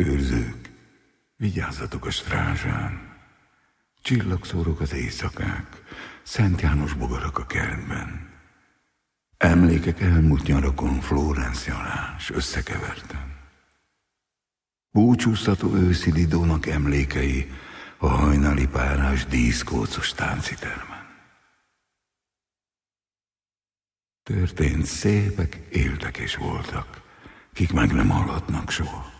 Őrzők, vigyázzatok a strázsán. Csillagszórok az éjszakák, Szent János bogarak a kertben. Emlékek elmúlt nyarakon Florence Jalás összekevertem. Búcsúztató őszi Lidónak emlékei a hajnali párás díszkócos táncitermen. Történt szépek, éltek és voltak, kik meg nem hallhatnak soha.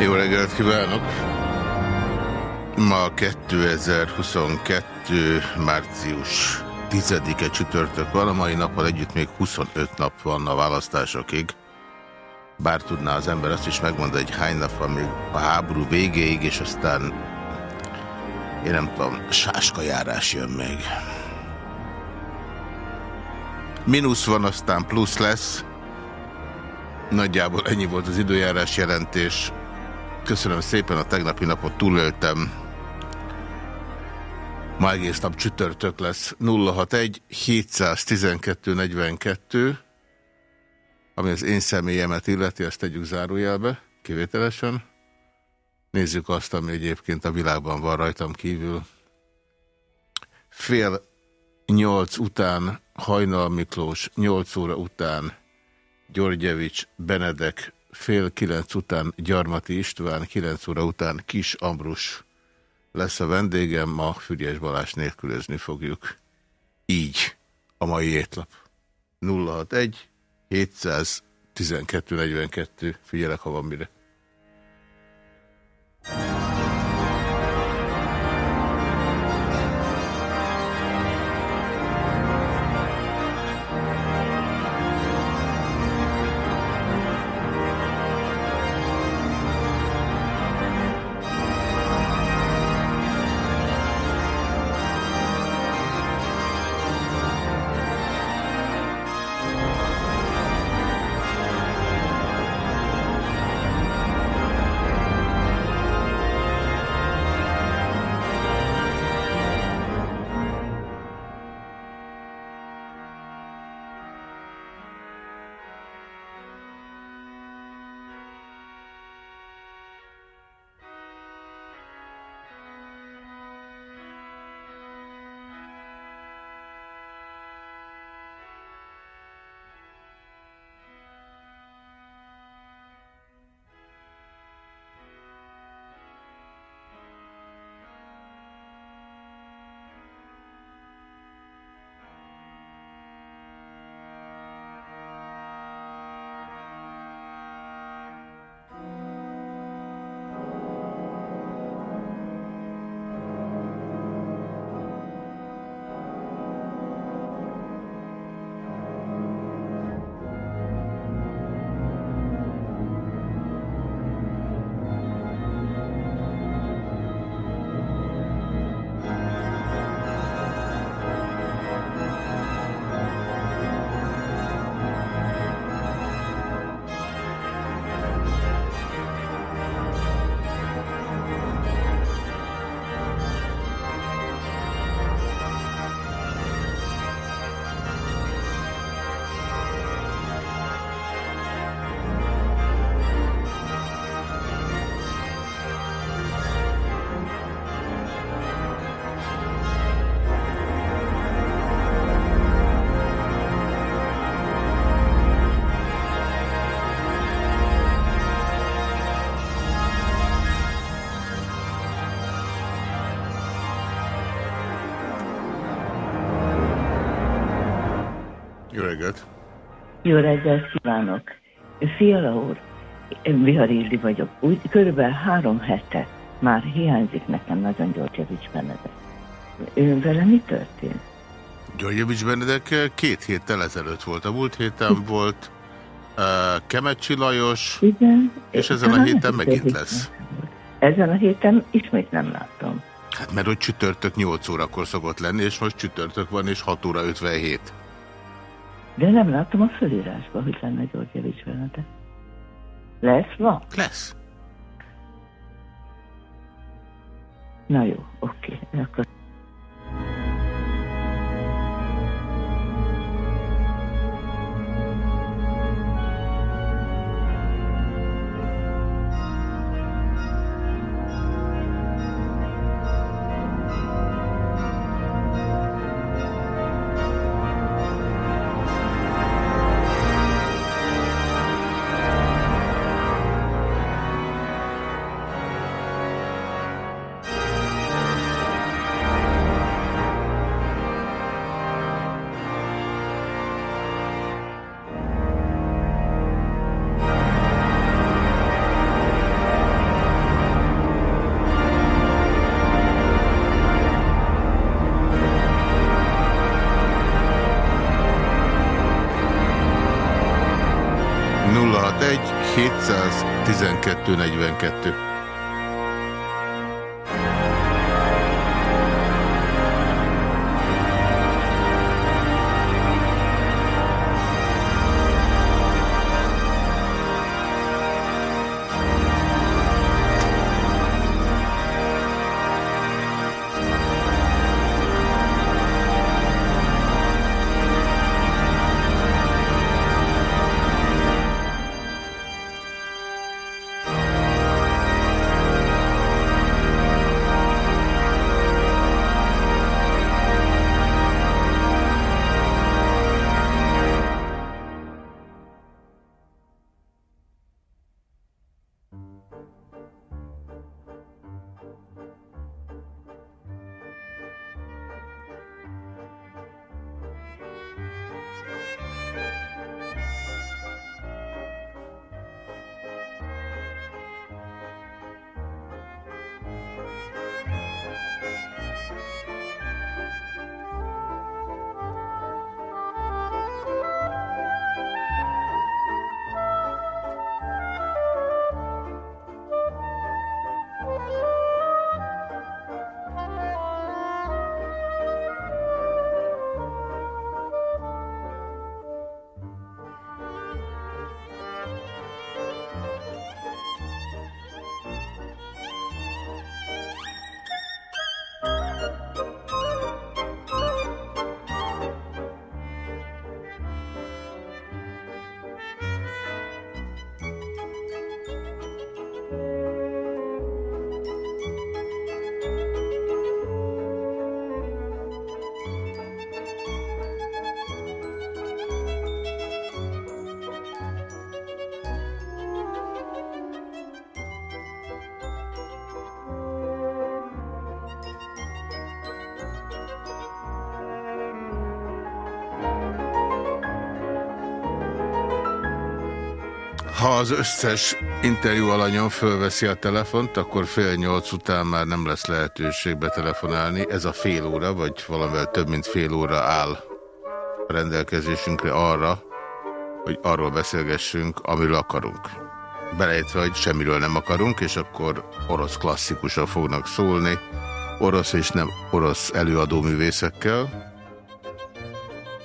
Jó reggelt kívánok! Ma 2022. március 10-e csütörtök van, a mai nappal együtt még 25 nap van a választásokig. Bár tudná az ember azt is megmondani, hogy hány nap van még a háború végéig, és aztán én nem tudom, sáskajárás jön még. Minusz van, aztán plusz lesz. Nagyjából ennyi volt az időjárás jelentés. Köszönöm szépen, a tegnapi napot túléltem. Ma egész nap csütörtök lesz. 061 712 42. Ami az én személyemet illeti, ezt tegyük zárójelbe, kivételesen. Nézzük azt, ami egyébként a világban van rajtam kívül. Fél nyolc után Hajnal Miklós, nyolc óra után Györgyevics, Benedek, fél kilenc után Gyarmati István, kilenc óra után Kis Ambrus lesz a vendégem, ma Fügyes Balázs nélkülözni fogjuk. Így a mai étlap. 061 712 42. Figyelek, ha van mire. Jó reggelt! Jó reggelt kívánok! Fiala úr, Vihari Ildi vagyok. Úgy körülbelül három hete már hiányzik nekem nagyon Györgyevics Benedek. Ő vele mi történt? Györgyevics Benedek két héttel ezelőtt volt. A múlt héten volt uh, Kemecsi Lajos, Igen, és ezen a héten megint lesz. Ezen a héten ismét nem látom. Hát mert hogy csütörtök 8 órakor szokott lenni, és most csütörtök van, és 6 óra 57. De nem látom a fölírásba, hogy lenne Györgyevics Benedek. Lesz ma? Lesz. Na jó, oké. Akkor 242. az összes interjú alanyom fölveszi a telefont, akkor fél nyolc után már nem lesz lehetőség betelefonálni. Ez a fél óra, vagy valamivel több mint fél óra áll rendelkezésünkre arra, hogy arról beszélgessünk, amiről akarunk. Belejtve, hogy semmiről nem akarunk, és akkor orosz klasszikusan fognak szólni, orosz és nem orosz előadó művészekkel.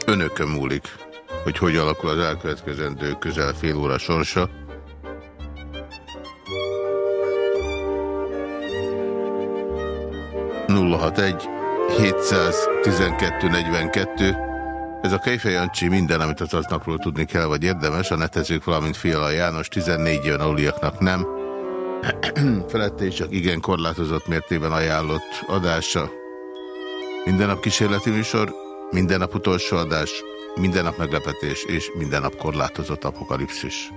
Önökön múlik hogy hogy alakul az elkövetkezendő közel fél óra sorsa. Egy 712 42 ez a Kejfej Jancsi minden, amit az aznapról tudni kell, vagy érdemes, a netezők, valamint Fiala János 14 éven aluliaknak nem. Felette is csak igen korlátozott mértében ajánlott adása. Minden nap kísérleti műsor, minden nap utolsó adás, minden nap meglepetés és minden nap korlátozott apokalipszis.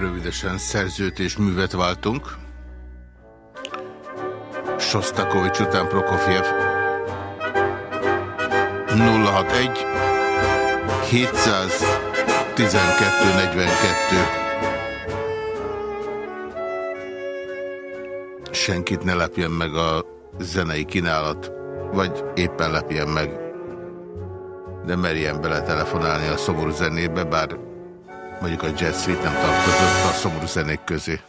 Rövidesen szerzőt és művet váltunk. Sostakovics után Prokofiev. 061 712 42 Senkit ne lepjen meg a zenei kínálat, vagy éppen lepjen meg, de merjen bele telefonálni a szomorú zenébe, bár mondjuk a Street nem tartozott a szomorú zenék közé.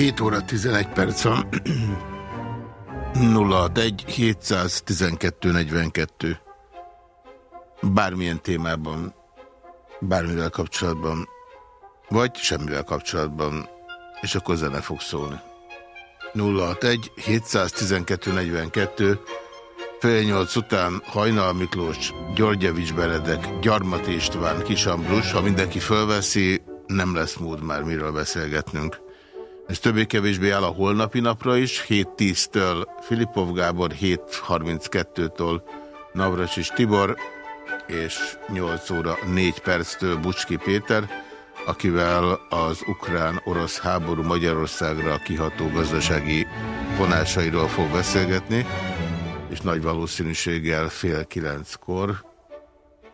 7 óra 11 perc van. 061 712 42. Bármilyen témában, bármivel kapcsolatban, vagy semmivel kapcsolatban, és akkor zene fog szólni. 061 712 42 Fél nyolc után Hajnal Miklós, Györgyevics Beredek, Gyarmati István, Kisambrus, ha mindenki fölveszi, nem lesz mód már miről beszélgetnünk. Ez többé-kevésbé áll a holnapi napra is, 7.10-től Filipov Gábor, 7.32-től Navracsis Tibor, és 8 óra 4 perctől Bucski Péter, akivel az ukrán-orosz háború Magyarországra kiható gazdasági vonásairól fog beszélgetni, és nagy valószínűséggel fél kilenckor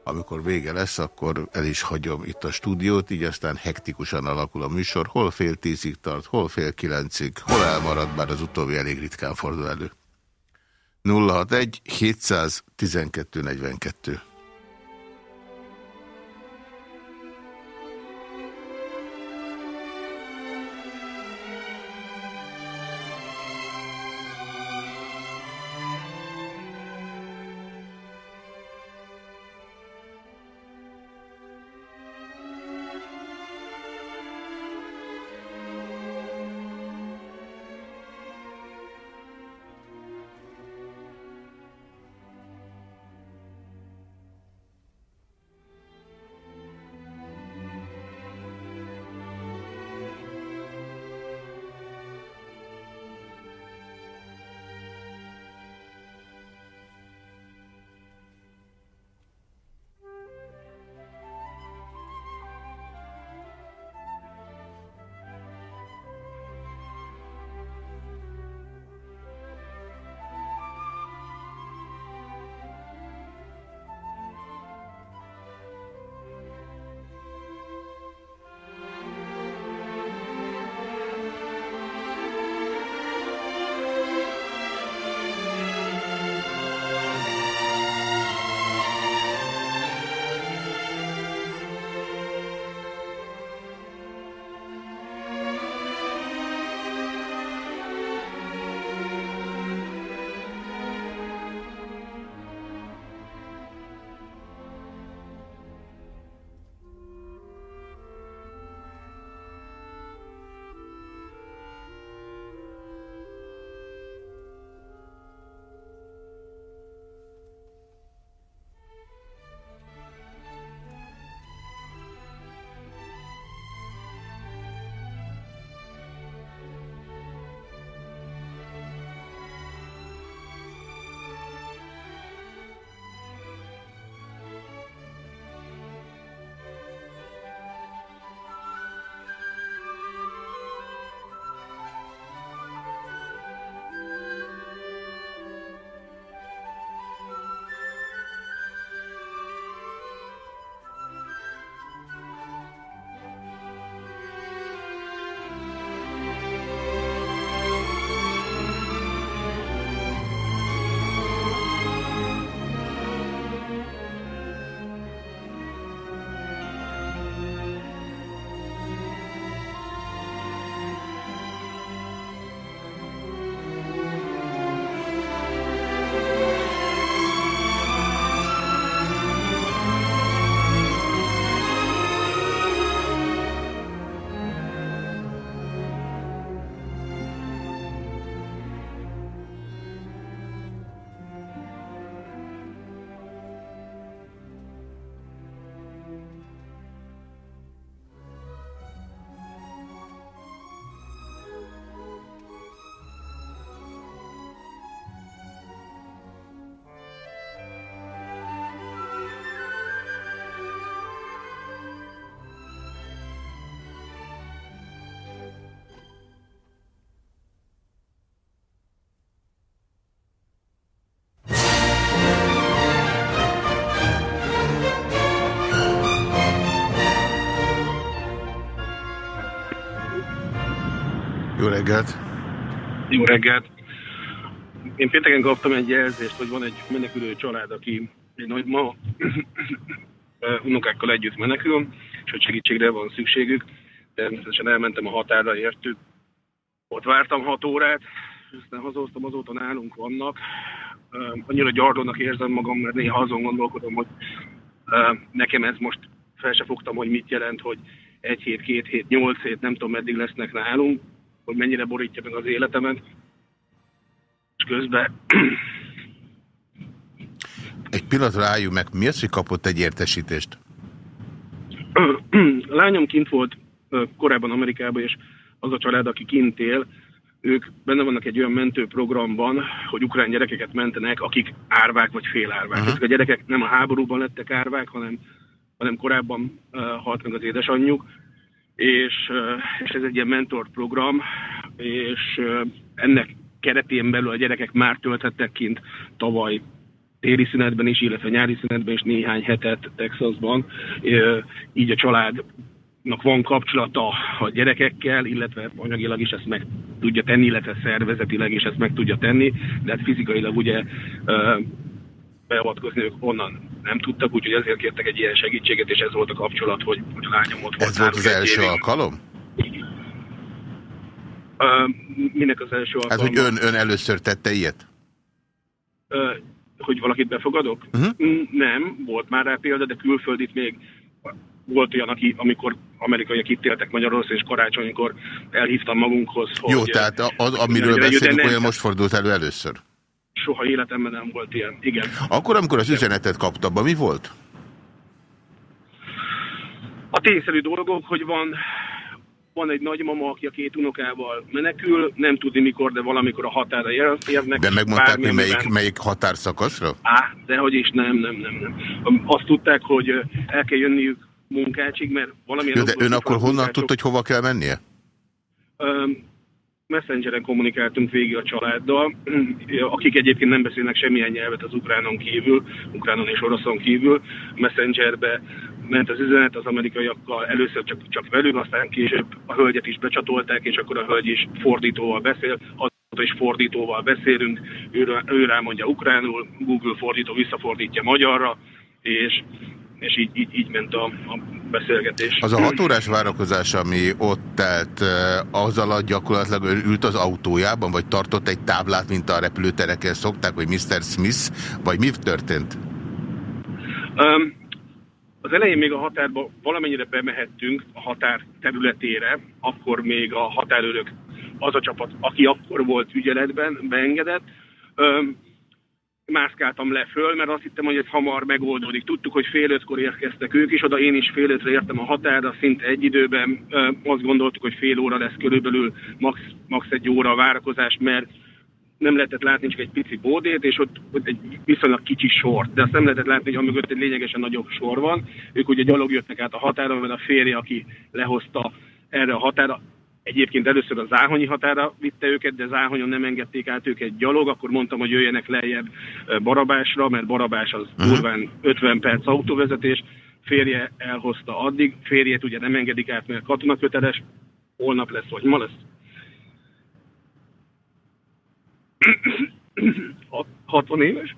amikor vége lesz, akkor el is hagyom itt a stúdiót, így aztán hektikusan alakul a műsor, hol fél tízig tart, hol fél kilencig, hol elmarad, bár az utóbbi elég ritkán fordul elő. 061 712 42 reggelt! Jó reggelt! Én pénteken kaptam egy jelzést, hogy van egy menekülő család, aki egy nagy ma unokákkal együtt menekül, és hogy segítségre van szükségük. Természetesen elmentem a határra értük, Ott vártam hat órát, aztán hazahoztam, azóta nálunk vannak. Annyira gyarlónak érzem magam, mert néha azon gondolkodom, hogy nekem ez most fel se fogtam, hogy mit jelent, hogy egy hét, két hét, nyolc hét, nem tudom meddig lesznek nálunk, hogy mennyire borítja meg az életemet. És közben... Egy pillanatra álljunk meg, mi az, hogy kapott egy értesítést? A lányom kint volt korábban Amerikában, és az a család, aki kint él, ők benne vannak egy olyan mentőprogramban, hogy ukrán gyerekeket mentenek, akik árvák vagy félárvák. Uh-huh. Ezek a gyerekek nem a háborúban lettek árvák, hanem, hanem korábban uh, halt meg az édesanyjuk, és, és ez egy ilyen mentorprogram, és ennek keretén belül a gyerekek már tölthettek kint tavaly téli szünetben is, illetve nyári szünetben is néhány hetet Texasban. Így a család van kapcsolata a gyerekekkel, illetve anyagilag is ezt meg tudja tenni, illetve szervezetileg is ezt meg tudja tenni, de hát fizikailag ugye beavatkozni ők onnan nem tudtak, úgyhogy ezért kértek egy ilyen segítséget, és ez volt a kapcsolat, hogy, hogy a lányom ott Ez volt az első évig. alkalom? Uh, minek az első alkalom? Hát, hogy ön, ön először tette ilyet? Uh, hogy valakit befogadok? Uh -huh. Nem, volt már rá példa, de külföldit még volt olyan, aki, amikor amerikaiak itt éltek Magyarországon, és karácsonykor elhívtam magunkhoz, hogy... Jó, tehát az, amiről beszélünk, olyan most fordult elő először? Soha életemben nem volt ilyen, igen. Akkor, amikor az üzenetet kapta, mi volt? A tényszerű dolgok, hogy van, van egy nagymama, aki a két unokával menekül, nem tudni mikor, de valamikor a határa érnek. De megmondták, hogy melyik, melyik határszakaszra? Á, dehogy is nem, nem, nem, nem. Azt tudták, hogy el kell jönniük munkácsig, mert valamilyen... Jó, de ön akkor honnan tudta, hogy hova kell mennie? Um, Messengeren kommunikáltunk végig a családdal, akik egyébként nem beszélnek semmilyen nyelvet az ukránon kívül, ukránon és oroszon kívül. Messengerbe ment az üzenet az amerikaiakkal, először csak, csak velünk, aztán később a hölgyet is becsatolták, és akkor a hölgy is fordítóval beszél, azóta is fordítóval beszélünk, ő, ő rá mondja ukránul, Google fordító visszafordítja magyarra, és és így, így, így ment a, a beszélgetés. Az a hat órás várakozás, ami ott telt, az alatt gyakorlatilag ön ült az autójában, vagy tartott egy táblát, mint a repülőtereken szokták, hogy Mr. Smith, vagy mi történt? Um, az elején még a határba valamennyire bemehettünk a határ területére, akkor még a határőrök az a csapat, aki akkor volt ügyeletben, beengedett. Um, mászkáltam le föl, mert azt hittem, hogy ez hamar megoldódik. Tudtuk, hogy fél ötkor érkeztek ők is, oda én is fél ötre értem a határra, szinte egy időben. Azt gondoltuk, hogy fél óra lesz körülbelül, max, max egy óra a várakozás, mert nem lehetett látni csak egy pici bódét, és ott, ott egy viszonylag kicsi sort, de azt nem lehetett látni, hogy amögött egy lényegesen nagyobb sor van. Ők ugye gyalog jöttek át a határon, mert a férje, aki lehozta erre a határa, Egyébként először a Záhonyi határa vitte őket, de Záhonyon nem engedték át őket gyalog, akkor mondtam, hogy jöjjenek lejjebb Barabásra, mert Barabás az uh-huh. durván 50 perc autóvezetés, férje elhozta addig, férjet ugye nem engedik át, mert katonaköteles, holnap lesz, vagy ma lesz. 60 éves.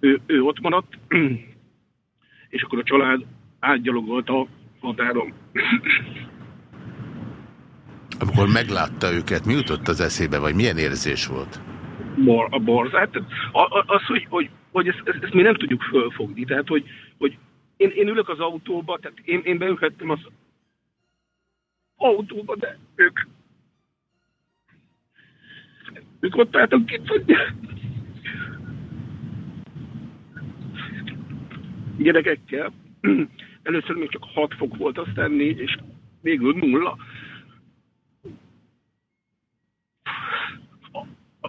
ő, ő ott maradt, és akkor a család átgyalogolt a határon. Amikor meglátta őket, mi jutott az eszébe, vagy milyen érzés volt? Bor, a borzát? Az, hogy, hogy, hogy ezt, ezt, ezt mi nem tudjuk fölfogni. Tehát, hogy, hogy én, én ülök az autóba, tehát én, én beülhettem az autóba, de ők ők ott álltak itt, hogy gyerekekkel Először még csak 6 fok volt, aztán 4, és végül nulla.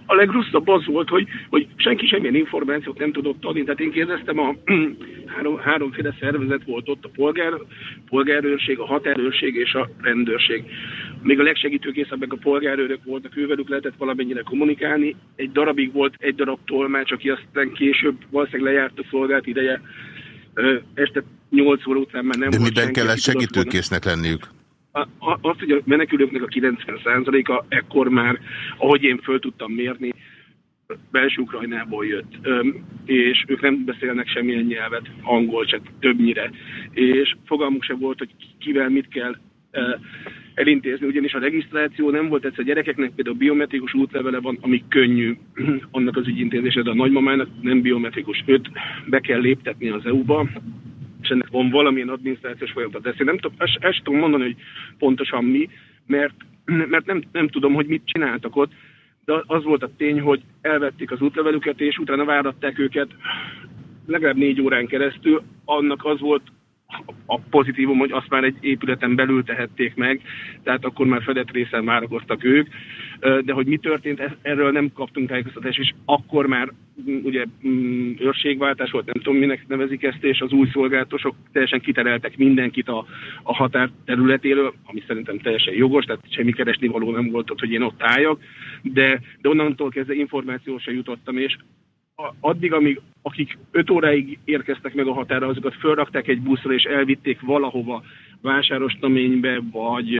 a legrosszabb az volt, hogy, hogy senki semmilyen információt nem tudott adni. Tehát én kérdeztem, a három, háromféle szervezet volt ott, a polgár, polgárőrség, a határőrség és a rendőrség. Még a legsegítőkészebbek a polgárőrök voltak, ővelük lehetett valamennyire kommunikálni. Egy darabig volt egy darab tolmács, aki aztán később valószínűleg lejárt a szolgált ideje. Este 8 óra után már nem De volt miben kellett segítőkésznek lenniük? Azt, hogy a menekülőknek a 90%-a ekkor már, ahogy én föl tudtam mérni, belső Ukrajnából jött, és ők nem beszélnek semmilyen nyelvet, angol, csak többnyire, és fogalmuk se volt, hogy kivel mit kell elintézni, ugyanis a regisztráció nem volt egyszer a gyerekeknek, például biometrikus útlevele van, ami könnyű annak az ügyintézése, de a nagymamának nem biometrikus. Őt be kell léptetni az EU-ba, és ennek van valamilyen adminisztrációs folyamat. De ezt én nem tudom, ezt, ezt tudom mondani, hogy pontosan mi, mert, mert nem, nem tudom, hogy mit csináltak ott, de az volt a tény, hogy elvették az útlevelüket, és utána váratták őket legalább négy órán keresztül. Annak az volt a pozitívum, hogy azt már egy épületen belül tehették meg, tehát akkor már fedett részen várakoztak ők, de hogy mi történt, erről nem kaptunk tájékoztatást, és akkor már mm, ugye mm, őrségváltás volt, nem tudom minek nevezik ezt, és az új szolgálatosok teljesen kitereltek mindenkit a, a határ területéről, ami szerintem teljesen jogos, tehát semmi keresni való nem volt ott, hogy én ott álljak, de, de onnantól kezdve információsra jutottam, és addig, amíg akik öt óráig érkeztek meg a határa, azokat felrakták egy buszra és elvitték valahova vásárostaménybe, vagy,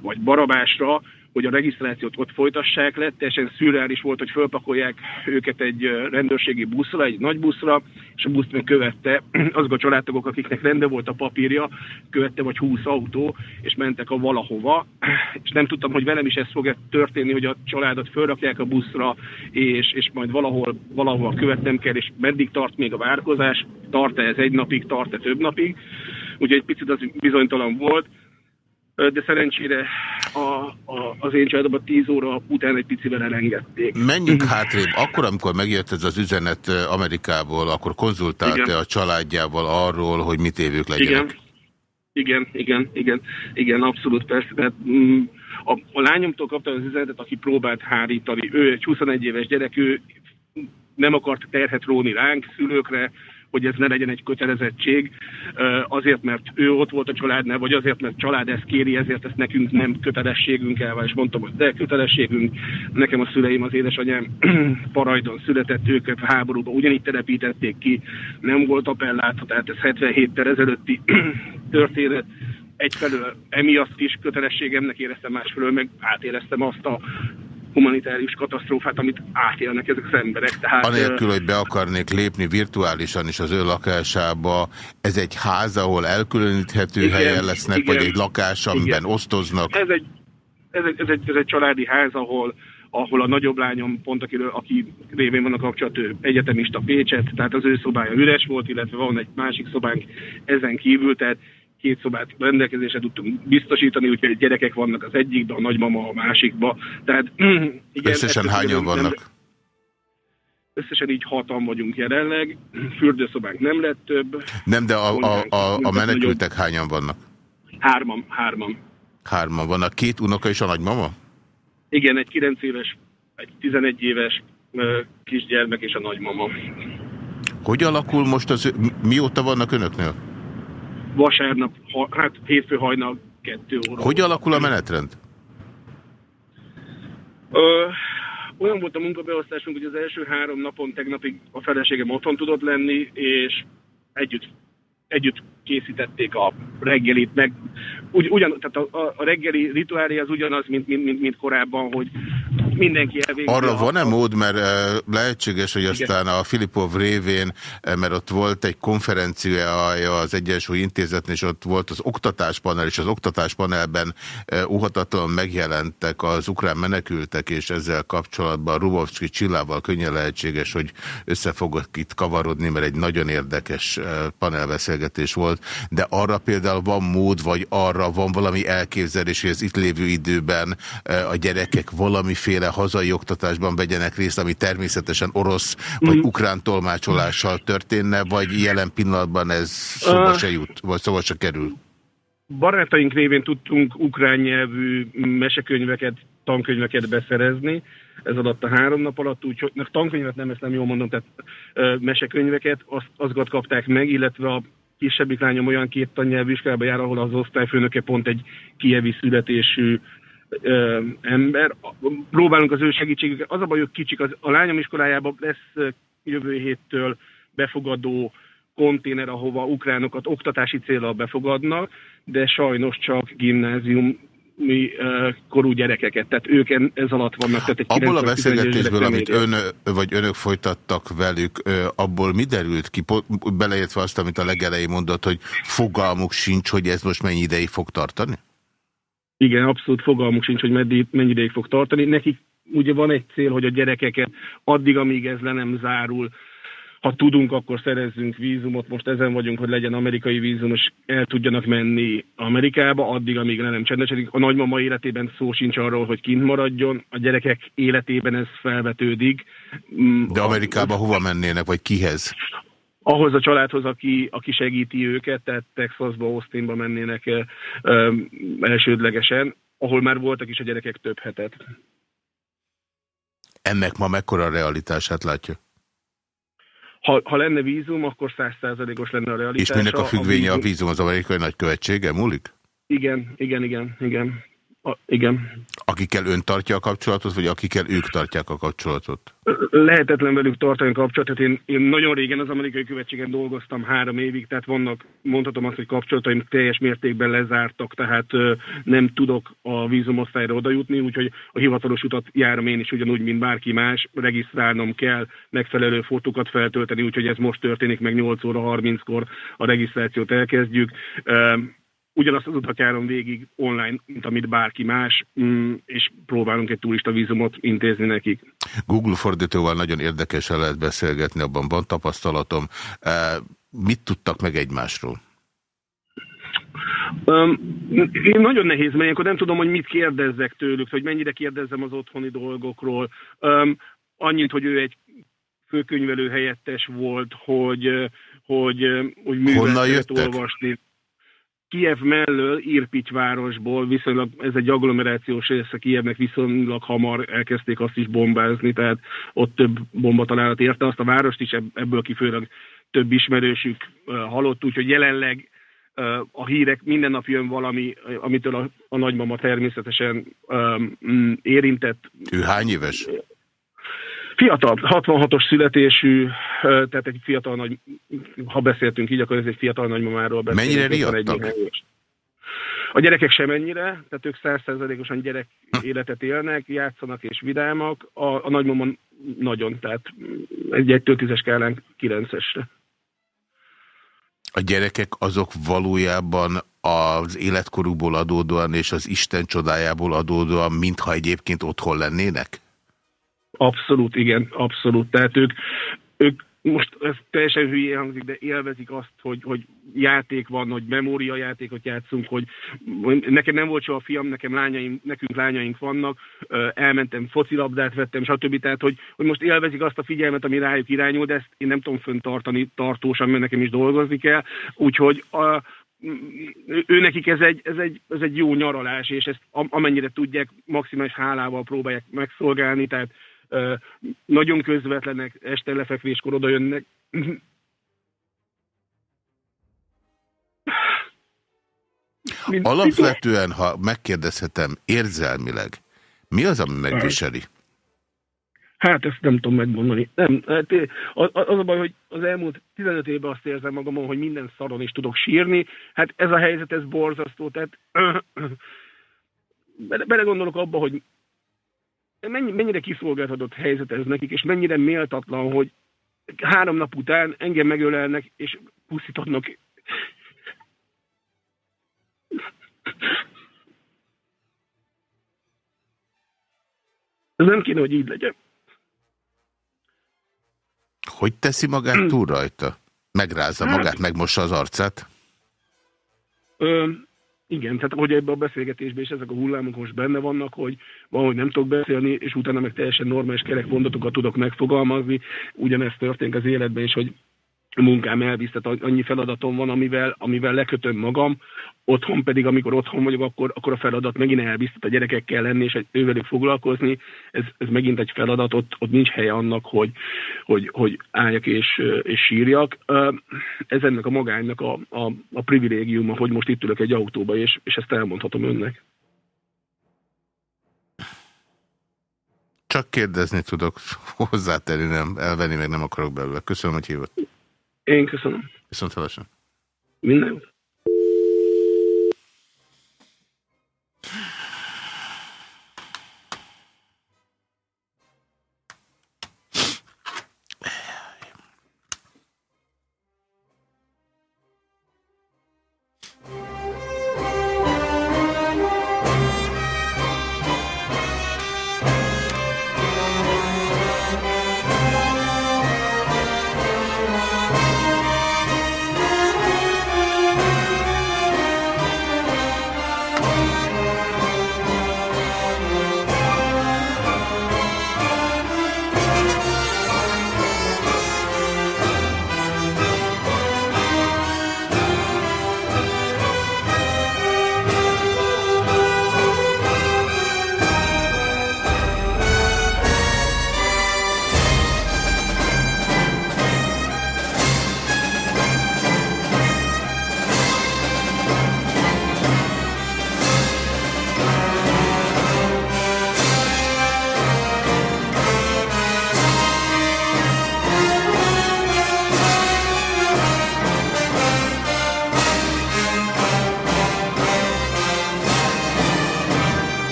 vagy barabásra, hogy a regisztrációt ott folytassák le. Teljesen szürreális volt, hogy fölpakolják őket egy rendőrségi buszra, egy nagy buszra, és a buszt meg követte azok a családtagok, akiknek rende volt a papírja, követte vagy 20 autó, és mentek a valahova, és nem tudtam, hogy velem is ez fog -e történni, hogy a családot fölrakják a buszra, és, és majd valahol, valahol követnem kell, és meddig tart még a várkozás, tart-e ez egy napig, tart-e több napig. Úgyhogy egy picit az bizonytalan volt, de szerencsére a, a, az én családomban 10 óra után egy picivel elengedték. Menjünk hátrébb. Akkor, amikor megjött ez az üzenet Amerikából, akkor konzultálta a családjával arról, hogy mit évők legyenek? Igen. Igen, igen, igen, igen, abszolút persze. Tehát, mm, a, a lányomtól kaptam az üzenetet, aki próbált hárítani. Ő egy 21 éves gyerek, ő nem akart terhet róni ránk, szülőkre, hogy ez ne legyen egy kötelezettség, azért, mert ő ott volt a családnál, vagy azért, mert család ezt kéri, ezért ezt nekünk nem kötelességünk el, és mondtam, hogy de kötelességünk. Nekem a szüleim, az édesanyám Parajdon született, őket háborúban ugyanígy telepítették ki, nem volt appellátha, tehát ez 77 ter ezelőtti történet egyfelől emiatt is kötelességemnek éreztem, másfelől meg átéreztem azt a humanitárius katasztrófát, amit átélnek ezek az emberek. Tehát, Anélkül, hogy be akarnék lépni virtuálisan is az ő lakásába, ez egy ház, ahol elkülöníthető igen, helyen lesznek, igen, vagy egy lakás, amiben igen. osztoznak? Ez egy, ez, egy, ez, egy, ez egy családi ház, ahol ahol a nagyobb lányom, pont akiről, aki révén van a kapcsolat, ő egyetemista Pécset, tehát az ő szobája üres volt, illetve van egy másik szobánk ezen kívül, tehát két szobát rendelkezésre tudtunk biztosítani, úgyhogy gyerekek vannak az egyikbe, a nagymama a másikba. Tehát, igen, Összesen hányan vannak? Nem, összesen így hatan vagyunk jelenleg, fürdőszobánk nem lett több. Nem, de a, a, a, a menekültek nagyobb. hányan vannak? Hárman, hárman. Hárman vannak. Két unoka és a nagymama? Igen, egy 9 éves, egy 11 éves kisgyermek és a nagymama. Hogy alakul most az, mióta vannak önöknél? Vasárnap, hát hétfő hajnal kettő óra. Hogy alakul a menetrend? Ö, olyan volt a munkabeosztásunk, hogy az első három napon tegnapig a feleségem otthon tudott lenni, és együtt, együtt készítették a reggelit, meg ugy, ugyan, tehát a, a reggeli rituálé az ugyanaz, mint, mint, mint, mint korábban, hogy mindenki elvégzi. Arra van-e mód, mert lehetséges, hogy aztán Igen. a Filipov révén, mert ott volt egy konferenciája az Egyensúly Intézetnél, és ott volt az oktatáspanel, és az oktatáspanelben uhatatlan megjelentek az ukrán menekültek, és ezzel kapcsolatban Rubovski Csillával könnyen lehetséges, hogy össze fogok itt kavarodni, mert egy nagyon érdekes panelbeszélgetés volt, de arra például van mód, vagy arra van valami elképzelés, hogy az itt lévő időben a gyerekek valamiféle mindenféle hazai oktatásban vegyenek részt, ami természetesen orosz vagy mm. ukrán tolmácsolással történne, vagy jelen pillanatban ez szóba se jut, vagy szóba se kerül? Barátaink révén tudtunk ukrán nyelvű mesekönyveket, tankönyveket beszerezni, ez alatt a három nap alatt, úgyhogy tankönyvet nem, ezt nem jól mondom, tehát ö, mesekönyveket, azt, azgat kapták meg, illetve a kisebbik lányom olyan két tannyelvvizsgába jár, ahol az osztályfőnöke pont egy kievi születésű ö, ember. Próbálunk az ő segítségüket. Az a baj, hogy kicsik. Az, a lányom iskolájában lesz jövő héttől befogadó konténer, ahova ukránokat oktatási célral befogadnak, de sajnos csak gimnázium mi uh, korú gyerekeket, tehát ők ez alatt vannak. Tehát egy abból a beszélgetésből, amit ön vagy önök folytattak velük, abból mi derült ki, beleértve azt, amit a legelején mondott, hogy fogalmuk sincs, hogy ez most mennyi ideig fog tartani? Igen, abszolút fogalmuk sincs, hogy meddig, mennyi ideig fog tartani. Nekik ugye van egy cél, hogy a gyerekeket addig, amíg ez le nem zárul, ha tudunk, akkor szerezzünk vízumot. Most ezen vagyunk, hogy legyen amerikai vízum, és el tudjanak menni Amerikába, addig, amíg le nem csendesedik. A nagymama életében szó sincs arról, hogy kint maradjon. A gyerekek életében ez felvetődik. Mm, De Amerikába a, hova mennének, vagy kihez? Ahhoz a családhoz, aki, aki segíti őket, tehát Texasba, Austinba mennének ö, elsődlegesen, ahol már voltak is a gyerekek több hetet. Ennek ma mekkora realitását látja? Ha, ha lenne vízum, akkor százszázalékos lenne a realitás. És minek a függvénye a vízum, a vízum az amerikai nagykövetsége múlik? Igen, igen, igen, igen. A, igen. Akikkel ön tartja a kapcsolatot, vagy akikkel ők tartják a kapcsolatot? Lehetetlen velük tartani a kapcsolatot. Én, én nagyon régen az amerikai követségen dolgoztam három évig, tehát vannak, mondhatom azt, hogy kapcsolataim teljes mértékben lezártak, tehát ö, nem tudok a vízumosztályra oda jutni, úgyhogy a hivatalos utat járom én is ugyanúgy, mint bárki más. Regisztrálnom kell, megfelelő fotókat feltölteni, úgyhogy ez most történik meg 8 óra 30-kor a regisztrációt elkezdjük. Ö, ugyanazt az utat járom végig online, mint amit bárki más, mm, és próbálunk egy turista vízumot intézni nekik. Google fordítóval nagyon érdekesen lehet beszélgetni, abban van tapasztalatom. E, mit tudtak meg egymásról? Um, én nagyon nehéz, mert akkor nem tudom, hogy mit kérdezzek tőlük, hogy mennyire kérdezzem az otthoni dolgokról. Um, annyit, hogy ő egy főkönyvelő helyettes volt, hogy, hogy, hogy műveltet olvasni. Kiev mellől Irpics városból viszonylag, ez egy agglomerációs része Kievnek viszonylag hamar elkezdték azt is bombázni, tehát ott több bombatalálat érte, azt a várost is ebből kifőleg több ismerősük halott, úgyhogy jelenleg a hírek minden nap jön valami, amitől a, a nagymama természetesen um, érintett. Ő hány éves? Fiatal, 66-os születésű, tehát egy fiatal nagy, ha beszéltünk így, akkor ez egy fiatal nagymamáról beszélünk. Mennyire riadtak? A gyerekek sem ennyire, tehát ők százszerzalékosan gyerek életet élnek, játszanak és vidámak, a, a nagymama nagyon, tehát egy 1 tízes skálán 9-esre. A gyerekek azok valójában az életkorukból adódóan és az Isten csodájából adódóan, mintha egyébként otthon lennének? Abszolút, igen, abszolút. Tehát ők, ők most ez teljesen hülye hangzik, de élvezik azt, hogy, hogy játék van, hogy memóriajátékot játszunk, hogy nekem nem volt soha fiam, nekem lányaim, nekünk lányaink vannak, elmentem focilabdát vettem, stb. Tehát, hogy, hogy most élvezik azt a figyelmet, ami rájuk irányul, de ezt én nem tudom föntartani tartósan, mert nekem is dolgozni kell. Úgyhogy a, nekik ez egy, ez, egy, ez egy jó nyaralás, és ezt amennyire tudják, maximális hálával próbálják megszolgálni, tehát nagyon közvetlenek, este lefekvéskor oda jönnek. Alapvetően, ha megkérdezhetem érzelmileg, mi az, ami megviseli? Hát ezt nem tudom megmondani. Nem, hát az, az a baj, hogy az elmúlt 15 évben azt érzem magamon, hogy minden szaron is tudok sírni. Hát ez a helyzet, ez borzasztó. Tehát belegondolok abba, hogy mennyi, mennyire kiszolgáltatott helyzet ez nekik, és mennyire méltatlan, hogy három nap után engem megölelnek, és pusztítodnak. Ez nem kéne, hogy így legyen. Hogy teszi magát túl rajta? Megrázza hát, magát, megmossa az arcát? Ö, igen, tehát hogy ebben a beszélgetésben is ezek a hullámok most benne vannak, hogy valahogy nem tudok beszélni, és utána meg teljesen normális kerek mondatokat tudok megfogalmazni. Ugyanezt történik az életben is, hogy munkám elvisz, tehát annyi feladatom van, amivel, amivel lekötöm magam, otthon pedig, amikor otthon vagyok, akkor, akkor a feladat megint elvisz, tehát a gyerekekkel lenni és ővelük foglalkozni, ez, ez megint egy feladat, ott, ott nincs helye annak, hogy, hogy, hogy álljak és, és sírjak. Ez ennek a magánynak a, a, a privilégiuma, hogy most itt ülök egy autóba, és, és ezt elmondhatom önnek. Csak kérdezni tudok, hozzátenni nem, elvenni meg nem akarok belőle. Köszönöm, hogy hívott. Én köszönöm. Viszont hallásra. Minden jót.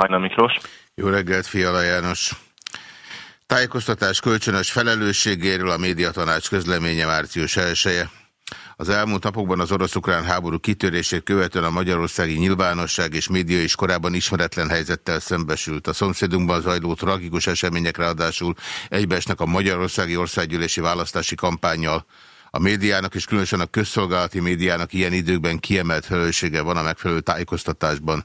Hajna Miklós. Jó reggelt, Fiala János. Tájékoztatás kölcsönös felelősségéről a médiatanács közleménye március 1 -e. Az elmúlt napokban az orosz-ukrán háború kitörését követően a magyarországi nyilvánosság és média is korábban ismeretlen helyzettel szembesült. A szomszédunkban zajló tragikus események ráadásul egybeesnek a magyarországi országgyűlési választási kampányjal. A médiának és különösen a közszolgálati médiának ilyen időkben kiemelt felelőssége van a megfelelő tájékoztatásban.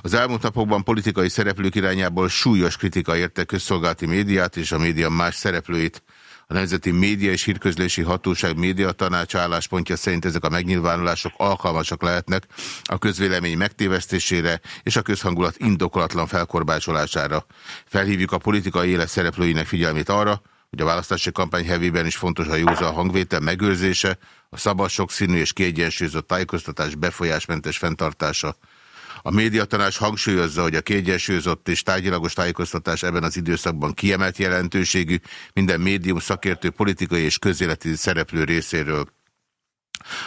Az elmúlt napokban politikai szereplők irányából súlyos kritika érte közszolgálati médiát és a média más szereplőit. A Nemzeti Média és Hírközlési Hatóság média tanács álláspontja szerint ezek a megnyilvánulások alkalmasak lehetnek a közvélemény megtévesztésére és a közhangulat indokolatlan felkorbácsolására. Felhívjuk a politikai élet szereplőinek figyelmét arra, hogy a választási kampány hevében is fontos a józan hangvétel megőrzése, a szabad, sokszínű és kiegyensúlyozott tájékoztatás befolyásmentes fenntartása. A médiatanás hangsúlyozza, hogy a kiegyensúlyozott és tárgyilagos tájékoztatás ebben az időszakban kiemelt jelentőségű minden médium szakértő politikai és közéleti szereplő részéről.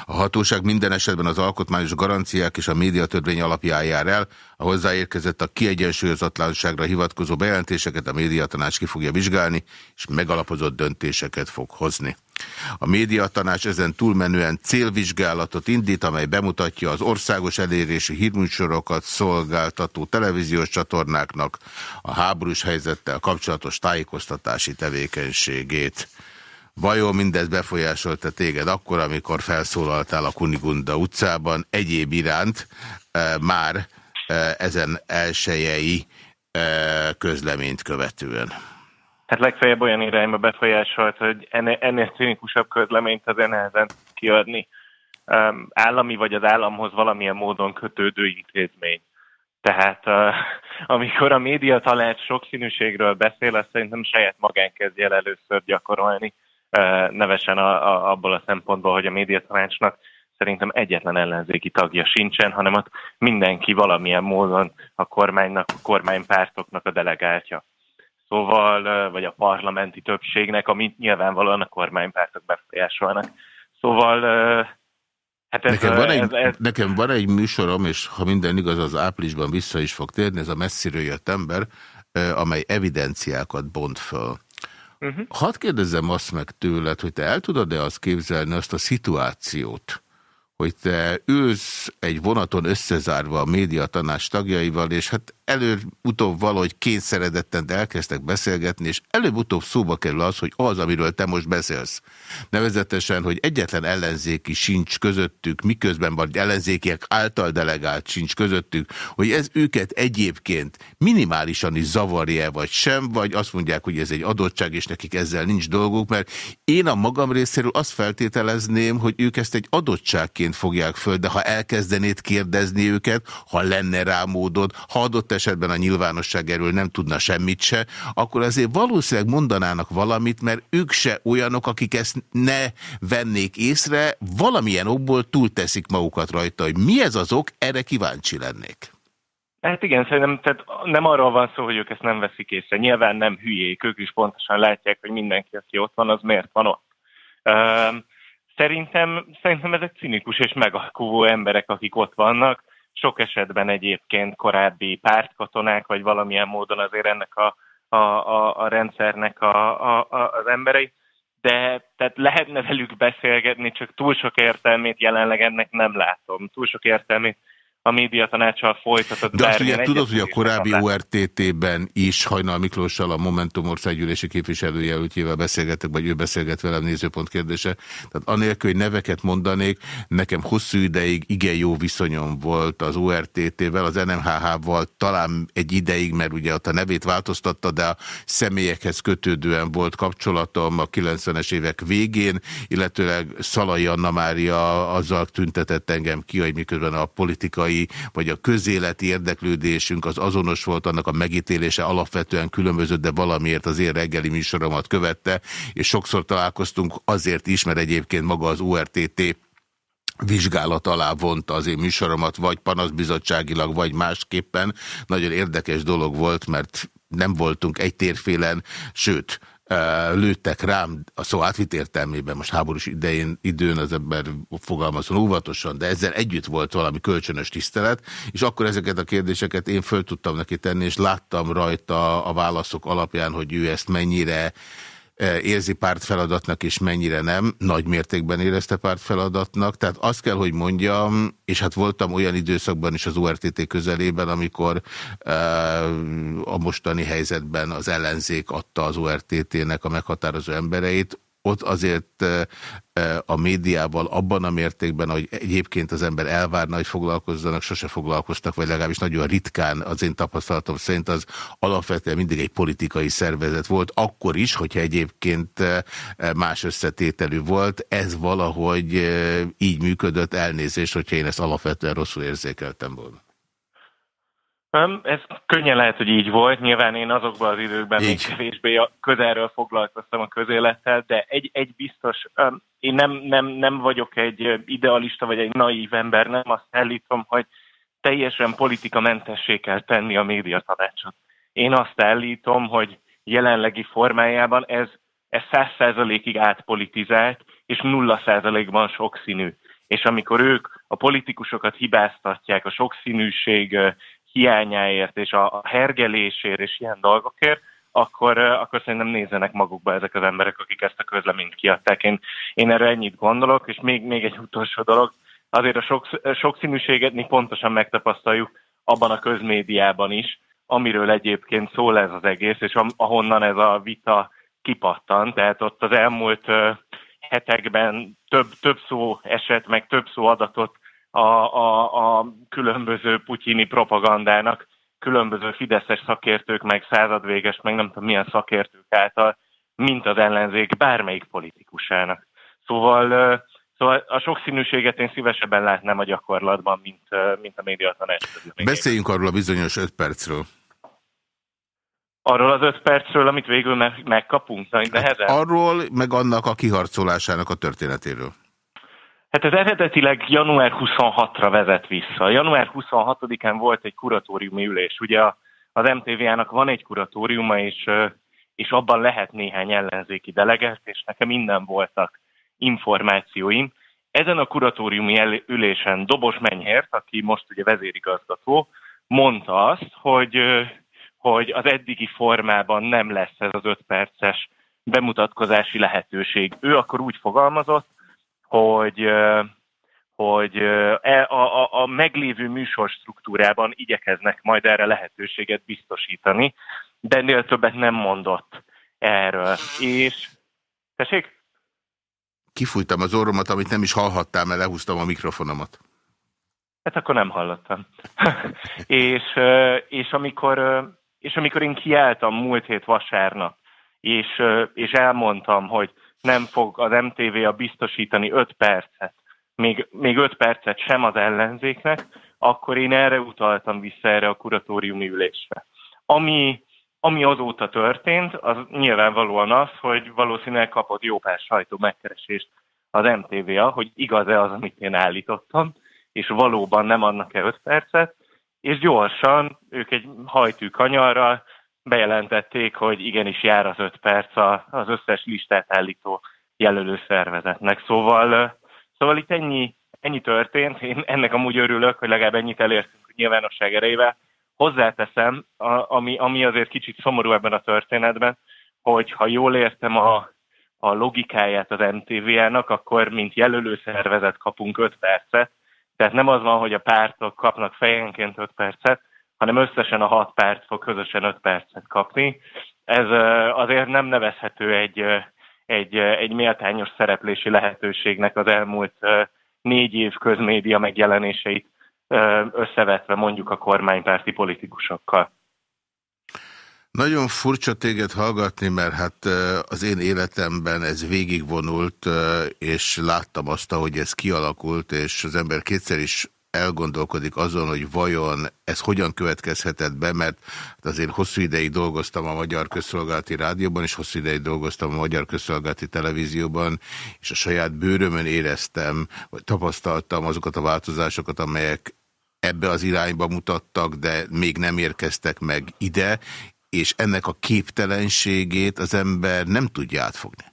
A hatóság minden esetben az alkotmányos garanciák és a médiatörvény alapján jár el, a hozzáérkezett a kiegyensúlyozatlanságra hivatkozó bejelentéseket a médiatanács ki fogja vizsgálni, és megalapozott döntéseket fog hozni. A médiatanács ezen túlmenően célvizsgálatot indít, amely bemutatja az országos elérésű hírműsorokat szolgáltató televíziós csatornáknak a háborús helyzettel kapcsolatos tájékoztatási tevékenységét. Vajon mindez befolyásolta téged akkor, amikor felszólaltál a Kunigunda utcában, egyéb iránt e, már e, ezen elsőjei e, közleményt követően? Hát legfeljebb olyan irányba befolyásolt, hogy ennél, ennél cinikusabb közleményt azért nehezen kiadni. Um, állami vagy az államhoz valamilyen módon kötődő intézmény. Tehát uh, amikor a média talált sokszínűségről beszél, azt szerintem saját magán kezdje el először gyakorolni nevesen a, a, abból a szempontból, hogy a médiatanácsnak szerintem egyetlen ellenzéki tagja sincsen, hanem ott mindenki valamilyen módon a kormánynak, a kormánypártoknak a delegáltja. Szóval, vagy a parlamenti többségnek, amit nyilvánvalóan a kormánypártok befolyásolnak. Szóval, hát ez, nekem, van egy, ez, ez... nekem van egy műsorom, és ha minden igaz, az áprilisban vissza is fog térni, ez a messziről jött ember, amely evidenciákat bont föl. Uh -huh. Hadd kérdezzem azt meg tőled, hogy te el tudod-e azt képzelni, azt a szituációt, hogy te ülsz egy vonaton összezárva a médiatanás tagjaival, és hát előbb-utóbb valahogy kényszeredetten elkezdtek beszélgetni, és előbb-utóbb szóba kerül az, hogy az, amiről te most beszélsz. Nevezetesen, hogy egyetlen ellenzéki sincs közöttük, miközben vagy ellenzékiek által delegált sincs közöttük, hogy ez őket egyébként minimálisan is zavarja vagy sem, vagy azt mondják, hogy ez egy adottság, és nekik ezzel nincs dolguk, mert én a magam részéről azt feltételezném, hogy ők ezt egy adottságként fogják föl, de ha elkezdenéd kérdezni őket, ha lenne rá módod, ha adott esetben a nyilvánosság erről nem tudna semmit se, akkor azért valószínűleg mondanának valamit, mert ők se olyanok, akik ezt ne vennék észre, valamilyen okból túlteszik magukat rajta, hogy mi ez az ok, erre kíváncsi lennék. Hát igen, szerintem tehát nem arról van szó, hogy ők ezt nem veszik észre. Nyilván nem hülyék, ők is pontosan látják, hogy mindenki, aki ott van, az miért van ott. Szerintem, szerintem ezek cinikus és megalkuvó emberek, akik ott vannak, sok esetben egyébként korábbi pártkatonák, vagy valamilyen módon azért ennek a, a, a, a rendszernek a, a, a, az emberei, de tehát lehetne velük beszélgetni, csak túl sok értelmét jelenleg ennek nem látom. Túl sok értelmét a médiatanácsal folytatott De azt ugye tudod, hogy a korábbi ORTT-ben is Hajnal Miklóssal, a Momentum országgyűlési képviselőjelöltjével beszélgetek, vagy ő beszélget velem nézőpont kérdése. Tehát anélkül, hogy neveket mondanék, nekem hosszú ideig igen jó viszonyom volt az ORTT-vel, az NMHH-val talán egy ideig, mert ugye ott a nevét változtatta, de a személyekhez kötődően volt kapcsolatom a 90-es évek végén, illetőleg Szalai Anna Mária azzal tüntetett engem ki, hogy miközben a politikai politikai vagy a közéleti érdeklődésünk az azonos volt, annak a megítélése alapvetően különböző, de valamiért az én reggeli műsoromat követte, és sokszor találkoztunk azért is, mert egyébként maga az URTT vizsgálat alá vonta az én műsoromat, vagy panaszbizottságilag, vagy másképpen. Nagyon érdekes dolog volt, mert nem voltunk egy térfélen, sőt, lőttek rám, a szó átvitt értelmében, most háborús idején, időn az ember fogalmazon óvatosan, de ezzel együtt volt valami kölcsönös tisztelet, és akkor ezeket a kérdéseket én föl tudtam neki tenni, és láttam rajta a válaszok alapján, hogy ő ezt mennyire érzi pártfeladatnak, és mennyire nem, nagy mértékben érezte pártfeladatnak. Tehát azt kell, hogy mondjam, és hát voltam olyan időszakban is az URTT közelében, amikor e, a mostani helyzetben az ellenzék adta az URTT-nek a meghatározó embereit, ott azért a médiával abban a mértékben, hogy egyébként az ember elvárna, hogy foglalkozzanak, sose foglalkoztak, vagy legalábbis nagyon ritkán az én tapasztalatom szerint az alapvetően mindig egy politikai szervezet volt, akkor is, hogyha egyébként más összetételű volt, ez valahogy így működött, elnézést, hogyha én ezt alapvetően rosszul érzékeltem volna. Ez könnyen lehet, hogy így volt. Nyilván én azokban az időkben így. még kevésbé közelről foglalkoztam a közélettel, de egy, egy biztos, én nem, nem, nem vagyok egy idealista vagy egy naív ember, nem azt állítom, hogy teljesen politikamentessé kell tenni a médiatanácsot. Én azt állítom, hogy jelenlegi formájában ez ez száz százalékig átpolitizált, és nulla százalékban sokszínű. És amikor ők a politikusokat hibáztatják a sokszínűség hiányáért és a hergelésért és ilyen dolgokért, akkor, akkor szerintem nézzenek magukba ezek az emberek, akik ezt a közleményt kiadták. Én, én erre ennyit gondolok, és még, még egy utolsó dolog, azért a sok, sokszínűséget mi pontosan megtapasztaljuk abban a közmédiában is, amiről egyébként szól ez az egész, és ahonnan ez a vita kipattan. Tehát ott az elmúlt hetekben több, több szó esett, meg több szó adatot a, a, a különböző putyini propagandának, különböző fideszes szakértők, meg századvéges, meg nem tudom milyen szakértők által, mint az ellenzék bármelyik politikusának. Szóval, szóval a sokszínűséget én szívesebben látnám a gyakorlatban, mint, mint a médiatanács. Beszéljünk arról a bizonyos öt percről. Arról az öt percről, amit végül meg, megkapunk, de hát Arról, meg annak a kiharcolásának a történetéről. Hát ez eredetileg január 26-ra vezet vissza. Január 26-án volt egy kuratóriumi ülés. Ugye az MTV-nak van egy kuratóriuma, és, és abban lehet néhány ellenzéki delegált, és nekem minden voltak információim. Ezen a kuratóriumi ülésen Dobos Menyhért, aki most ugye vezérigazgató, mondta azt, hogy, hogy az eddigi formában nem lesz ez az öt perces bemutatkozási lehetőség. Ő akkor úgy fogalmazott, hogy hogy e, a, a, a meglévő műsor struktúrában igyekeznek majd erre lehetőséget biztosítani, de ennél többet nem mondott erről. És, tessék? Kifújtam az orromat, amit nem is hallhattál, mert lehúztam a mikrofonomat. Hát akkor nem hallottam. és, és, amikor, és amikor én kiálltam múlt hét vasárnap, és, és elmondtam, hogy nem fog az MTV-a biztosítani 5 percet, még, még 5 percet sem az ellenzéknek, akkor én erre utaltam vissza erre a kuratóriumi ülésre. Ami, ami azóta történt, az nyilvánvalóan az, hogy valószínűleg kapott jó pár sajtó megkeresést az MTV-a, hogy igaz-e az, amit én állítottam, és valóban nem adnak-e 5 percet, és gyorsan ők egy hajtű kanyarral bejelentették, hogy igenis jár az öt perc az összes listát állító jelölő szervezetnek. Szóval, szóval itt ennyi, ennyi történt. Én ennek amúgy örülök, hogy legalább ennyit elértünk a nyilvánosság erejével. Hozzáteszem, ami, ami azért kicsit szomorú ebben a történetben, hogy ha jól értem a, a logikáját az MTV-nak, akkor mint jelölő szervezet kapunk 5 percet. Tehát nem az van, hogy a pártok kapnak fejenként 5 percet, hanem összesen a hat perc fog közösen öt percet kapni. Ez azért nem nevezhető egy, egy, egy méltányos szereplési lehetőségnek az elmúlt négy év közmédia megjelenéseit összevetve mondjuk a kormánypárti politikusokkal. Nagyon furcsa téged hallgatni, mert hát az én életemben ez végigvonult, és láttam azt, hogy ez kialakult, és az ember kétszer is elgondolkodik azon, hogy vajon ez hogyan következhetett be, mert azért hosszú ideig dolgoztam a Magyar Közszolgálati Rádióban, és hosszú ideig dolgoztam a Magyar Közszolgálati Televízióban, és a saját bőrömön éreztem, vagy tapasztaltam azokat a változásokat, amelyek ebbe az irányba mutattak, de még nem érkeztek meg ide, és ennek a képtelenségét az ember nem tudja átfogni.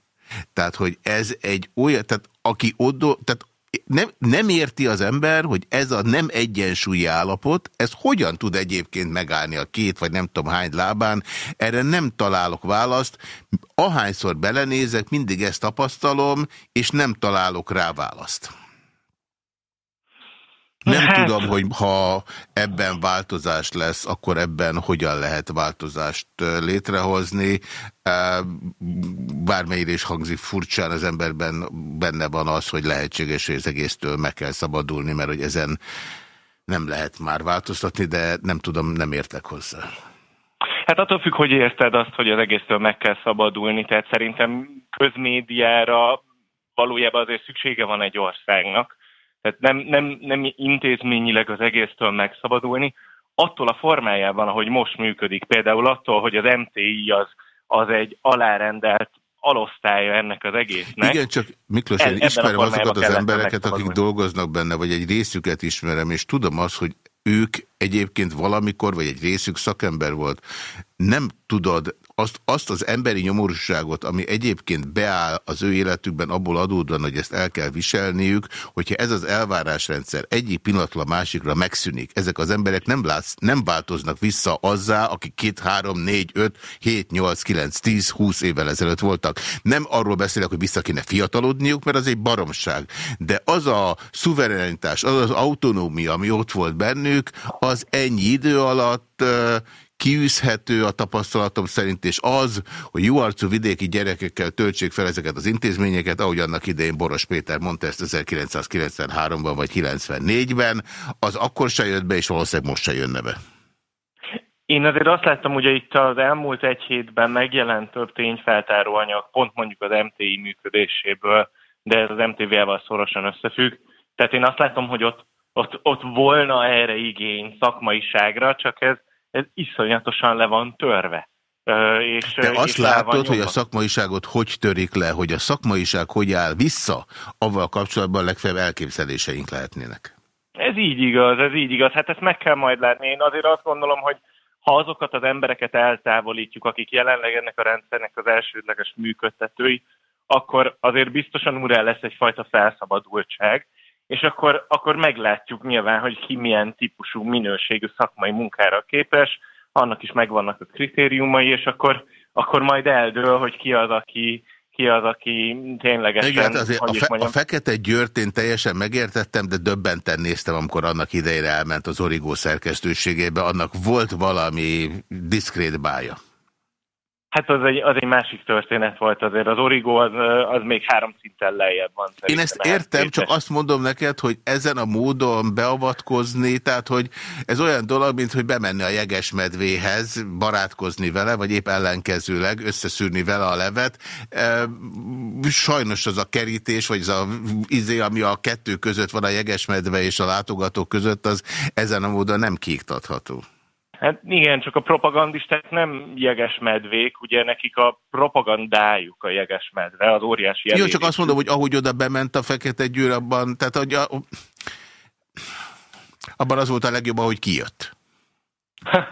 Tehát, hogy ez egy olyan, tehát aki ott, tehát nem, nem érti az ember, hogy ez a nem egyensúlyi állapot, ez hogyan tud egyébként megállni a két, vagy nem tudom hány lábán, erre nem találok választ. Ahányszor belenézek, mindig ezt tapasztalom, és nem találok rá választ. Nem hát... tudom, hogy ha ebben változás lesz, akkor ebben hogyan lehet változást létrehozni. Bármelyire is hangzik furcsán, az emberben benne van az, hogy lehetséges, hogy az egésztől meg kell szabadulni, mert hogy ezen nem lehet már változtatni, de nem tudom, nem értek hozzá. Hát attól függ, hogy érted azt, hogy az egésztől meg kell szabadulni, tehát szerintem közmédiára valójában azért szüksége van egy országnak, tehát nem, nem, nem intézményileg az egésztől megszabadulni, attól a formájában, ahogy most működik, például attól, hogy az MTI az, az egy alárendelt alosztálya ennek az egésznek. Igen, csak Miklós, én e, ismerem azokat az embereket, akik dolgoznak benne, vagy egy részüket ismerem, és tudom azt, hogy ők egyébként valamikor, vagy egy részük szakember volt. Nem tudod azt, azt az emberi nyomorúságot, ami egyébként beáll az ő életükben abból adódóan, hogy ezt el kell viselniük, hogyha ez az elvárásrendszer egyik pillanatra másikra megszűnik, ezek az emberek nem, látsz, nem változnak vissza azzá, akik 2, 3, 4, 5, 7, 8, 9, 10, 20 évvel ezelőtt voltak. Nem arról beszélek, hogy vissza kéne fiatalodniuk, mert az egy baromság. De az a szuverenitás, az az autonómia, ami ott volt bennük, az ennyi idő alatt kiűzhető a tapasztalatom szerint, és az, hogy jó arcú vidéki gyerekekkel töltsék fel ezeket az intézményeket, ahogy annak idején Boros Péter mondta ezt 1993-ban vagy 94-ben, az akkor se jött be, és valószínűleg most se jönne be. Én azért azt láttam, hogy itt az elmúlt egy hétben megjelent több tényfeltáró anyag, pont mondjuk az MTI működéséből, de ez az MTV-vel szorosan összefügg. Tehát én azt látom, hogy ott, ott, ott volna erre igény szakmaiságra, csak ez ez iszonyatosan le van törve. És, De azt és látod, hogy a szakmaiságot hogy törik le, hogy a szakmaiság hogy áll vissza, avval kapcsolatban legfeljebb elképzeléseink lehetnének. Ez így igaz, ez így igaz. Hát ezt meg kell majd látni. Én azért azt gondolom, hogy ha azokat az embereket eltávolítjuk, akik jelenleg ennek a rendszernek az elsődleges működtetői, akkor azért biztosan úrá lesz egyfajta felszabadultság, és akkor, akkor meglátjuk nyilván, hogy ki milyen típusú minőségű szakmai munkára képes, annak is megvannak a kritériumai, és akkor, akkor majd eldől, hogy ki az, aki, ki az, aki ténylegesen... Igen, hát azért a, fe, a Fekete Győrt én teljesen megértettem, de döbbenten néztem, amikor annak idejére elment az Origó szerkesztőségébe, annak volt valami diszkrét bája. Hát az egy, az egy másik történet volt azért. Az Origo az, az még három szinten lejjebb van. Én ezt értem, csak azt mondom neked, hogy ezen a módon beavatkozni, tehát hogy ez olyan dolog, mint hogy bemenni a jegesmedvéhez, barátkozni vele, vagy épp ellenkezőleg összeszűrni vele a levet. Sajnos az a kerítés, vagy az a izé, ami a kettő között van a jegesmedve és a látogatók között, az ezen a módon nem kiiktatható. Hát igen, csak a propagandisták nem jeges medvék, ugye nekik a propagandájuk a jeges medve, az óriási Jó, csak azt mondom, hogy ahogy oda bement a Fekete Győr, abban, tehát hogy a, abban az volt a legjobb, ahogy kijött.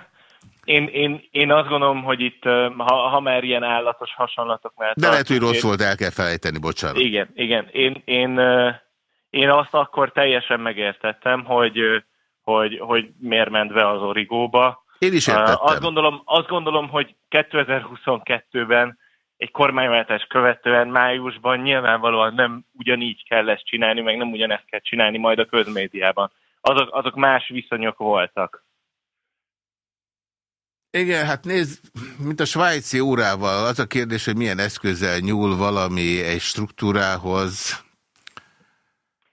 Én, én, én azt gondolom, hogy itt, ha, ha már ilyen állatos hasonlatok mert... De lehet, hogy rossz volt, el kell felejteni, bocsánat. Igen, igen. Én, én, én azt akkor teljesen megértettem, hogy hogy, hogy miért ment be az origóba. Én is értettem. Azt gondolom, azt gondolom hogy 2022-ben egy kormányváltás követően májusban nyilvánvalóan nem ugyanígy kell ezt csinálni, meg nem ugyanezt kell csinálni majd a közmédiában. Azok, azok más viszonyok voltak. Igen, hát nézd, mint a svájci órával, az a kérdés, hogy milyen eszközzel nyúl valami egy struktúrához,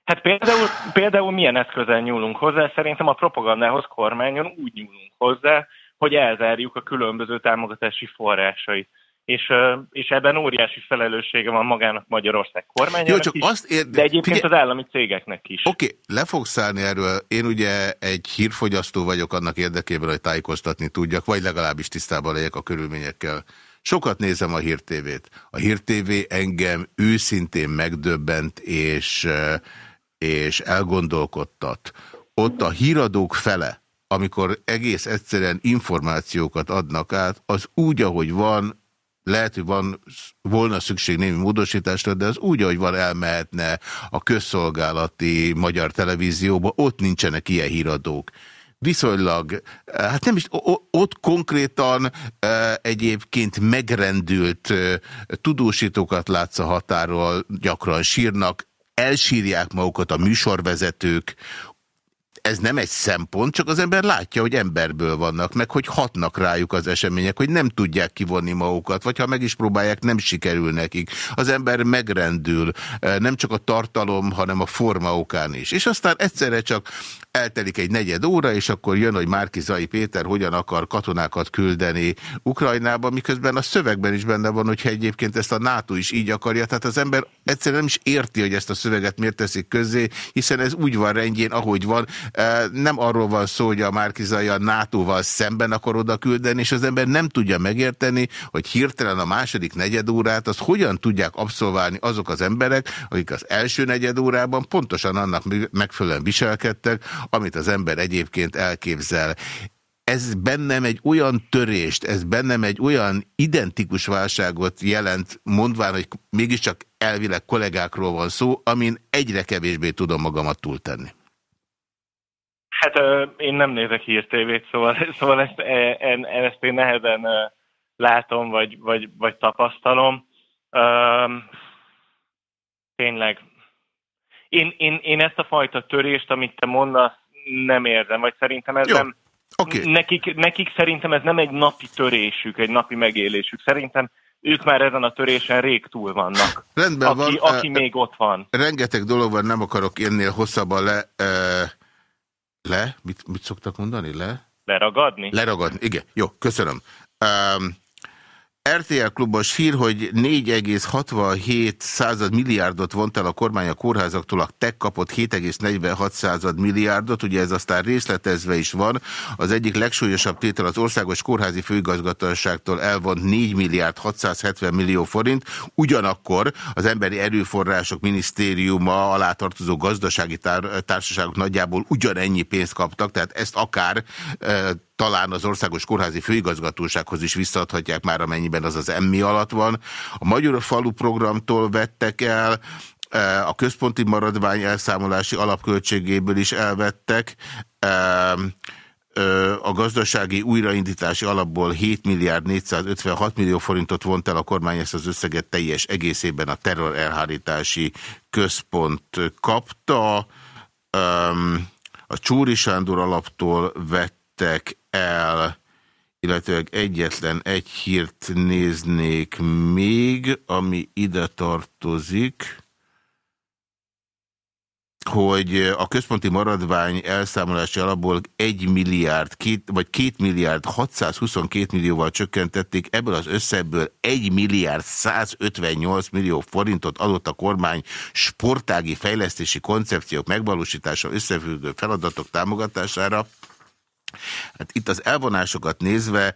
Hát például, például milyen eszközzel nyúlunk hozzá? Szerintem a propagandához kormányon úgy nyúlunk hozzá, hogy elzárjuk a különböző támogatási forrásait. És, és ebben óriási felelőssége van magának Magyarország kormányának Jó, csak is, azt ér... de egyébként Figyelj... az állami cégeknek is. Oké, okay, le fogsz szállni erről. Én ugye egy hírfogyasztó vagyok annak érdekében, hogy tájékoztatni tudjak, vagy legalábbis tisztában legyek a körülményekkel. Sokat nézem a hírtévét. A hírtévé engem őszintén megdöbbent, és és elgondolkodtat, ott a híradók fele amikor egész egyszerűen információkat adnak át, az úgy, ahogy van, lehet, hogy van, volna szükség némi módosításra, de az úgy, ahogy van, elmehetne a közszolgálati magyar televízióba, ott nincsenek ilyen híradók. Viszonylag, hát nem is, ott konkrétan egyébként megrendült tudósítókat látsz a határól, gyakran sírnak, elsírják magukat a műsorvezetők, ez nem egy szempont, csak az ember látja, hogy emberből vannak, meg hogy hatnak rájuk az események, hogy nem tudják kivonni magukat, vagy ha meg is próbálják, nem sikerül nekik. Az ember megrendül, nem csak a tartalom, hanem a forma okán is. És aztán egyszerre csak eltelik egy negyed óra, és akkor jön, hogy Márkizai Péter hogyan akar katonákat küldeni Ukrajnába, miközben a szövegben is benne van, hogyha egyébként ezt a NATO is így akarja. Tehát az ember egyszerűen nem is érti, hogy ezt a szöveget miért teszik közzé, hiszen ez úgy van rendjén, ahogy van. Nem arról van szó, hogy a Márkizai a NATO-val szemben akar oda küldeni, és az ember nem tudja megérteni, hogy hirtelen a második negyed órát az hogyan tudják abszolválni azok az emberek, akik az első negyed órában pontosan annak megfelelően viselkedtek, amit az ember egyébként elképzel. Ez bennem egy olyan törést, ez bennem egy olyan identikus válságot jelent, mondván, hogy mégiscsak elvileg kollégákról van szó, amin egyre kevésbé tudom magamat túltenni. Hát én nem nézek hírtévét, szóval, szóval ezt, e, e, ezt én nehezen látom, vagy, vagy, vagy tapasztalom. Tényleg, én, én, én ezt a fajta törést, amit te mondasz, nem érzem, vagy szerintem ez Jó. nem... Okay. Nekik, nekik szerintem ez nem egy napi törésük, egy napi megélésük. Szerintem ők már ezen a törésen rég túl vannak. Rendben aki, van. Aki e, még ott van. Rengeteg dolog van, nem akarok ennél hosszabban le... E, le? Mit, mit szoktak mondani? Le? Leragadni? Leragadni, igen. Jó, köszönöm. Um, RTL klubos hír, hogy 4,67 század milliárdot vont el a kormány a kórházaktól, a TEK kapott 7,46 század milliárdot, ugye ez aztán részletezve is van. Az egyik legsúlyosabb tétel az országos kórházi főigazgatóságtól elvont 4 milliárd 670 millió forint, ugyanakkor az emberi erőforrások minisztériuma alá tartozó gazdasági tár társaságok nagyjából ugyanennyi pénzt kaptak, tehát ezt akár e, talán az Országos Kórházi Főigazgatósághoz is visszaadhatják már, amennyiben az az emmi alatt van. A Magyar Falu programtól vettek el, e, a központi maradvány elszámolási alapköltségéből is elvettek, e, e, a gazdasági újraindítási alapból 7 milliárd 456 millió forintot vont el a kormány ezt az összeget teljes egészében a terror elhárítási központ kapta. A Csúri Sándor alaptól vettek el, illetőleg egyetlen egy hírt néznék még, ami ide tartozik, hogy a központi maradvány elszámolási alapból 1 milliárd, két, vagy 2 milliárd 622 millióval csökkentették, ebből az összegből 1 milliárd 158 millió forintot adott a kormány sportági fejlesztési koncepciók megvalósítása összefüggő feladatok támogatására. Hát itt az elvonásokat nézve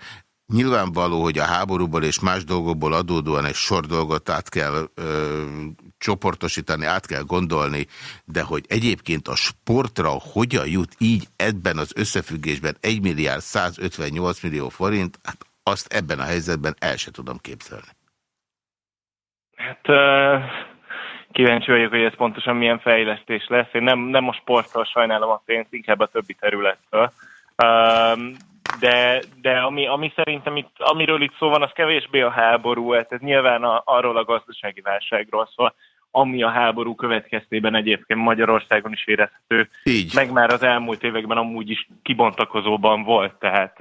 nyilvánvaló, hogy a háborúból és más dolgokból adódóan egy sor dolgot át kell ö, csoportosítani, át kell gondolni, de hogy egyébként a sportra hogyan jut így ebben az összefüggésben 1 milliárd 158 millió forint, hát azt ebben a helyzetben el se tudom képzelni. Hát uh, kíváncsi vagyok, hogy ez pontosan milyen fejlesztés lesz. Én nem, nem a sporttól sajnálom a pénzt, inkább a többi területtől de, de ami, ami szerintem itt, amiről itt szó van, az kevésbé a háború, ez nyilván a, arról a gazdasági válságról szól, ami a háború következtében egyébként Magyarországon is érezhető, Így. meg már az elmúlt években amúgy is kibontakozóban volt, tehát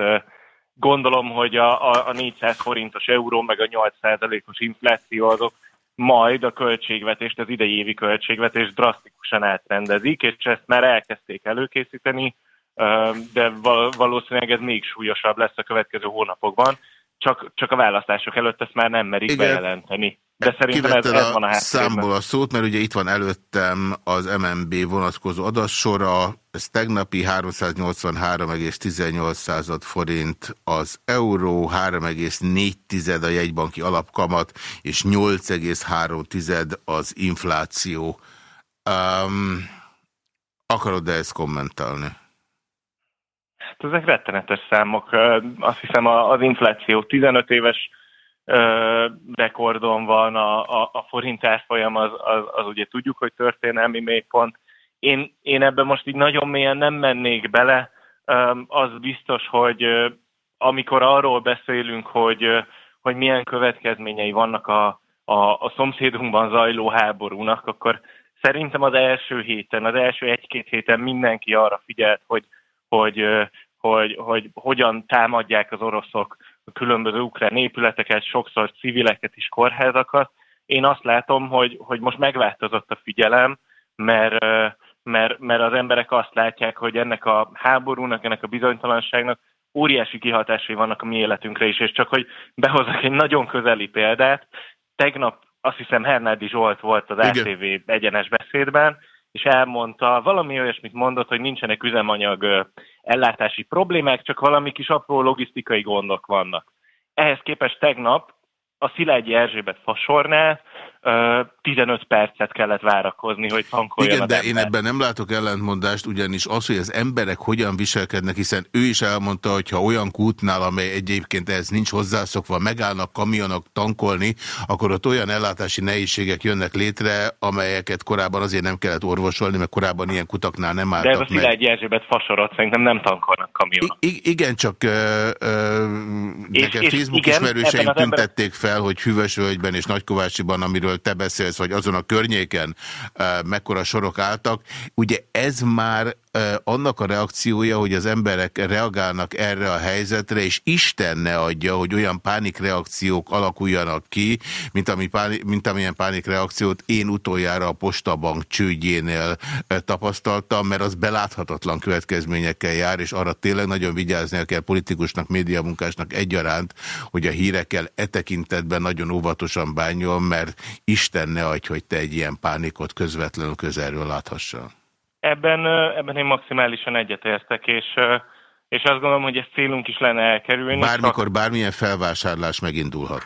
gondolom, hogy a, a, a 400 forintos euró, meg a 8%-os infláció azok majd a költségvetést, az idei évi költségvetést drasztikusan átrendezik, és ezt már elkezdték előkészíteni, de valószínűleg ez még súlyosabb lesz a következő hónapokban, csak, csak a választások előtt ezt már nem merik Igen. bejelenteni. De szerintem ez, ez van a számból a szót, mert ugye itt van előttem az MNB vonatkozó adatsora, ez tegnapi 383,18 forint az euró, 3,4 a jegybanki alapkamat, és 8,3 az infláció. Um, akarod-e ezt kommentálni? Ezek rettenetes számok. Azt hiszem az infláció 15 éves rekordon van, a, a, a forint árfolyam az, az, az ugye tudjuk, hogy történelmi mélypont. Én, én ebben most így nagyon mélyen nem mennék bele, az biztos, hogy amikor arról beszélünk, hogy, hogy milyen következményei vannak a, a, a szomszédunkban zajló háborúnak, akkor szerintem az első héten, az első egy-két héten mindenki arra figyelt, hogy, hogy, hogy, hogy hogyan támadják az oroszok a különböző ukrán épületeket, sokszor civileket is, kórházakat. Én azt látom, hogy, hogy most megváltozott a figyelem, mert, mert, mert az emberek azt látják, hogy ennek a háborúnak, ennek a bizonytalanságnak óriási kihatásai vannak a mi életünkre is, és csak hogy behozok egy nagyon közeli példát, tegnap azt hiszem Hernádi Zsolt volt az ATV egyenes beszédben, és elmondta, valami olyasmit mondott, hogy nincsenek üzemanyag ellátási problémák, csak valami kis apró logisztikai gondok vannak. Ehhez képest tegnap a Szilágyi Erzsébet fasornál 15 percet kellett várakozni, hogy tankoljon Igen, de ember. én ebben nem látok ellentmondást, ugyanis az, hogy az emberek hogyan viselkednek, hiszen ő is elmondta, hogy ha olyan kútnál, amely egyébként ez nincs hozzászokva, megállnak kamionok tankolni, akkor ott olyan ellátási nehézségek jönnek létre, amelyeket korábban azért nem kellett orvosolni, mert korábban ilyen kutaknál nem álltak De ez a Szilágyi Erzsébet fasorot szerintem nem tankolnak kamionok. I igen, csak ö, ö, és, nekem és Facebook igen, ismerőseim tüntették fel, hogy Hüvösvölgyben és Nagykovácsiban, amiről amiről te beszélsz, vagy azon a környéken mekkora sorok álltak, ugye ez már annak a reakciója, hogy az emberek reagálnak erre a helyzetre, és Isten ne adja, hogy olyan pánikreakciók alakuljanak ki, mint, ami pánik, mint amilyen pánikreakciót én utoljára a Postabank csődjénél tapasztaltam, mert az beláthatatlan következményekkel jár, és arra tényleg nagyon vigyázni kell politikusnak, médiamunkásnak egyaránt, hogy a hírekkel e tekintetben nagyon óvatosan bánjon, mert Isten ne adj, hogy te egy ilyen pánikot közvetlenül közelről láthasson. Ebben, ebben én maximálisan egyetértek, és, és azt gondolom, hogy ezt célunk is lenne elkerülni. Bármikor csak... bármilyen felvásárlás megindulhat.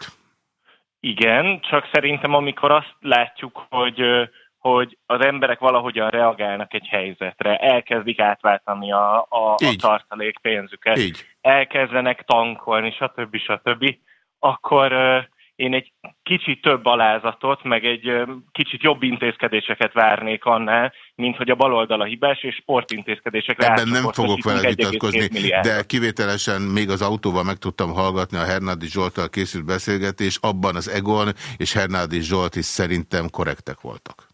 Igen, csak szerintem amikor azt látjuk, hogy, hogy az emberek valahogyan reagálnak egy helyzetre, elkezdik átváltani a, a, a tartalék pénzüket, Így. elkezdenek tankolni, stb. stb., akkor, én egy kicsit több alázatot, meg egy kicsit jobb intézkedéseket várnék annál, mint hogy a baloldal a hibás, és sportintézkedésekre Ebben nem fogok vele vitatkozni, de kivételesen még az autóval meg tudtam hallgatni a Hernádi Zsoltal készült beszélgetés, abban az Egon és Hernádi Zsolt is szerintem korrektek voltak.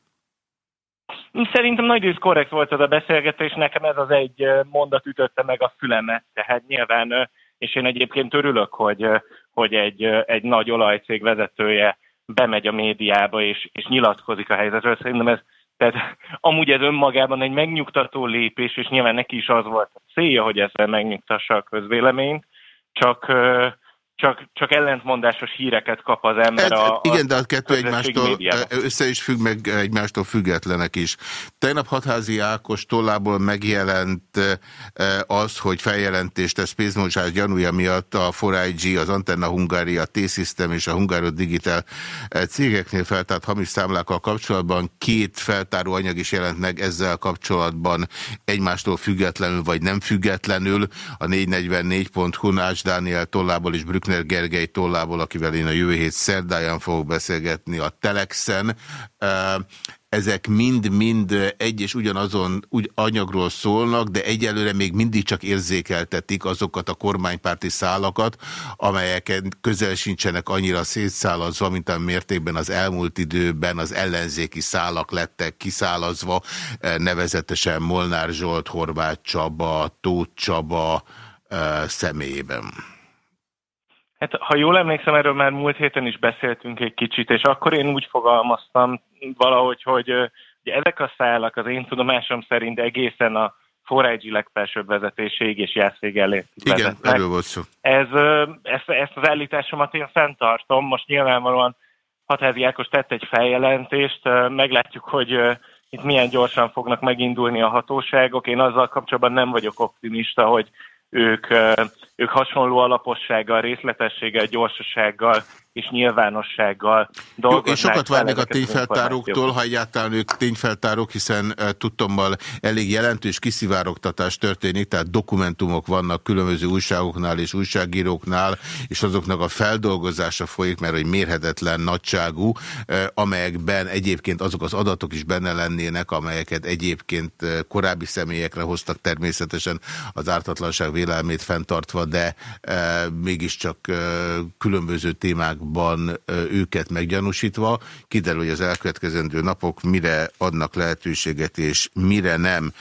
Szerintem nagy rész korrekt volt az a beszélgetés, nekem ez az egy mondat ütötte meg a fülemet, tehát nyilván, és én egyébként örülök, hogy hogy egy, egy nagy olajcég vezetője bemegy a médiába és, és nyilatkozik a helyzetről. Szerintem ez, tehát amúgy ez önmagában egy megnyugtató lépés, és nyilván neki is az volt a célja, hogy ezzel megnyugtassa a közvéleményt, csak csak, csak ellentmondásos híreket kap az ember. a, igen, de a kettő egymástól médiában. össze is függ, meg egymástól függetlenek is. Tegnap Hatházi Ákos tollából megjelent az, hogy feljelentést tesz pénzmosás gyanúja miatt a 4IG, az Antenna Hungária, T-System és a Hungáro Digital cégeknél feltárt hamis számlákkal kapcsolatban két feltáró anyag is jelent meg ezzel kapcsolatban egymástól függetlenül vagy nem függetlenül. A 444.hu Nács Dániel tollából is Brückner Lechner Gergely tollából, akivel én a jövő hét szerdáján fogok beszélgetni a Telexen. Ezek mind-mind egy és ugyanazon úgy anyagról szólnak, de egyelőre még mindig csak érzékeltetik azokat a kormánypárti szálakat, amelyek közel sincsenek annyira szétszálazva, mint a mértékben az elmúlt időben az ellenzéki szálak lettek kiszálazva, nevezetesen Molnár Zsolt, Horváth Csaba, Tóth Csaba személyében. Hát, ha jól emlékszem, erről már múlt héten is beszéltünk egy kicsit, és akkor én úgy fogalmaztam valahogy, hogy ugye ezek a szálak az én tudomásom szerint egészen a 4 legfelsőbb vezetéség és jászvég elé Igen, vezetnek. erről volt szó. Ez, ezt, ezt az állításomat én fenntartom. Most nyilvánvalóan Hatházi Ákos tett egy feljelentést, meglátjuk, hogy itt milyen gyorsan fognak megindulni a hatóságok. Én azzal kapcsolatban nem vagyok optimista, hogy ők, ők hasonló alapossággal, részletességgel, gyorsasággal és nyilvánossággal dolgoznak. Jó, és sokat várnak a tényfeltáróktól, ha egyáltalán ők tényfeltárók, hiszen e, tudtommal elég jelentős kiszivárogtatás történik, tehát dokumentumok vannak különböző újságoknál és újságíróknál, és azoknak a feldolgozása folyik, mert hogy mérhetetlen nagyságú, e, amelyekben egyébként azok az adatok is benne lennének, amelyeket egyébként e, korábbi személyekre hoztak természetesen az ártatlanság vélelmét fenntartva, de e, mégiscsak e, különböző témák országban őket meggyanúsítva. Kiderül, hogy az elkövetkezendő napok mire adnak lehetőséget és mire nem.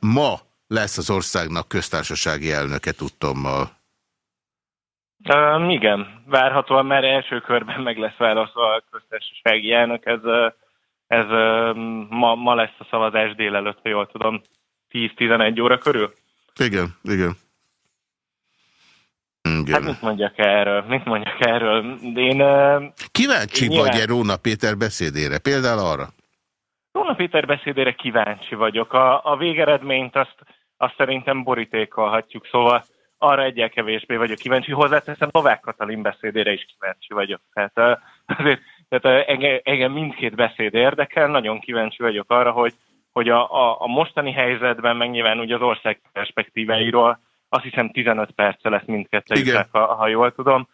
Ma lesz az országnak köztársasági elnöke tudtommal. Um, igen, várhatóan már első körben meg lesz válaszolva a köztársasági elnök. Ez, ez ma, ma lesz a szavazás délelőtt, ha jól tudom, 10-11 óra körül. Igen, igen. Igen. Hát mit mondjak erről? Mit mondjak erről? Én, kíváncsi én vagy-e Róna Péter beszédére? Például arra? Róna Péter beszédére kíváncsi vagyok. A, a végeredményt azt, azt szerintem borítékolhatjuk, szóval arra egyel kevésbé vagyok kíváncsi. Hozzáteszem, Novák Katalin beszédére is kíváncsi vagyok. Tehát, azért, tehát engem, engem mindkét beszéd érdekel, nagyon kíváncsi vagyok arra, hogy, hogy a, a, a mostani helyzetben meg nyilván ugye az ország perspektíváiról azt hiszem 15 perce lesz mindkettőjüknek, ha, ha jól tudom.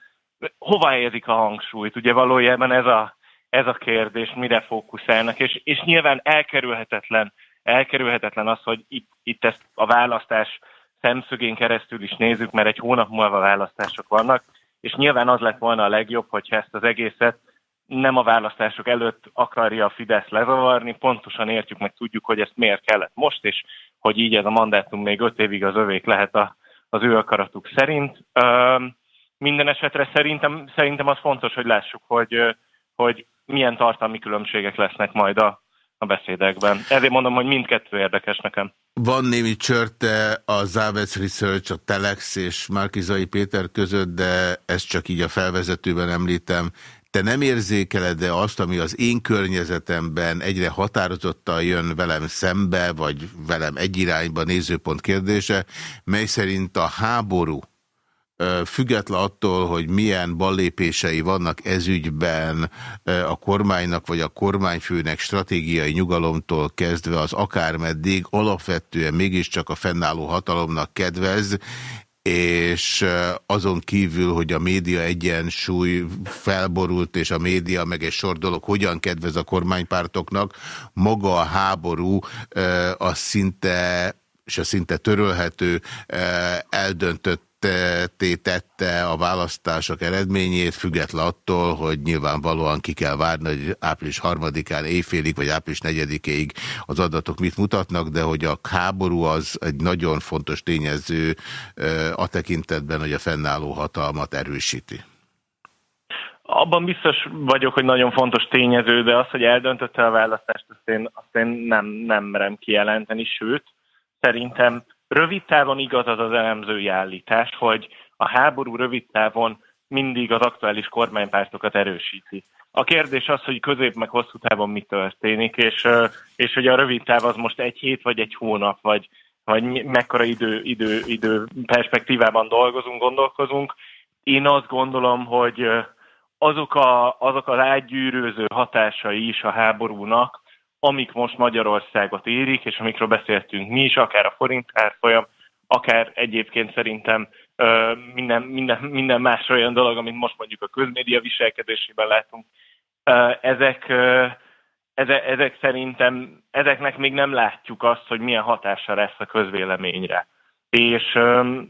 Hova helyezik a hangsúlyt? Ugye valójában ez a, ez a kérdés, mire fókuszálnak, és, és nyilván elkerülhetetlen, elkerülhetetlen az, hogy itt, itt ezt a választás szemszögén keresztül is nézzük, mert egy hónap múlva választások vannak, és nyilván az lett volna a legjobb, hogyha ezt az egészet nem a választások előtt akarja a Fidesz lezavarni, pontosan értjük, meg tudjuk, hogy ezt miért kellett most, és hogy így ez a mandátum még öt évig az övék lehet a, az ő akaratuk szerint. Minden esetre szerintem, szerintem az fontos, hogy lássuk, hogy, hogy milyen tartalmi különbségek lesznek majd a, a beszédekben. Ezért mondom, hogy mindkettő érdekes nekem. Van némi csörte a Závec Research, a Telex és Márkizai Péter között, de ezt csak így a felvezetőben említem. Te nem érzékeled-e azt, ami az én környezetemben egyre határozottan jön velem szembe, vagy velem egy irányba nézőpont kérdése, mely szerint a háború, független attól, hogy milyen ballépései vannak ezügyben a kormánynak, vagy a kormányfőnek stratégiai nyugalomtól kezdve az akármeddig, alapvetően mégiscsak a fennálló hatalomnak kedvez, és azon kívül, hogy a média egyensúly felborult, és a média meg egy sor dolog hogyan kedvez a kormánypártoknak, maga a háború az szinte, és a szinte törölhető, eldöntött tette a választások eredményét, független attól, hogy nyilvánvalóan ki kell várni, hogy április harmadikán éjfélig, vagy április negyedikéig az adatok mit mutatnak, de hogy a háború az egy nagyon fontos tényező a tekintetben, hogy a fennálló hatalmat erősíti. Abban biztos vagyok, hogy nagyon fontos tényező, de az, hogy eldöntötte a választást, azt én, azt én nem, nem merem kijelenteni, sőt, szerintem Rövid távon igaz az az elemzői állítás, hogy a háború rövid távon mindig az aktuális kormánypártokat erősíti. A kérdés az, hogy közép meg hosszú távon mi történik, és, és hogy a rövid táv az most egy hét, vagy egy hónap, vagy, vagy mekkora idő, idő, idő perspektívában dolgozunk, gondolkozunk. Én azt gondolom, hogy azok, a, azok az átgyűrőző hatásai is a háborúnak, amik most Magyarországot érik, és amikről beszéltünk mi is, akár a forint árfolyam, akár egyébként szerintem minden, minden, minden más olyan dolog, amit most mondjuk a közmédia viselkedésében látunk, ezek, ezek, ezek szerintem, ezeknek még nem látjuk azt, hogy milyen hatása lesz a közvéleményre. És,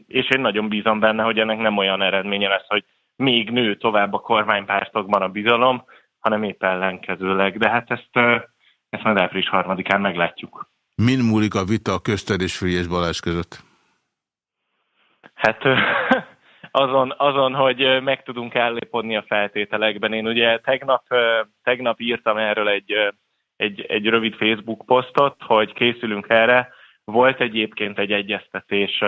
és én nagyon bízom benne, hogy ennek nem olyan eredménye lesz, hogy még nő tovább a kormánypártokban a bizalom, hanem épp ellenkezőleg. De hát ezt ezt majd április harmadikán meglátjuk. Min múlik a vita a közted és Frigyes Balázs között? Hát azon, azon, hogy meg tudunk állépodni a feltételekben. Én ugye tegnap, tegnap írtam erről egy, egy, egy rövid Facebook posztot, hogy készülünk erre. Volt egyébként egy egyeztetés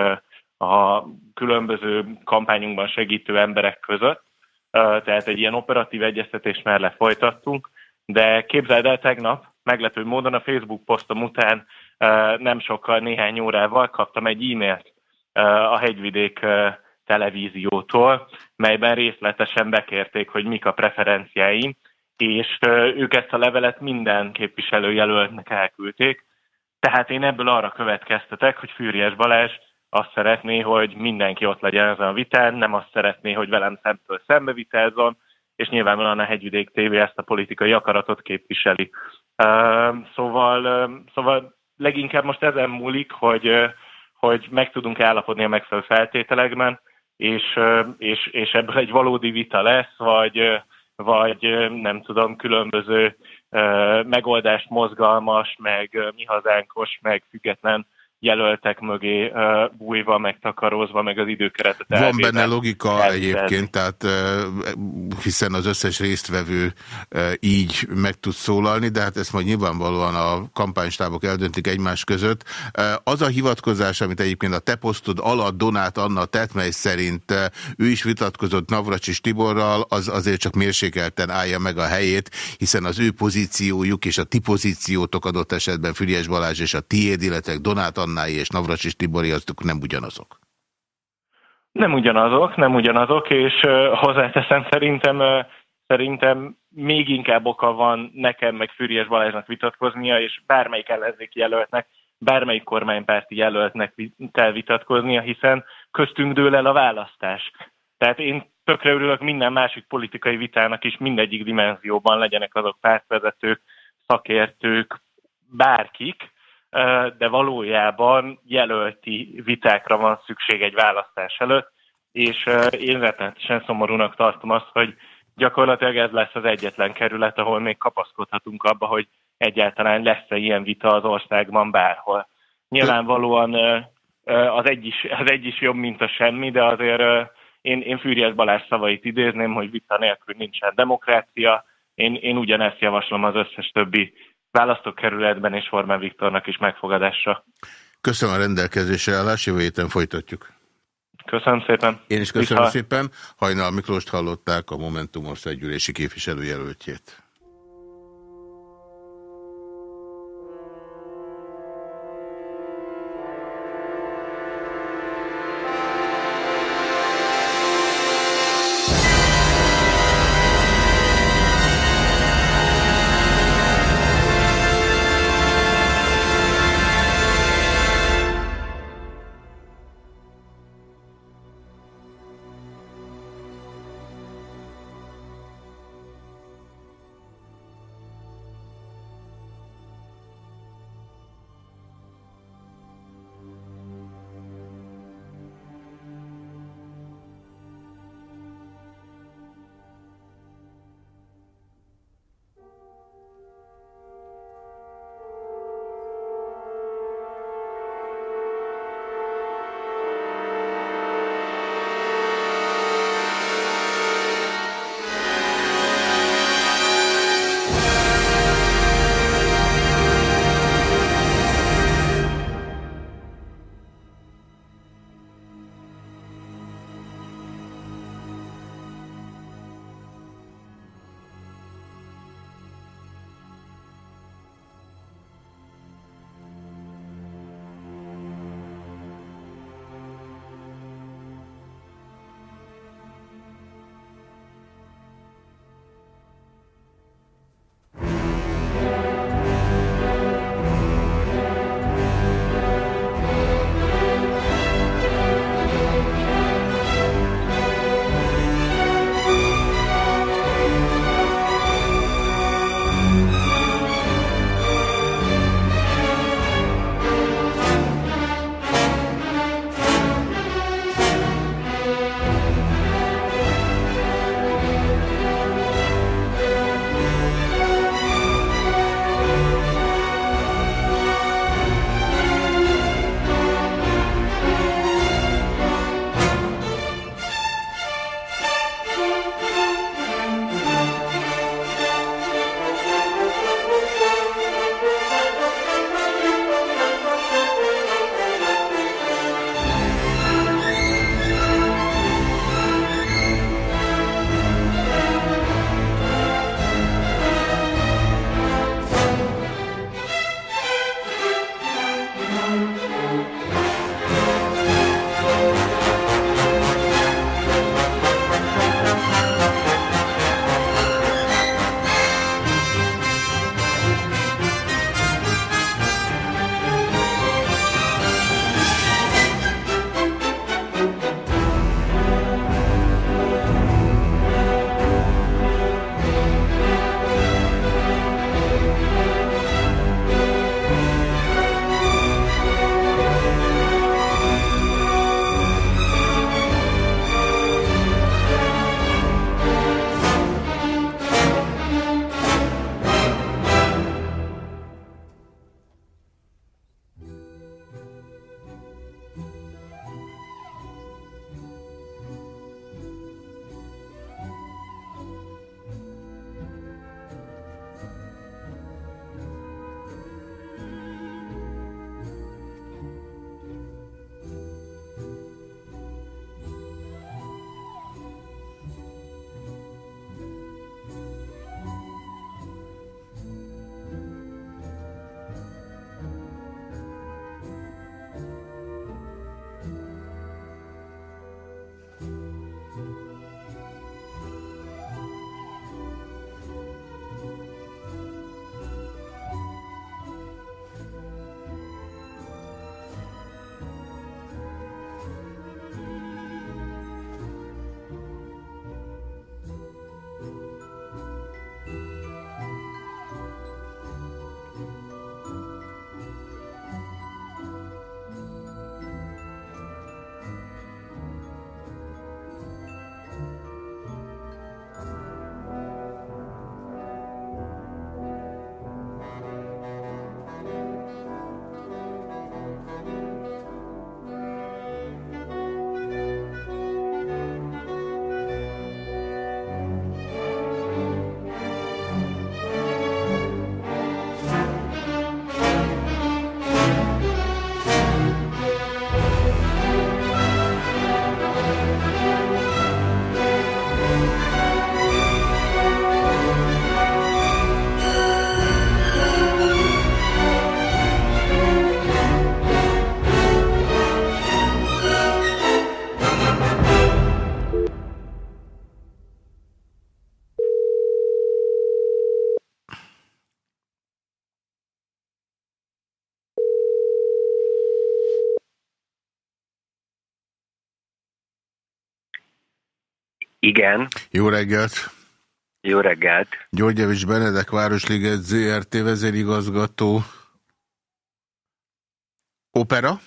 a különböző kampányunkban segítő emberek között, tehát egy ilyen operatív egyeztetést már lefolytattunk, de képzeld el, tegnap meglepő módon a Facebook posztom után nem sokkal, néhány órával kaptam egy e-mailt a hegyvidék televíziótól, melyben részletesen bekérték, hogy mik a preferenciáim, és ők ezt a levelet minden képviselőjelöltnek elküldték. Tehát én ebből arra következtetek, hogy Fűries Balázs azt szeretné, hogy mindenki ott legyen ezen a vitán, nem azt szeretné, hogy velem szemtől szembe vitázzon, és nyilvánvalóan a Hegyvidék TV ezt a politikai akaratot képviseli. Szóval, szóval leginkább most ezen múlik, hogy, hogy meg tudunk állapodni a megfelelő feltételekben, és, és, és ebből egy valódi vita lesz, vagy, vagy nem tudom, különböző megoldást mozgalmas, meg mi hazánkos, meg független jelöltek mögé uh, bújva, meg takarózva, meg az időkeretet Van elvéve. benne logika elvéve. egyébként, tehát uh, hiszen az összes résztvevő uh, így meg tud szólalni, de hát ezt majd nyilvánvalóan a kampánystábok eldöntik egymás között. Az a hivatkozás, amit egyébként a te posztod alatt Donát Anna tett, mely szerint ő is vitatkozott Navracsis Tiborral, az azért csak mérsékelten állja meg a helyét, hiszen az ő pozíciójuk és a ti pozíciótok adott esetben Füriás Balázs és a tiéd, illetve Donát Annái és Navracsis Tibori, azok nem ugyanazok. Nem ugyanazok, nem ugyanazok, és hozzáteszem szerintem, szerintem még inkább oka van nekem meg Fűries Balázsnak vitatkoznia, és bármelyik ellenzéki jelöltnek, bármelyik kormánypárti jelöltnek kell vitatkoznia, hiszen köztünk dől el a választás. Tehát én tökre örülök minden másik politikai vitának is mindegyik dimenzióban legyenek azok pártvezetők, szakértők, bárkik, de valójában jelölti vitákra van szükség egy választás előtt, és én rettenetesen szomorúnak tartom azt, hogy gyakorlatilag ez lesz az egyetlen kerület, ahol még kapaszkodhatunk abba, hogy egyáltalán lesz-e ilyen vita az országban bárhol. Nyilvánvalóan az egy is, az egy is jobb, mint a semmi, de azért én, én Fűriás Balázs szavait idézném, hogy vita nélkül nincsen demokrácia. Én, én ugyanezt javaslom az összes többi választókerületben és Formán Viktornak is megfogadásra. Köszönöm a rendelkezésre állás, jövő héten folytatjuk. Köszönöm szépen. Én is köszönöm Vissza. szépen. Hajnal Miklóst hallották, a Momentum országgyűlési képviselőjelöltjét. Igen. Jó reggelt! Jó reggelt! Györgyevics Benedek Városliget ZRT vezérigazgató. Opera?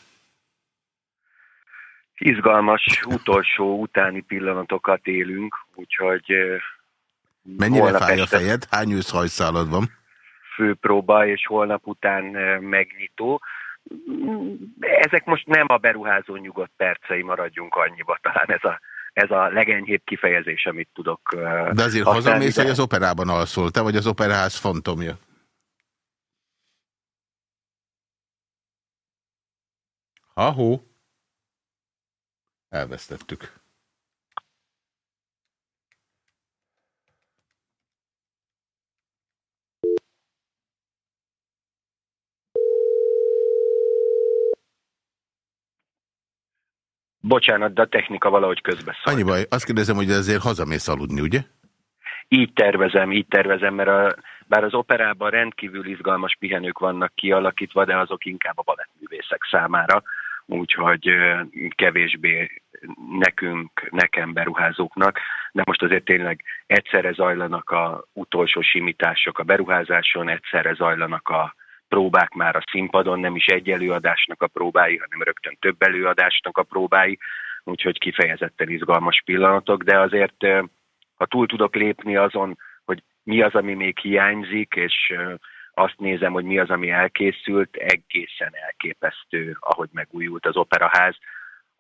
Izgalmas utolsó utáni pillanatokat élünk, úgyhogy... Mennyire fáj a fejed? Hány őszhajszálad van? Főpróba, és holnap után megnyitó. Ezek most nem a beruházó nyugodt percei, maradjunk annyiba, talán ez a ez a legenyhébb kifejezés, amit tudok De azért hazamész, hogy az operában alszol, te vagy az operáház fantomja? Ahó. Elvesztettük. Bocsánat, de a technika valahogy közbeszólt. Annyi baj, azt kérdezem, hogy azért hazamész aludni, ugye? Így tervezem, így tervezem, mert a, bár az operában rendkívül izgalmas pihenők vannak kialakítva, de azok inkább a balettművészek számára, úgyhogy kevésbé nekünk, nekem beruházóknak, de most azért tényleg egyszerre zajlanak a utolsó simítások a beruházáson, egyszerre zajlanak a próbák már a színpadon, nem is egy előadásnak a próbái, hanem rögtön több előadásnak a próbái, úgyhogy kifejezetten izgalmas pillanatok, de azért ha túl tudok lépni azon, hogy mi az, ami még hiányzik, és azt nézem, hogy mi az, ami elkészült, egészen elképesztő, ahogy megújult az operaház,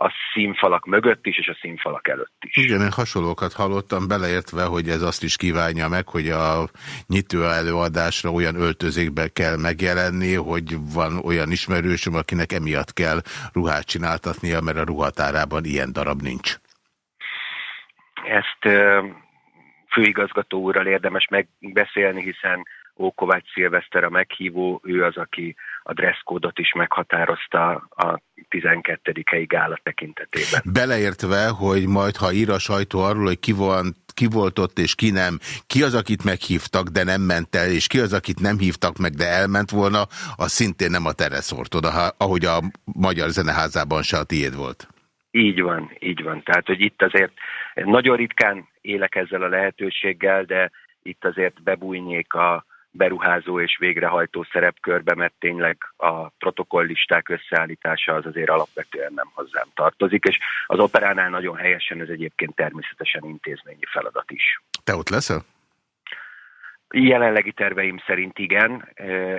a színfalak mögött is, és a színfalak előtt is. Igen, én hasonlókat hallottam, beleértve, hogy ez azt is kívánja meg, hogy a nyitő előadásra olyan öltözékbe kell megjelenni, hogy van olyan ismerősöm, akinek emiatt kell ruhát csináltatnia, mert a ruhatárában ilyen darab nincs. Ezt főigazgató úrral érdemes megbeszélni, hiszen Ókovács Szilveszter a meghívó, ő az, aki a dresszkódot is meghatározta a 12-i gála tekintetében. Beleértve, hogy majd, ha ír a sajtó arról, hogy ki, van, ki volt ott és ki nem, ki az, akit meghívtak, de nem ment el, és ki az, akit nem hívtak meg, de elment volna, az szintén nem a tereszortod, ahogy a Magyar Zeneházában se a tiéd volt. Így van, így van. Tehát, hogy itt azért nagyon ritkán élek ezzel a lehetőséggel, de itt azért bebújnék a, beruházó és végrehajtó szerepkörbe, mert tényleg a protokollisták összeállítása az azért alapvetően nem hozzám tartozik, és az operánál nagyon helyesen ez egyébként természetesen intézményi feladat is. Te ott leszel? Jelenlegi terveim szerint igen,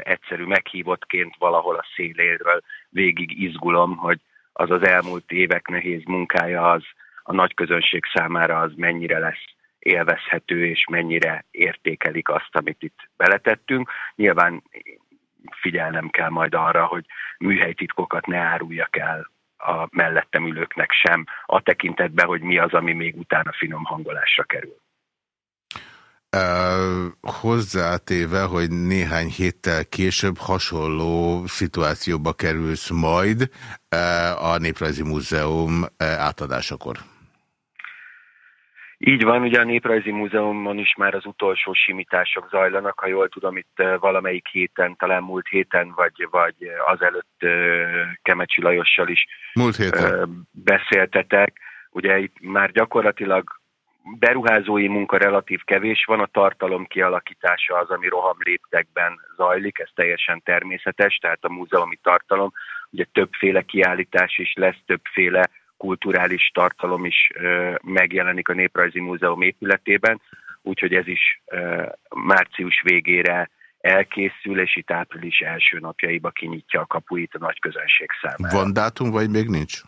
egyszerű meghívottként valahol a széléről végig izgulom, hogy az az elmúlt évek nehéz munkája az a nagy közönség számára az mennyire lesz élvezhető, és mennyire értékelik azt, amit itt beletettünk. Nyilván figyelnem kell majd arra, hogy műhelytitkokat ne áruljak el a mellettem ülőknek sem, a tekintetben, hogy mi az, ami még utána finom hangolásra kerül. Uh, hozzátéve, hogy néhány héttel később hasonló szituációba kerülsz majd uh, a Néprajzi Múzeum uh, átadásakor. Így van, ugye a Néprajzi Múzeumon is már az utolsó simítások zajlanak, ha jól tudom, itt valamelyik héten, talán múlt héten, vagy, vagy azelőtt Kemecsi Lajossal is múlt héten. beszéltetek. Ugye itt már gyakorlatilag beruházói munka relatív kevés van, a tartalom kialakítása az, ami roham léptekben zajlik, ez teljesen természetes, tehát a múzeumi tartalom, ugye többféle kiállítás is lesz, többféle kulturális tartalom is megjelenik a Néprajzi Múzeum épületében, úgyhogy ez is március végére elkészül, és itt április első napjaiba kinyitja a kapuit a nagy közönség számára. Van dátum, vagy még nincs?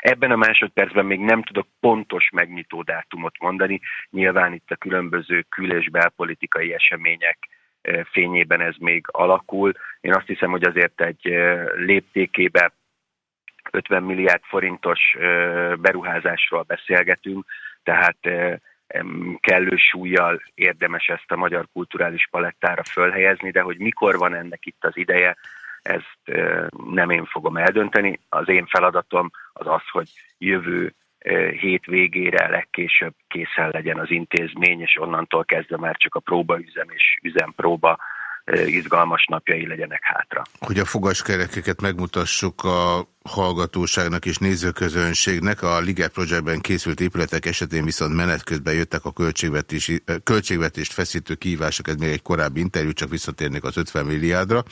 Ebben a másodpercben még nem tudok pontos megnyitó dátumot mondani. Nyilván itt a különböző kül- és belpolitikai események fényében ez még alakul. Én azt hiszem, hogy azért egy léptékébe 50 milliárd forintos beruházásról beszélgetünk, tehát kellő súlyjal érdemes ezt a magyar kulturális palettára fölhelyezni, de hogy mikor van ennek itt az ideje, ezt nem én fogom eldönteni. Az én feladatom az az, hogy jövő hét végére legkésőbb készen legyen az intézmény, és onnantól kezdve már csak a próbaüzem és üzempróba izgalmas napjai legyenek hátra. Hogy a fogaskerekeket megmutassuk a hallgatóságnak és nézőközönségnek, a Liget Projectben készült épületek esetén viszont menet közben jöttek a költségvetést feszítő kihívások, ez még egy korábbi interjú, csak visszatérnék az 50 milliárdra.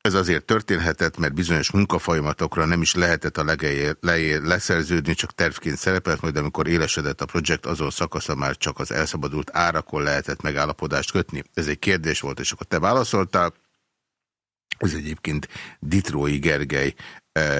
Ez azért történhetett, mert bizonyos munkafolyamatokra nem is lehetett a legején leszerződni, csak tervként szerepelt, majd amikor élesedett a projekt, azon szakasza már csak az elszabadult árakon lehetett megállapodást kötni. Ez egy kérdés volt, és akkor te válaszoltál. Ez egyébként Ditrói Gergely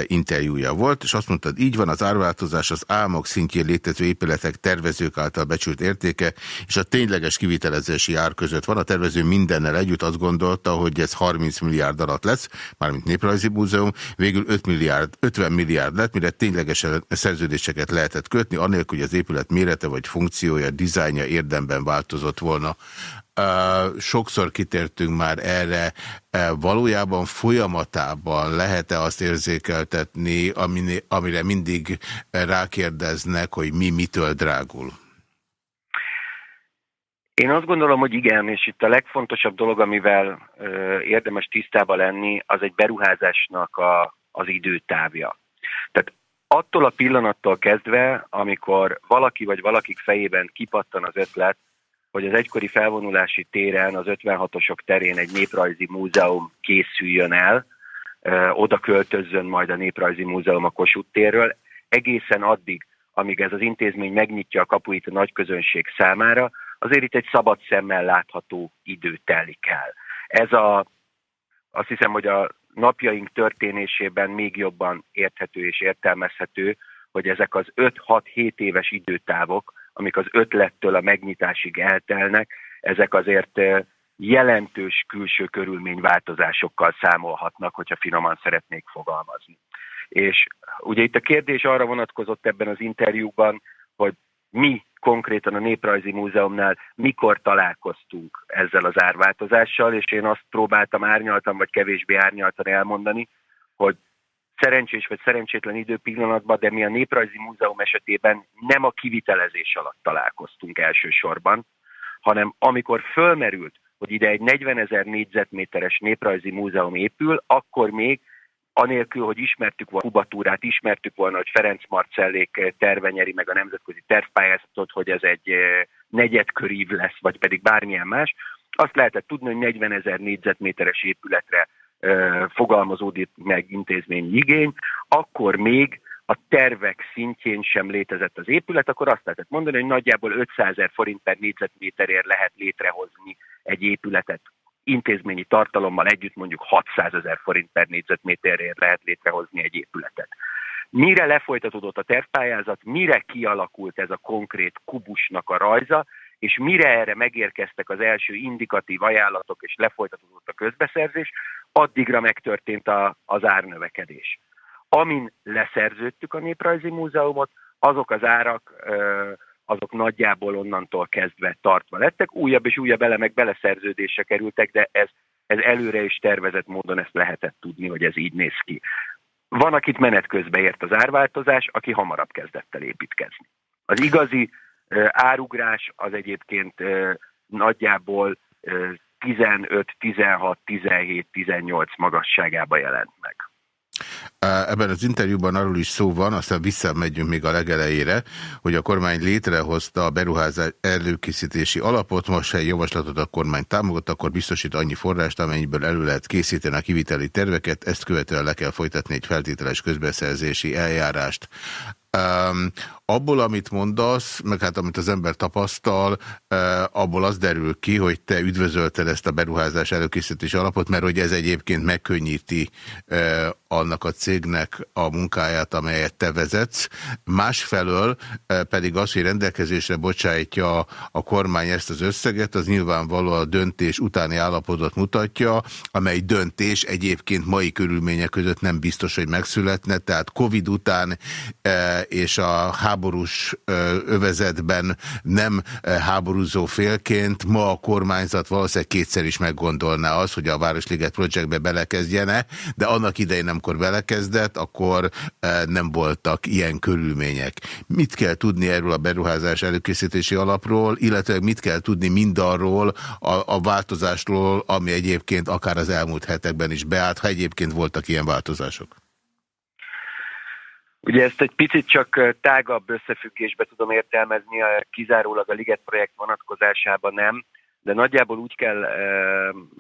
interjúja volt, és azt mondtad, így van az árváltozás az álmok szintjén létező épületek tervezők által becsült értéke, és a tényleges kivitelezési ár között van. A tervező mindennel együtt azt gondolta, hogy ez 30 milliárd alatt lesz, mármint Néprajzi Múzeum, végül 5 milliárd, 50 milliárd lett, mire ténylegesen szerződéseket lehetett kötni, anélkül, hogy az épület mérete vagy funkciója, dizájnja érdemben változott volna sokszor kitértünk már erre, valójában folyamatában lehet-e azt érzékeltetni, amire mindig rákérdeznek, hogy mi mitől drágul? Én azt gondolom, hogy igen, és itt a legfontosabb dolog, amivel érdemes tisztába lenni, az egy beruházásnak a, az időtávja. Tehát attól a pillanattól kezdve, amikor valaki vagy valakik fejében kipattan az ötlet, hogy az egykori felvonulási téren, az 56-osok terén egy néprajzi múzeum készüljön el, oda költözzön majd a Néprajzi Múzeum a Kossuth térről, egészen addig, amíg ez az intézmény megnyitja a kapuit a nagy közönség számára, azért itt egy szabad szemmel látható idő telik el. Ez a, azt hiszem, hogy a napjaink történésében még jobban érthető és értelmezhető, hogy ezek az 5-6-7 éves időtávok, amik az ötlettől a megnyitásig eltelnek, ezek azért jelentős külső körülményváltozásokkal számolhatnak, hogyha finoman szeretnék fogalmazni. És ugye itt a kérdés arra vonatkozott ebben az interjúban, hogy mi konkrétan a Néprajzi Múzeumnál mikor találkoztunk ezzel az árváltozással, és én azt próbáltam árnyaltan, vagy kevésbé árnyaltan elmondani, hogy szerencsés vagy szerencsétlen időpillanatban, de mi a Néprajzi Múzeum esetében nem a kivitelezés alatt találkoztunk elsősorban, hanem amikor fölmerült, hogy ide egy 40 ezer négyzetméteres néprajzi múzeum épül, akkor még anélkül, hogy ismertük volna Kubatúrát, ismertük volna, hogy Ferenc Marcellék terve nyeri meg a nemzetközi tervpályázatot, hogy ez egy eh, negyedkörív lesz, vagy pedig bármilyen más, azt lehetett tudni, hogy 40 ezer négyzetméteres épületre fogalmazódik meg intézményi igény, akkor még a tervek szintjén sem létezett az épület, akkor azt lehetett mondani, hogy nagyjából 500 ezer forint per négyzetméterért lehet létrehozni egy épületet intézményi tartalommal együtt mondjuk 600 ezer forint per négyzetméterért lehet létrehozni egy épületet. Mire lefolytatódott a tervpályázat, mire kialakult ez a konkrét kubusnak a rajza, és mire erre megérkeztek az első indikatív ajánlatok, és lefolytatódott a közbeszerzés, addigra megtörtént a, az árnövekedés. Amin leszerződtük a Néprajzi Múzeumot, azok az árak, azok nagyjából onnantól kezdve tartva lettek, újabb és újabb elemek beleszerződésre kerültek, de ez, ez előre is tervezett módon ezt lehetett tudni, hogy ez így néz ki. Van, akit menet közben ért az árváltozás, aki hamarabb kezdett el építkezni. Az igazi árugrás az egyébként nagyjából 15, 16, 17, 18 magasságába jelent meg. Ebben az interjúban arról is szó van, aztán visszamegyünk még a legelejére, hogy a kormány létrehozta a beruházás előkészítési alapot, most egy javaslatot a kormány támogat, akkor biztosít annyi forrást, amennyiből elő lehet készíteni a kiviteli terveket, ezt követően le kell folytatni egy feltételes közbeszerzési eljárást. Um, abból, amit mondasz, meg hát amit az ember tapasztal, abból az derül ki, hogy te üdvözölted ezt a beruházás előkészítés alapot, mert hogy ez egyébként megkönnyíti annak a cégnek a munkáját, amelyet te vezetsz. Másfelől pedig az, hogy rendelkezésre bocsájtja a kormány ezt az összeget, az nyilvánvalóan a döntés utáni állapotot mutatja, amely döntés egyébként mai körülmények között nem biztos, hogy megszületne, tehát Covid után és a háború háborús övezetben nem háborúzó félként, ma a kormányzat valószínűleg kétszer is meggondolná az, hogy a Városliget projektbe belekezdjene, de annak idején, amikor belekezdett, akkor nem voltak ilyen körülmények. Mit kell tudni erről a beruházás előkészítési alapról, illetve mit kell tudni mindarról a, a változásról, ami egyébként akár az elmúlt hetekben is beállt, ha egyébként voltak ilyen változások? Ugye ezt egy picit csak tágabb összefüggésbe tudom értelmezni, kizárólag a Liget projekt vonatkozásában nem, de nagyjából úgy kell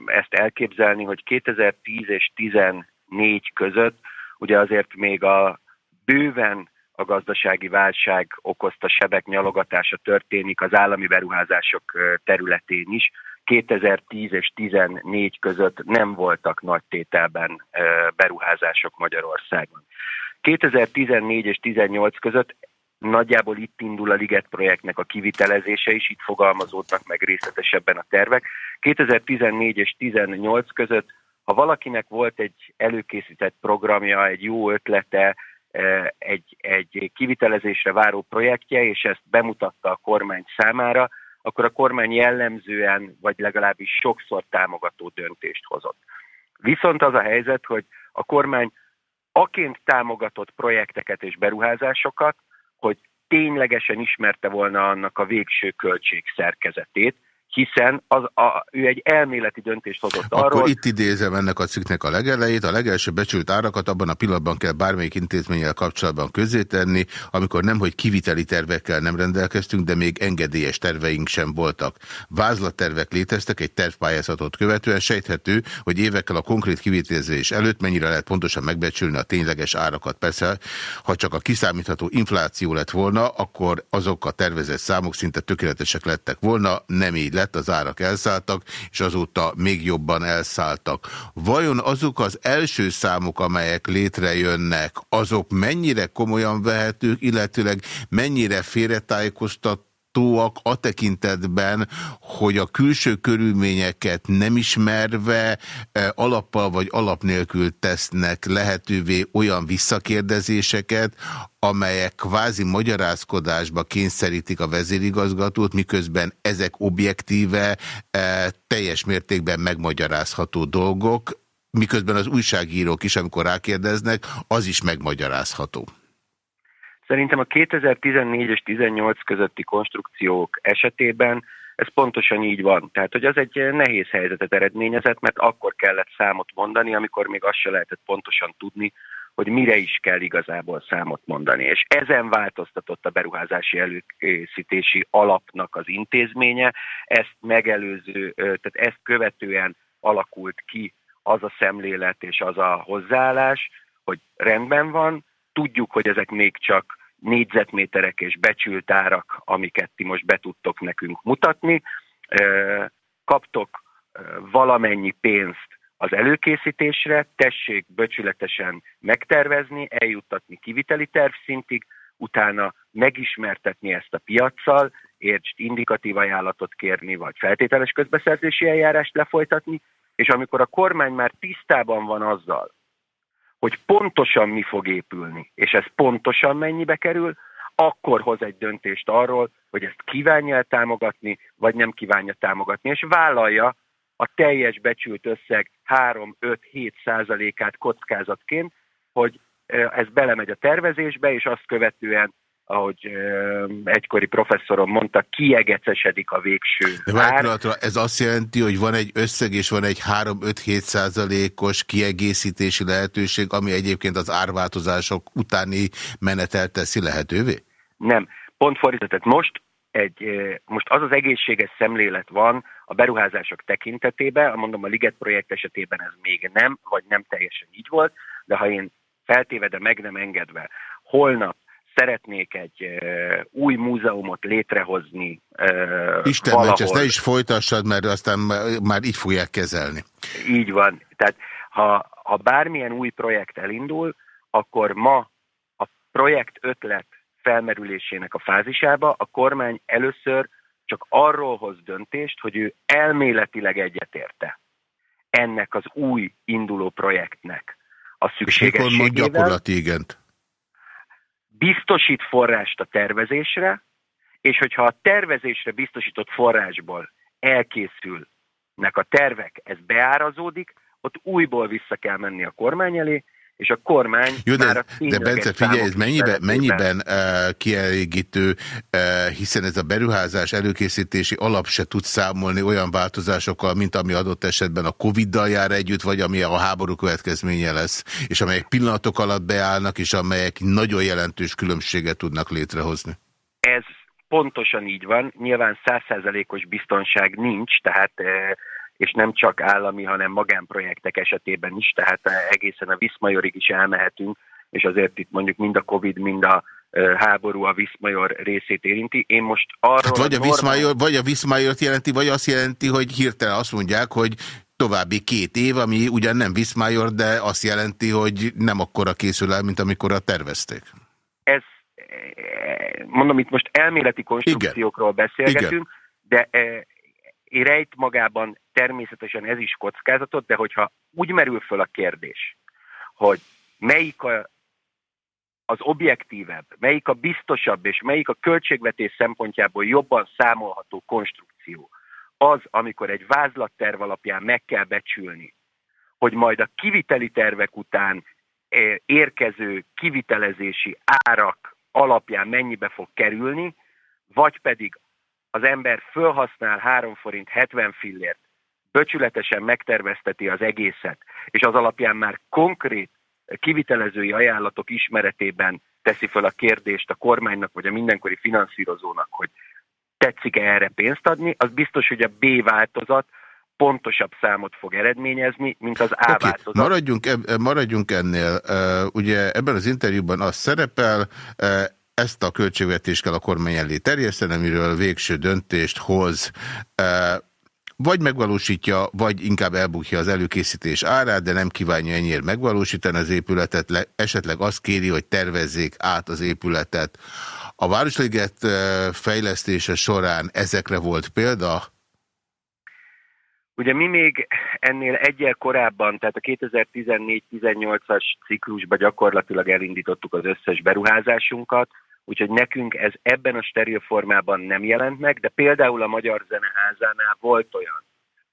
ezt elképzelni, hogy 2010 és 2014 között ugye azért még a bőven a gazdasági válság okozta sebek nyalogatása történik az állami beruházások területén is. 2010 és 2014 között nem voltak nagy tételben beruházások Magyarországon. 2014 és 2018 között nagyjából itt indul a Liget projektnek a kivitelezése is, itt fogalmazódnak meg részletesebben a tervek. 2014 és 2018 között, ha valakinek volt egy előkészített programja, egy jó ötlete, e, egy, egy kivitelezésre váró projektje, és ezt bemutatta a kormány számára, akkor a kormány jellemzően, vagy legalábbis sokszor támogató döntést hozott. Viszont az a helyzet, hogy a kormány aként támogatott projekteket és beruházásokat, hogy ténylegesen ismerte volna annak a végső költség szerkezetét, hiszen az a, ő egy elméleti döntést hozott Akkor arról... Akkor itt idézem ennek a cikknek a legelejét. A legelső becsült árakat abban a pillanatban kell bármelyik intézménnyel kapcsolatban közzétenni, amikor nem, hogy kiviteli tervekkel nem rendelkeztünk, de még engedélyes terveink sem voltak. Vázlattervek léteztek egy tervpályázatot követően, sejthető, hogy évekkel a konkrét kivitelezés előtt mennyire lehet pontosan megbecsülni a tényleges árakat. Persze, ha csak a kiszámítható infláció lett volna, akkor azok a tervezett számok szinte tökéletesek lettek volna, nem így lett, az árak elszálltak, és azóta még jobban elszálltak. Vajon azok az első számok, amelyek létrejönnek, azok mennyire komolyan vehetők, illetőleg mennyire félretájékoztat tóak a tekintetben, hogy a külső körülményeket nem ismerve e, alappal vagy alap nélkül tesznek lehetővé olyan visszakérdezéseket, amelyek kvázi magyarázkodásba kényszerítik a vezérigazgatót, miközben ezek objektíve e, teljes mértékben megmagyarázható dolgok, miközben az újságírók is, amikor rákérdeznek, az is megmagyarázható. Szerintem a 2014 és 18 közötti konstrukciók esetében ez pontosan így van. Tehát, hogy az egy nehéz helyzetet eredményezett, mert akkor kellett számot mondani, amikor még azt se lehetett pontosan tudni, hogy mire is kell igazából számot mondani. És ezen változtatott a beruházási előkészítési alapnak az intézménye, ezt megelőző, tehát ezt követően alakult ki az a szemlélet és az a hozzáállás, hogy rendben van, tudjuk, hogy ezek még csak négyzetméterek és becsült árak, amiket ti most be tudtok nekünk mutatni. Kaptok valamennyi pénzt az előkészítésre, tessék becsületesen megtervezni, eljuttatni kiviteli tervszintig, utána megismertetni ezt a piaccal, értsd indikatív ajánlatot kérni, vagy feltételes közbeszerzési eljárást lefolytatni, és amikor a kormány már tisztában van azzal, hogy pontosan mi fog épülni, és ez pontosan mennyibe kerül, akkor hoz egy döntést arról, hogy ezt kívánja támogatni, vagy nem kívánja támogatni, és vállalja a teljes becsült összeg 3-5-7 százalékát kockázatként, hogy ez belemegy a tervezésbe, és azt követően ahogy egykori professzorom mondta, kiegecesedik a végső De ár. ez azt jelenti, hogy van egy összeg és van egy 3-5-7 százalékos kiegészítési lehetőség, ami egyébként az árváltozások utáni menetel teszi lehetővé? Nem, pont fordított. Most, egy, most az az egészséges szemlélet van a beruházások tekintetében, mondom a Liget projekt esetében ez még nem, vagy nem teljesen így volt, de ha én feltéve, de meg nem engedve, holnap szeretnék egy uh, új múzeumot létrehozni uh, Isten valahol. ezt ne is folytassad, mert aztán már így fogják kezelni. Így van. Tehát ha, ha bármilyen új projekt elindul, akkor ma a projekt ötlet felmerülésének a fázisába a kormány először csak arról hoz döntést, hogy ő elméletileg egyetérte ennek az új induló projektnek a szükségességével. És mikor mond gyakorlati igent? Biztosít forrást a tervezésre, és hogyha a tervezésre biztosított forrásból elkészülnek a tervek, ez beárazódik, ott újból vissza kell menni a kormány elé, és a kormány Jó, de, már de Bence, figyelj, ez mennyiben, mennyiben uh, kielégítő, uh, hiszen ez a beruházás előkészítési alap se tud számolni olyan változásokkal, mint ami adott esetben a Covid-dal jár együtt, vagy ami a háború következménye lesz, és amelyek pillanatok alatt beállnak, és amelyek nagyon jelentős különbséget tudnak létrehozni. Ez pontosan így van. Nyilván százszerzelékos biztonság nincs, tehát uh, és nem csak állami, hanem magánprojektek esetében is, tehát egészen a Viszmajorig is elmehetünk, és azért itt mondjuk mind a Covid, mind a háború a Viszmajor részét érinti. Én most arról... Hát vagy a Viszmajor, vagy a Viszmajort jelenti, vagy azt jelenti, hogy hirtelen azt mondják, hogy további két év, ami ugyan nem Viszmajor, de azt jelenti, hogy nem akkora készül el, mint amikor a tervezték. Ez, mondom, itt most elméleti konstrukciókról Igen. beszélgetünk, Igen. de rejt magában természetesen ez is kockázatot, de hogyha úgy merül föl a kérdés, hogy melyik a, az objektívebb, melyik a biztosabb, és melyik a költségvetés szempontjából jobban számolható konstrukció, az, amikor egy vázlatterv alapján meg kell becsülni, hogy majd a kiviteli tervek után eh, érkező kivitelezési árak alapján mennyibe fog kerülni, vagy pedig az ember fölhasznál 3 forint 70 fillért, böcsületesen megtervezteti az egészet, és az alapján már konkrét kivitelezői ajánlatok ismeretében teszi fel a kérdést a kormánynak vagy a mindenkori finanszírozónak, hogy tetszik-e erre pénzt adni, az biztos, hogy a B változat pontosabb számot fog eredményezni, mint az A okay. változat. Maradjunk, maradjunk ennél. Ugye ebben az interjúban az szerepel, ezt a költségvetést kell a kormány elé terjeszteni, amiről végső döntést hoz vagy megvalósítja, vagy inkább elbukja az előkészítés árát, de nem kívánja ennyire megvalósítani az épületet, esetleg azt kéri, hogy tervezzék át az épületet. A Városliget fejlesztése során ezekre volt példa? Ugye mi még ennél egyel korábban, tehát a 2014-18-as ciklusban gyakorlatilag elindítottuk az összes beruházásunkat, úgyhogy nekünk ez ebben a steril formában nem jelent meg, de például a Magyar Zeneházánál volt olyan,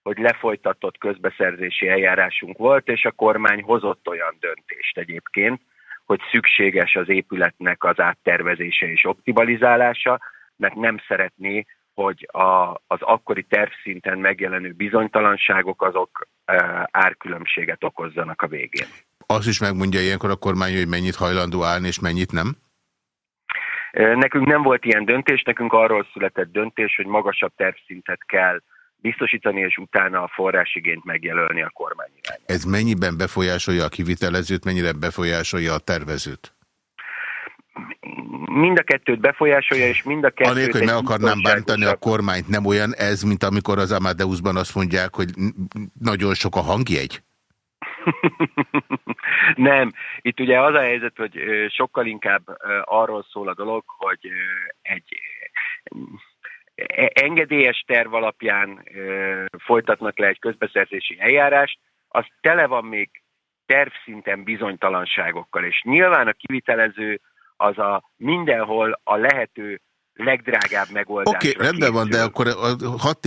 hogy lefolytatott közbeszerzési eljárásunk volt, és a kormány hozott olyan döntést egyébként, hogy szükséges az épületnek az áttervezése és optimalizálása, mert nem szeretné, hogy a, az akkori tervszinten megjelenő bizonytalanságok azok e, árkülönbséget okozzanak a végén. Azt is megmondja ilyenkor a kormány, hogy mennyit hajlandó állni, és mennyit nem? Nekünk nem volt ilyen döntés, nekünk arról született döntés, hogy magasabb tervszintet kell biztosítani, és utána a forrásigényt megjelölni a kormány irányába. Ez mennyiben befolyásolja a kivitelezőt, mennyire befolyásolja a tervezőt? Mind a kettőt befolyásolja, és mind a kettőt... Anélkül, hogy meg akarnám bántani a kormányt, nem olyan ez, mint amikor az Amadeusban azt mondják, hogy nagyon sok a hangjegy? Nem, itt ugye az a helyzet, hogy sokkal inkább arról szól a dolog, hogy egy e, engedélyes terv alapján folytatnak le egy közbeszerzési eljárást, az tele van még tervszinten bizonytalanságokkal, és nyilván a kivitelező az a mindenhol a lehető legdrágább megoldás. Oké, okay, rendben van, de akkor hadd,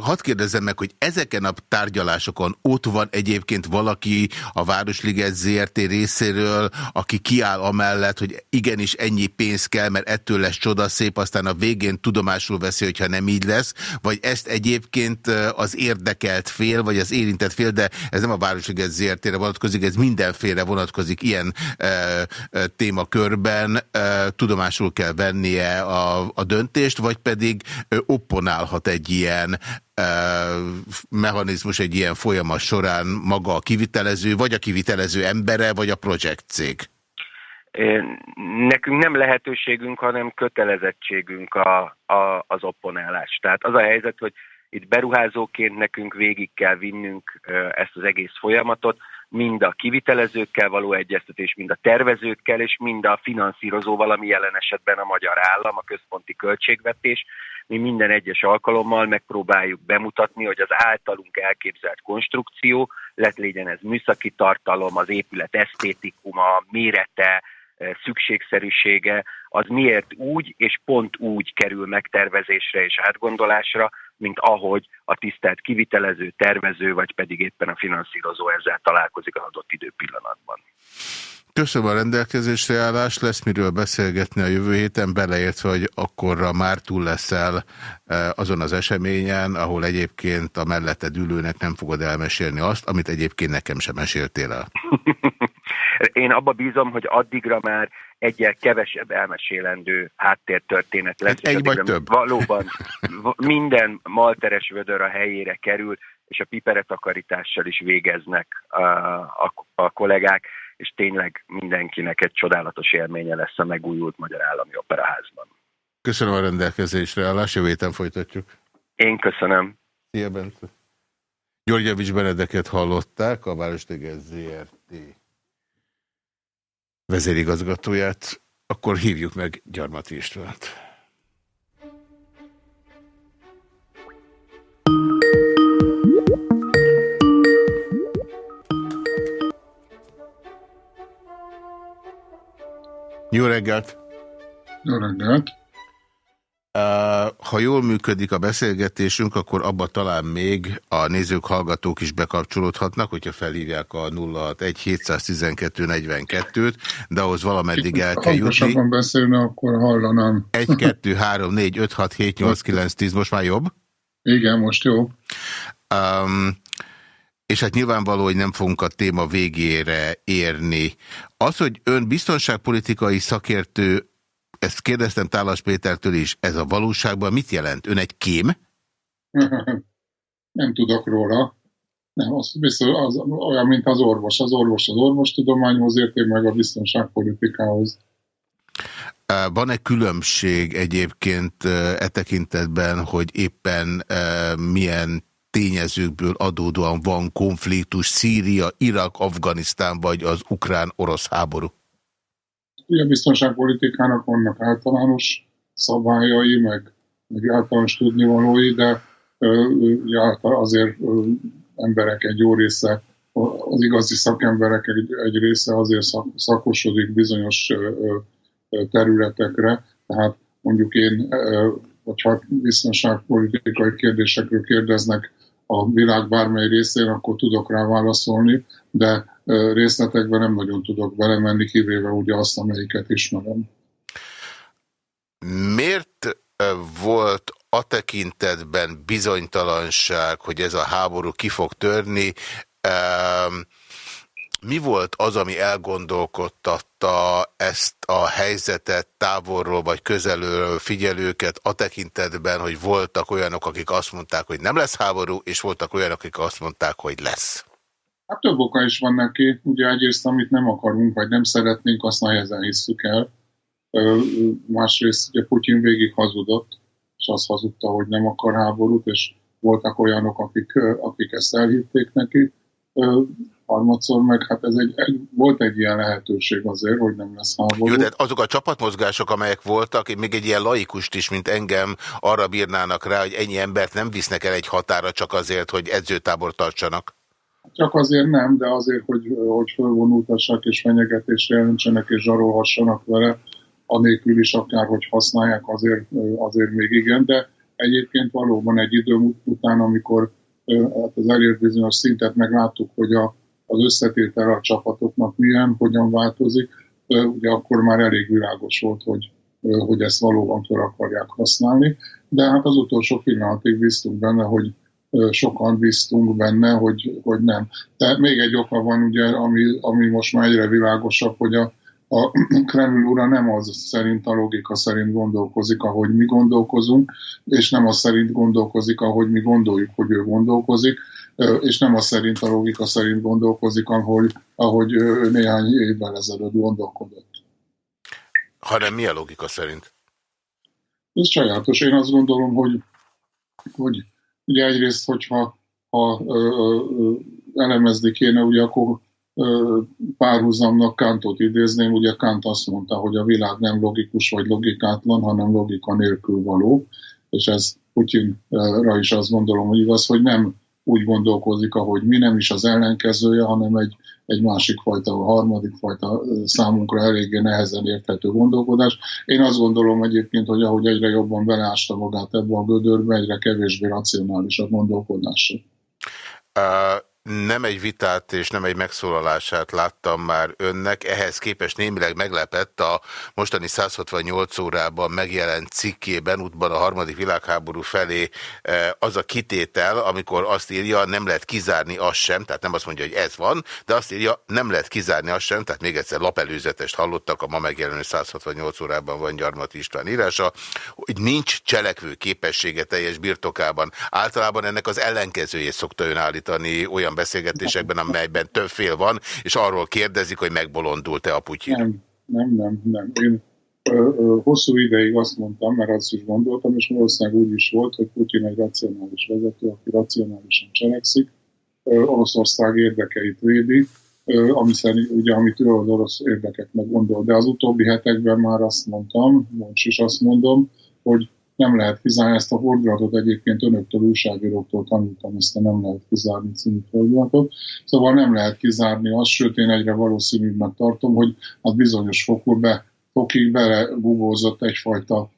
hadd kérdezzem meg, hogy ezeken a tárgyalásokon ott van egyébként valaki a Városliget ZRT részéről, aki kiáll amellett, hogy igenis ennyi pénz kell, mert ettől lesz csodaszép, aztán a végén tudomásul veszi, hogyha nem így lesz, vagy ezt egyébként az érdekelt fél, vagy az érintett fél, de ez nem a Városliget ZRT-re vonatkozik, ez mindenféle vonatkozik ilyen e, e, témakörben, e, tudomásul kell vennie a a, döntést, vagy pedig opponálhat egy ilyen mechanizmus, egy ilyen folyamat során maga a kivitelező, vagy a kivitelező embere, vagy a projektcég? Nekünk nem lehetőségünk, hanem kötelezettségünk a, a, az opponálás. Tehát az a helyzet, hogy itt beruházóként nekünk végig kell vinnünk ezt az egész folyamatot, mind a kivitelezőkkel való egyeztetés, mind a tervezőkkel, és mind a finanszírozóval, ami jelen esetben a magyar állam, a központi költségvetés. Mi minden egyes alkalommal megpróbáljuk bemutatni, hogy az általunk elképzelt konstrukció, lett legyen ez műszaki tartalom, az épület esztétikuma, mérete, szükségszerűsége, az miért úgy és pont úgy kerül megtervezésre és átgondolásra, mint ahogy a tisztelt kivitelező, tervező, vagy pedig éppen a finanszírozó ezzel találkozik az adott időpillanatban. Köszönöm a rendelkezésre állást, lesz miről beszélgetni a jövő héten, beleértve, hogy akkorra már túl leszel e, azon az eseményen, ahol egyébként a melletted ülőnek nem fogod elmesélni azt, amit egyébként nekem sem meséltél el. Én abba bízom, hogy addigra már egyel kevesebb elmesélendő háttértörténet lesz. Egy vagy több. Valóban minden malteres vödör a helyére kerül, és a piperetakarítással is végeznek a, a, a kollégák és tényleg mindenkinek egy csodálatos élménye lesz a megújult Magyar Állami Operaházban. Köszönöm a rendelkezésre állás, jövő héten folytatjuk. Én köszönöm. Szia, Bence. Györgyevics Benedeket hallották, a Városliges ZRT vezérigazgatóját, akkor hívjuk meg Gyarmati Istvánt. Jó reggelt! Jó reggelt! Ha jól működik a beszélgetésünk, akkor abba talán még a nézők, hallgatók is bekapcsolódhatnak, hogyha felhívják a 061 712 42-t, de ahhoz valameddig el kell jutni. Ha beszélne, akkor hallanám. 1, 2, 3, 4, 5, 6, 7, 8, 9, 10, most már jobb? Igen, most jó. Um, és hát nyilvánvaló, hogy nem fogunk a téma végére érni. Az, hogy ön biztonságpolitikai szakértő, ezt kérdeztem Tálas Pétertől is, ez a valóságban mit jelent? Ön egy kém? nem tudok róla. Nem, az, biztos, az olyan, mint az orvos. Az orvos az orvostudományhoz érték meg a biztonságpolitikához. Van-e különbség egyébként e tekintetben, hogy éppen milyen tényezőkből adódóan van konfliktus Szíria, Irak, Afganisztán vagy az ukrán-orosz háború? Ugye biztonságpolitikának vannak általános szabályai, meg, meg általános tudnivalói, de ugye azért emberek egy jó része, az igazi szakemberek egy, egy része azért szakosodik bizonyos területekre, tehát mondjuk én, hogyha biztonságpolitikai kérdésekről kérdeznek a világ bármely részén, akkor tudok rá válaszolni, de részletekben nem nagyon tudok belemenni, kivéve ugye azt, amelyiket ismerem. Miért volt a tekintetben bizonytalanság, hogy ez a háború ki fog törni? Mi volt az, ami elgondolkodtatta ezt a helyzetet távolról vagy közelről figyelőket a tekintetben, hogy voltak olyanok, akik azt mondták, hogy nem lesz háború, és voltak olyanok, akik azt mondták, hogy lesz? Hát több oka is van neki. Ugye egyrészt, amit nem akarunk, vagy nem szeretnénk, azt nehezen hisszük el. Másrészt ugye Putyin végig hazudott, és azt hazudta, hogy nem akar háborút, és voltak olyanok, akik, akik ezt elhitték neki harmadszor meg hát ez egy, egy, volt egy ilyen lehetőség azért, hogy nem lesz háború. Jó, de azok a csapatmozgások, amelyek voltak, még egy ilyen laikust is, mint engem, arra bírnának rá, hogy ennyi embert nem visznek el egy határa csak azért, hogy edzőtábor tartsanak. Csak azért nem, de azért, hogy, hogy fölvonultassak és fenyegetésre jelentsenek és zsarolhassanak vele, anélkül is akár, hogy használják, azért, azért még igen, de egyébként valóban egy idő után, amikor hát az elért bizonyos szintet megláttuk, hogy a, az összetétel a csapatoknak milyen, hogyan változik, ugye akkor már elég világos volt, hogy, hogy ezt valóban fel akarják használni. De hát az utolsó pillanatig bíztunk benne, hogy sokan bíztunk benne, hogy, hogy nem. De még egy oka van, ugye, ami, ami most már egyre világosabb, hogy a, a Kreml ura nem az szerint, a logika szerint gondolkozik, ahogy mi gondolkozunk, és nem az szerint gondolkozik, ahogy mi gondoljuk, hogy ő gondolkozik, és nem az szerint, a logika szerint gondolkozik, ahogy, ahogy néhány évvel ezelőtt gondolkodott. Hanem mi a logika szerint? Ez sajátos. Én azt gondolom, hogy, hogy ugye egyrészt, hogyha ha, ö, ö, elemezni kéne, ugye akkor párhuzamnak Kantot idézném, ugye Kant azt mondta, hogy a világ nem logikus vagy logikátlan, hanem logika nélkül való, és ez Putyinra is azt gondolom, hogy igaz, hogy nem úgy gondolkozik, ahogy mi nem is az ellenkezője, hanem egy, egy másik fajta, a harmadik fajta számunkra eléggé nehezen érthető gondolkodás. Én azt gondolom egyébként, hogy ahogy egyre jobban beleásta magát ebbe a gödörbe, egyre kevésbé racionális a gondolkodása. Uh nem egy vitát és nem egy megszólalását láttam már önnek, ehhez képest némileg meglepett a mostani 168 órában megjelent cikkében, útban a harmadik világháború felé eh, az a kitétel, amikor azt írja, nem lehet kizárni azt sem, tehát nem azt mondja, hogy ez van, de azt írja, nem lehet kizárni azt sem, tehát még egyszer lapelőzetest hallottak, a ma megjelenő 168 órában van Gyarmati István írása, hogy nincs cselekvő képessége teljes birtokában. Általában ennek az ellenkezőjét szokta ön állítani olyan olyan beszélgetésekben, amelyben több fél van, és arról kérdezik, hogy megbolondult-e a Putyin. Nem, nem, nem, nem. Én ö, ö, hosszú ideig azt mondtam, mert azt is gondoltam, és valószínűleg úgy is volt, hogy Putyin egy racionális vezető, aki racionálisan cselekszik, ö, Oroszország érdekeit védi, ami szerint, ugye, amit ő az orosz érdekeknek gondol. De az utóbbi hetekben már azt mondtam, most is azt mondom, hogy nem lehet kizárni ezt a fordulatot, egyébként önöktől, újságíróktól tanultam ezt a nem lehet kizárni című fordulatot. Szóval nem lehet kizárni azt, sőt én egyre valószínűbbnek tartom, hogy a bizonyos fokú be, fokig belegugózott egyfajta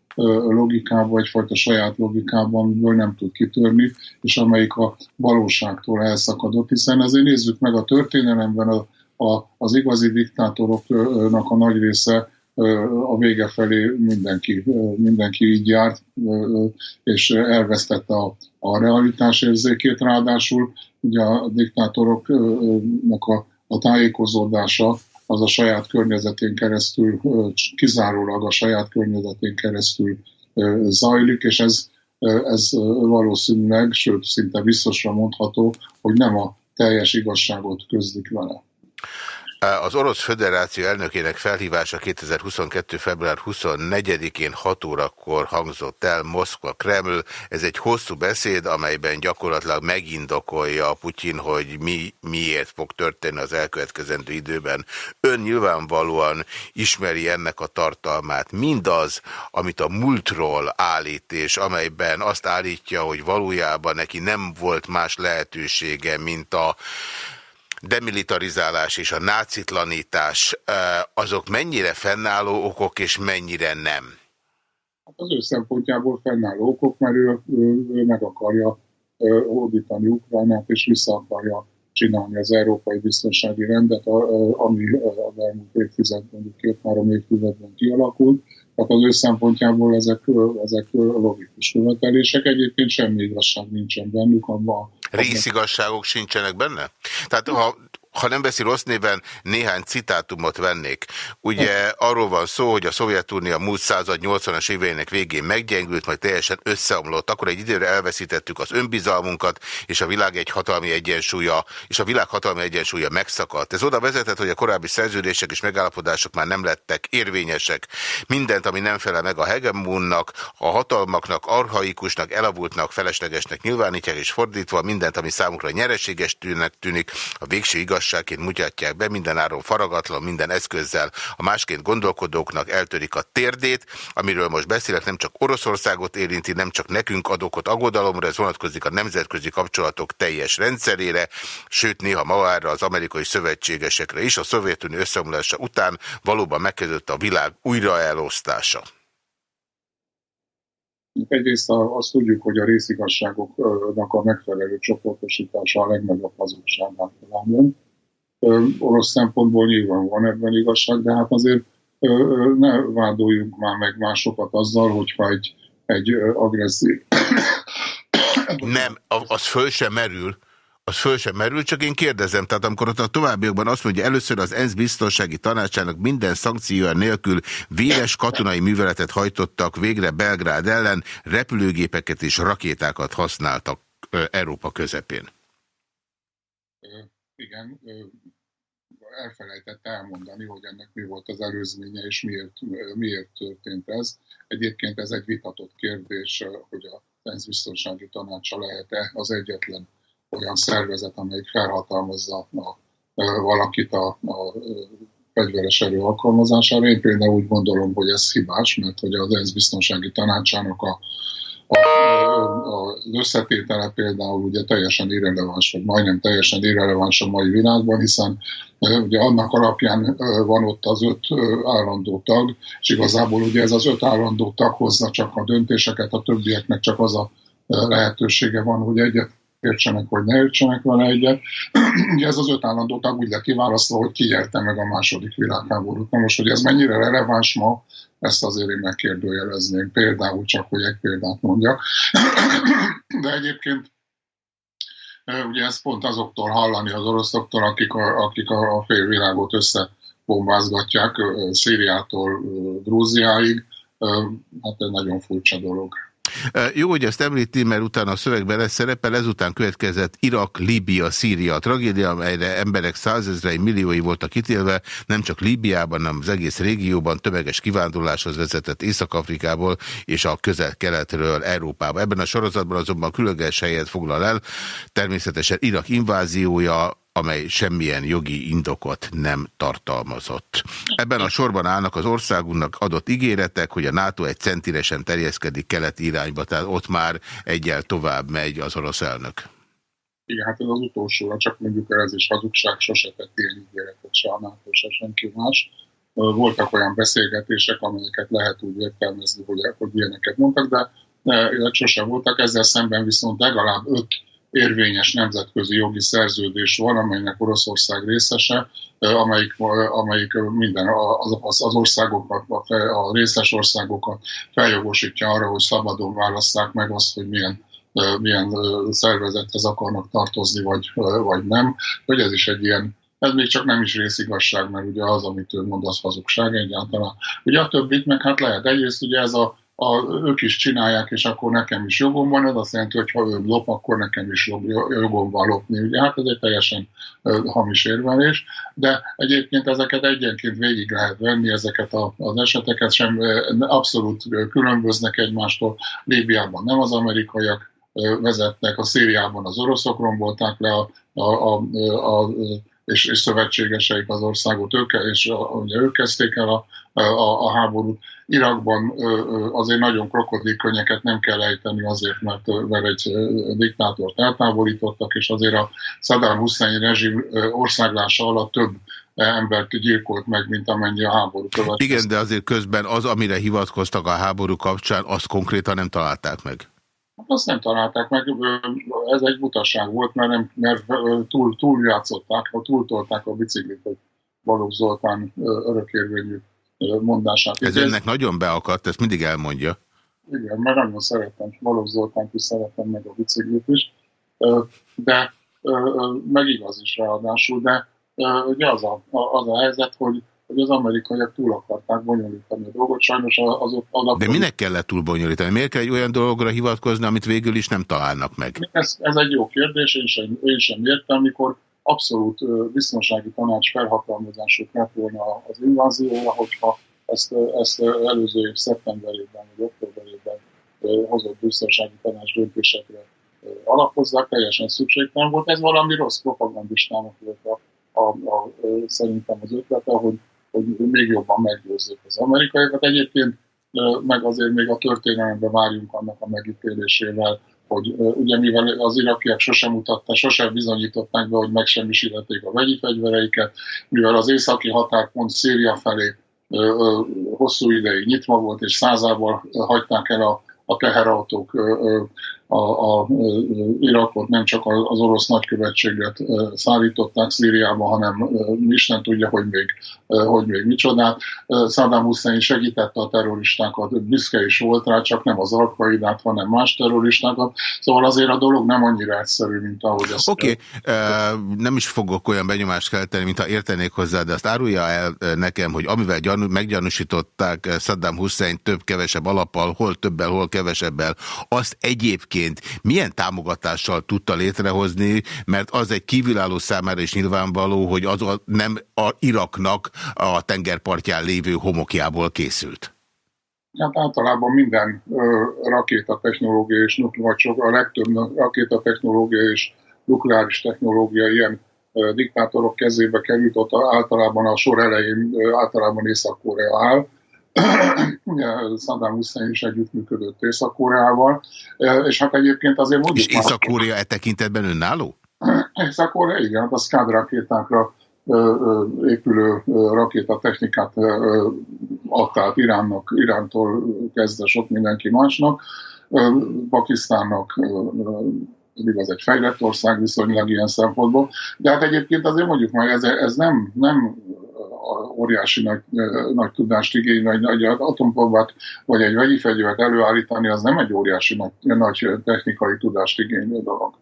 logikába, egyfajta saját logikában, amiből nem tud kitörni, és amelyik a valóságtól elszakadott, hiszen azért nézzük meg a történelemben a, a, az igazi diktátoroknak a nagy része a vége felé mindenki, mindenki így járt, és elvesztette a, a realitás érzékét. Ráadásul ugye a diktátoroknak a, a tájékozódása az a saját környezetén keresztül, kizárólag a saját környezetén keresztül zajlik, és ez, ez valószínűleg, sőt szinte biztosra mondható, hogy nem a teljes igazságot közlik vele. Az Orosz Föderáció elnökének felhívása 2022. február 24-én 6 órakor hangzott el Moszkva Kreml. Ez egy hosszú beszéd, amelyben gyakorlatilag megindokolja Putyin, hogy mi, miért fog történni az elkövetkezendő időben. Ön nyilvánvalóan ismeri ennek a tartalmát. Mindaz, amit a múltról állít, és amelyben azt állítja, hogy valójában neki nem volt más lehetősége, mint a demilitarizálás és a nácitlanítás, azok mennyire fennálló okok, és mennyire nem? Hát az ő szempontjából fennálló okok, mert ő, ő, ő meg akarja hódítani Ukrajnát, és vissza akarja csinálni az európai biztonsági rendet, ami az elmúlt évtizedben, mondjuk két-három évtizedben kialakult. Tehát az ő szempontjából ezek, ezek logikus követelések. Egyébként semmi igazság nincsen bennük abban. Részigazságok sincsenek benne? Tehát ha ha nem veszi rossz néven, néhány citátumot vennék. Ugye arról van szó, hogy a Szovjetunió múlt század 80-as éveinek végén meggyengült, majd teljesen összeomlott. Akkor egy időre elveszítettük az önbizalmunkat, és a világ egy hatalmi egyensúlya, és a világ hatalmi egyensúlya megszakadt. Ez oda vezetett, hogy a korábbi szerződések és megállapodások már nem lettek érvényesek. Mindent, ami nem felel meg a hegemonnak, a hatalmaknak, arhaikusnak, elavultnak, feleslegesnek nyilvánítják, és fordítva mindent, ami számukra nyereséges tűnik, tűnik a végső igaz igazságként mutatják be, minden áron faragatlan, minden eszközzel a másként gondolkodóknak eltörik a térdét, amiről most beszélek, nem csak Oroszországot érinti, nem csak nekünk adokot aggodalomra, ez vonatkozik a nemzetközi kapcsolatok teljes rendszerére, sőt néha magára az amerikai szövetségesekre is. A Szovjetunió összeomlása után valóban megkezdődött a világ újraelosztása. Egyrészt azt tudjuk, hogy a részigazságoknak a megfelelő csoportosítása a legnagyobb hazugság általában orosz szempontból nyilván van ebben igazság, de hát azért ne vádoljunk már meg másokat azzal, hogyha egy, egy agresszív... Nem, az föl sem merül, az föl sem merül, csak én kérdezem, tehát amikor ott a továbbiakban azt mondja, először az ENSZ biztonsági tanácsának minden szankciója nélkül véres katonai műveletet hajtottak végre Belgrád ellen, repülőgépeket és rakétákat használtak Európa közepén. Igen, elfelejtette elmondani, hogy ennek mi volt az előzménye, és miért, miért történt ez. Egyébként ez egy vitatott kérdés, hogy a ENSZ biztonsági tanácsa lehet-e az egyetlen olyan szervezet, amelyik felhatalmazza a, valakit a, a fegyveres erő alkalmazására. Én például úgy gondolom, hogy ez hibás, mert hogy az ENSZ biztonsági tanácsának a, a, a összetétele például ugye teljesen irreleváns, vagy majdnem teljesen irreleváns a mai világban, hiszen ugye annak alapján van ott az öt állandó tag, és igazából ugye ez az öt állandó tag hozza csak a döntéseket, a többieknek csak az a lehetősége van, hogy egyet értsenek, vagy ne értsenek vele egyet. Ugye ez az öt állandó tag úgy lett kiválasztva, hogy ki nyerte meg a második világháborút. Na most, hogy ez mennyire releváns ma, ezt azért én megkérdőjelezném. Például csak, hogy egy példát mondjak. De egyébként ugye ezt pont azoktól hallani, az oroszoktól, akik a, akik a félvilágot összebombázgatják, Szíriától Grúziáig, hát egy nagyon furcsa dolog. Jó, hogy ezt említi, mert utána a szövegben lesz szerepel, ezután következett Irak, Líbia, Szíria a tragédia, amelyre emberek százezrei, milliói voltak kitélve, nem csak Líbiában, hanem az egész régióban tömeges kivándorláshoz vezetett Észak-Afrikából és a közel-keletről Európába. Ebben a sorozatban azonban különleges helyet foglal el, természetesen Irak inváziója, amely semmilyen jogi indokot nem tartalmazott. Ebben a sorban állnak az országunknak adott ígéretek, hogy a NATO egy centiresen terjeszkedik keleti irányba, tehát ott már egyel tovább megy az orosz elnök. Igen, hát ez az utolsóra, csak mondjuk ez is hazugság, sose tett ilyen ígéretet se a NATO, se senki más. Voltak olyan beszélgetések, amelyeket lehet úgy értelmezni, hogy, hogy ilyeneket mondtak, de, de sosem voltak. Ezzel szemben viszont legalább öt érvényes nemzetközi jogi szerződés van, amelynek Oroszország részese, amelyik, amelyik minden az, az országokat, a részes országokat feljogosítja arra, hogy szabadon válasszák meg azt, hogy milyen milyen szervezethez akarnak tartozni, vagy, vagy nem. Hogy ez is egy ilyen, ez még csak nem is részigasság, mert ugye az, amit ő mond, az hazugság egyáltalán. Ugye a többit meg hát lehet. Egyrészt ugye ez a a, ők is csinálják, és akkor nekem is jogom van, ez azt jelenti, hogy ha ő lop, akkor nekem is jogom van lopni. Ugye hát ez egy teljesen uh, hamis érvelés, de egyébként ezeket egyenként végig lehet venni, ezeket a, az eseteket sem abszolút különböznek egymástól. Líbiában nem az amerikaiak vezetnek, a Szíriában az oroszok rombolták le a, a, a, a és, és szövetségeseik az országot, ők, és ugye ők kezdték el a, a, a háborút. Irakban azért nagyon krokodilkönnyeket nem kell ejteni azért, mert, mert egy diktátort eltávolítottak, és azért a Saddam Hussein rezsim országlása alatt több embert gyilkolt meg, mint amennyi a háború következett. Igen, de azért közben az, amire hivatkoztak a háború kapcsán, azt konkrétan nem találták meg. Hát azt nem találták meg, ez egy butaság volt, mert, nem, mert túl, túl játszották, túltolták a biciklit, hogy Balogh Zoltán örökérvényű mondását. Ez önnek ez... nagyon beakadt, ezt mindig elmondja. Igen, mert nagyon szeretem, Balogh Zoltánt is szeretem, meg a biciklit is, de meg igaz is ráadásul, de ugye az a, az a helyzet, hogy hogy az amerikaiak túl akarták bonyolítani a dolgot. Sajnos az ott De minek kellett túl bonyolítani? Miért kell egy olyan dologra hivatkozni, amit végül is nem találnak meg? Ez, ez egy jó kérdés, én sem, én sem értem, amikor abszolút biztonsági tanács felhatalmazásuk lett volna az invázióra, hogyha ezt, ezt előző év szeptemberében vagy októberében hozott biztonsági tanács döntésekre alapozzák, teljesen szükségtelen volt. Ez valami rossz propagandistának volt a, a, a, szerintem az ötlete, hogy hogy még jobban meggyőzzék az amerikaiakat. Egyébként meg azért még a történelemben várjunk annak a megítélésével, hogy ugye mivel az irakiak sosem mutatta, sosem bizonyították be, hogy megsemmisítették a vegyi fegyvereiket, mivel az északi határpont Szíria felé hosszú ideig nyitva volt, és százával hagyták el a, a teherautók a, a Irakot nem csak az orosz nagykövetséget szállították Szíriába, hanem Isten tudja, hogy még, hogy még micsodát. Saddam Hussein segítette a terroristákat, büszke is volt rá, csak nem az alkaidát, hanem más terroristákat. Szóval azért a dolog nem annyira egyszerű, mint ahogy ezt... Oké, okay. uh, nem is fogok olyan benyomást kelteni, mint ha értenék hozzá, de azt árulja el nekem, hogy amivel gyanú, meggyanúsították Saddam Hussein több-kevesebb alappal, hol többel, hol kevesebbel, azt egyébként egyébként milyen támogatással tudta létrehozni, mert az egy kívülálló számára is nyilvánvaló, hogy az a, nem a Iraknak a tengerpartján lévő homokjából készült. Hát általában minden ö, rakétatechnológia és vagy a legtöbb rakétatechnológia és nukleáris technológia ilyen ö, diktátorok kezébe került, ott általában a sor elején ö, általában Észak-Korea áll, Saddam Hussein is együttműködött Észak-Koreával, és hát egyébként azért mondjuk... És Észak-Korea e tekintetben önálló? Észak-Korea, igen, a Scad rakétákra épülő rakétatechnikát adta át Iránnak, Irántól kezdve sok mindenki másnak, Pakisztánnak pedig az egy fejlett ország viszonylag ilyen szempontból, de hát egyébként azért mondjuk meg, ez, ez nem, nem óriási nagy, nagy tudást igény, vagy nagy atombombát, vagy egy vegyi fegyvert előállítani, az nem egy óriási nagy, nagy technikai tudást igénylő dolog.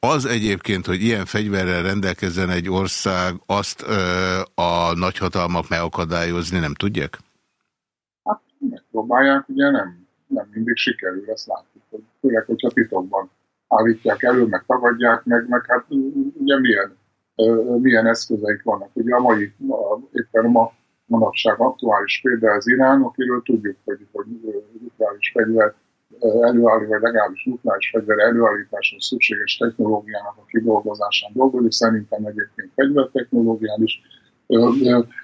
Az egyébként, hogy ilyen fegyverrel rendelkezzen egy ország, azt ö, a nagyhatalmak megakadályozni nem tudják? Hát megpróbálják, ugye nem, nem mindig sikerül, ezt látjuk. Főleg, hogyha titokban állítják elő, meg tagadják, meg, meg hát ugye milyen, milyen eszközeik vannak. Ugye a mai, éppen ma manapság aktuális példa az Irán, akiről tudjuk, hogy, hogy nukleáris fegyver előállítani, vagy legalábbis nukleáris fegyver előállításra szükséges technológiának a kidolgozásán dolgozik, szerintem egyébként fegyvertechnológián is,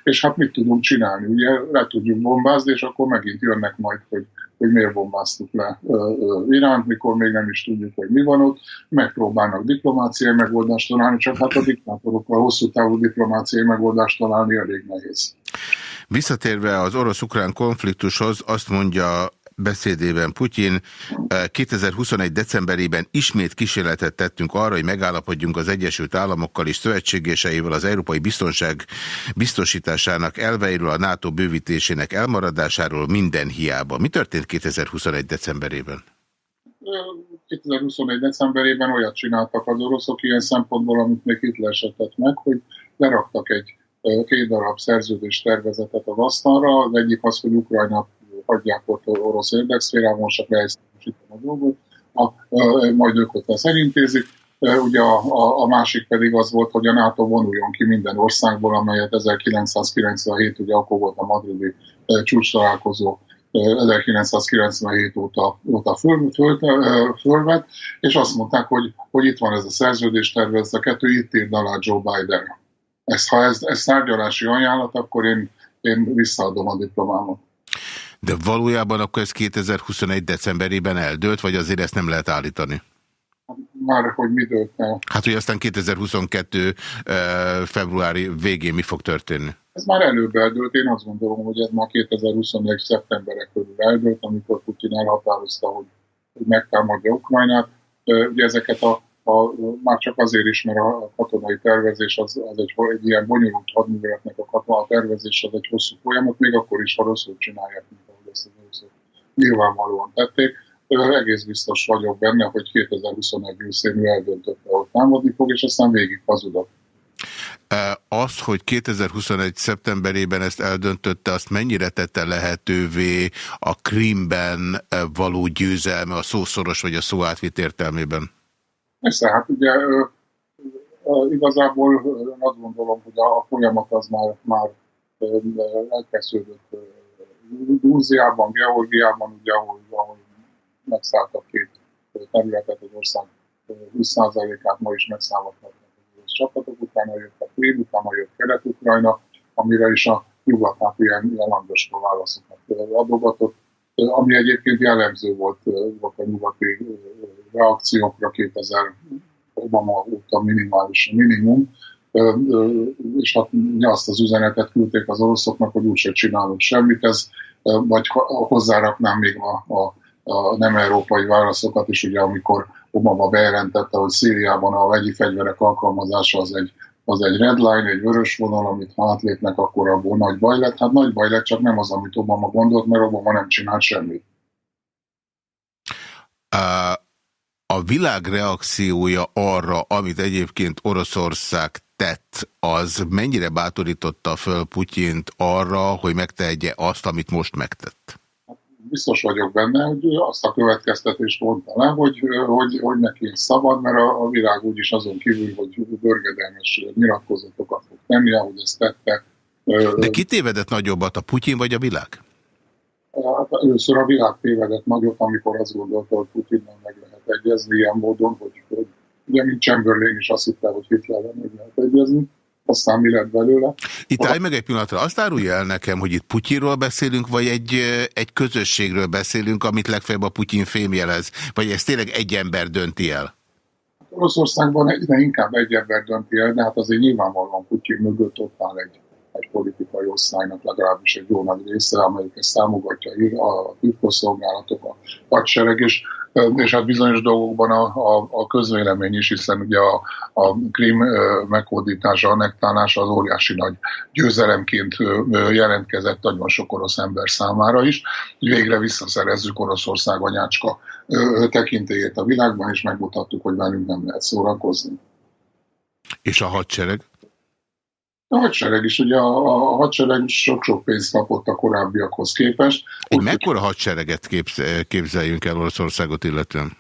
és hát mit tudunk csinálni? Ugye le tudjuk bombázni, és akkor megint jönnek majd, hogy hogy miért bombáztuk le Iránt, mikor még nem is tudjuk, hogy mi van ott. Megpróbálnak diplomáciai megoldást találni, csak hát a diktátorokkal hosszú távú diplomáciai megoldást találni elég nehéz. Visszatérve az orosz-ukrán konfliktushoz, azt mondja beszédében Putyin 2021. decemberében ismét kísérletet tettünk arra, hogy megállapodjunk az Egyesült Államokkal és szövetségeseivel az európai biztonság biztosításának elveiről, a NATO bővítésének elmaradásáról minden hiába. Mi történt 2021. decemberében? 2021. decemberében olyat csináltak az oroszok ilyen szempontból, amit még itt lesetett meg, hogy leraktak egy két darab szerződés tervezetet az asztalra. Az egyik az, hogy Ukrajna hagyják ott orosz érdekszférában, csak leegyszerűsítem a dolgot, a, a, majd ők ott ezt elintézik. Ugye a, a, a másik pedig az volt, hogy a NATO vonuljon ki minden országból, amelyet 1997, ugye akkor volt a madridi csúcs találkozó 1997 óta, óta föl, föl, fölvett, és azt mondták, hogy, hogy itt van ez a szerződés tervezet, a kettő itt írd alá Joe Biden. Ezt, ha ez, ez tárgyalási ajánlat, akkor én, én visszaadom a diplomámat. De valójában akkor ez 2021 decemberében eldőlt, vagy azért ezt nem lehet állítani? Már, hogy mi dőlt el. Hát, hogy aztán 2022 februári végén mi fog történni? Ez már előbb eldőlt. Én azt gondolom, hogy ez ma 2021 szeptemberek körül eldőlt, amikor Putin elhatározta, hogy, hogy megtámadja Ukrajnát. Ugye ezeket a a, már csak azért is, mert a katonai tervezés az, az egy, egy ilyen bonyolult hadműveletnek a katona tervezés az egy hosszú folyamat, még akkor is, ha rosszul csinálják, mint ahogy ezt az először nyilvánvalóan tették. Egész biztos vagyok benne, hogy 2021 őszén eldöntötte, hogy támadni fog, és aztán végig hazudott. Az, hogy 2021. szeptemberében ezt eldöntötte, azt mennyire tette lehetővé a Krimben való győzelme a szószoros vagy a szó átvit értelmében? Persze, hát ugye igazából azt gondolom, hogy a folyamat az már, már elkezdődött Grúziában, Georgiában, ugye, ahol, ahol megszálltak két területet az ország 20%-át ma is megszállhatnak az csapatok, utána jött a Krím, utána jött Kelet-Ukrajna, amire is a nyugat ilyen, ilyen landoskó válaszokat adogatott, ami egyébként jellemző volt, volt a nyugati reakciókra 2000 Obama óta minimális minimum, és hát azt az üzenetet küldték az oroszoknak, hogy úgyse csinálunk semmit, ez, vagy hozzáraknám még a, a, a nem európai válaszokat is, ugye amikor Obama bejelentette, hogy Szíriában a vegyi fegyverek alkalmazása az egy, az egy red line, egy vörös vonal, amit ha átlépnek, akkor abból nagy baj lett. Hát nagy baj lett, csak nem az, amit Obama gondolt, mert Obama nem csinált semmit. Uh, a világ reakciója arra, amit egyébként Oroszország tett, az mennyire bátorította föl Putyint arra, hogy megtegye azt, amit most megtett? Biztos vagyok benne, hogy azt a következtetést mondta le, hogy, hogy, hogy neki szabad, mert a, a világ úgyis azon kívül, hogy börgedelmes nyilatkozatokat fog tenni, ahogy ezt tette. De ki tévedett nagyobbat, a Putyin vagy a világ? Hát először a világ tévedett nagyot, amikor azt gondolta, hogy Putyinnal meg lehet egyezni ilyen módon, hogy, hogy mint Chamberlain is azt hitte, hogy Hitlerrel meg lehet egyezni. aztán mi lett belőle. Itt állj meg egy pillanatra, azt árulja el nekem, hogy itt Putyinról beszélünk, vagy egy, egy közösségről beszélünk, amit legfeljebb a Putyin fémjelez, vagy ez tényleg egy ember dönti el? Oroszországban ide inkább egy ember dönti el, de hát azért nyilvánvalóan Putyin mögött ott áll egy, egy politikai osztálynak legalábbis egy jó nagy része, amelyik ezt támogatja a titkosszolgálatok, a hadsereg, és és hát bizonyos dolgokban a, a, a közvélemény is, hiszen ugye a, a Krim meghódítása, annektálása az óriási nagy győzelemként jelentkezett nagyon sok orosz ember számára is, végre visszaszerezzük Oroszország anyácska tekintélyét a világban, és megmutattuk, hogy velünk nem lehet szórakozni. És a hadsereg? A hadsereg is, ugye a, a hadsereg sok-sok pénzt kapott a korábbiakhoz képest. Egy Úgy, mekkora hadsereget képzeljünk el Oroszországot illetően?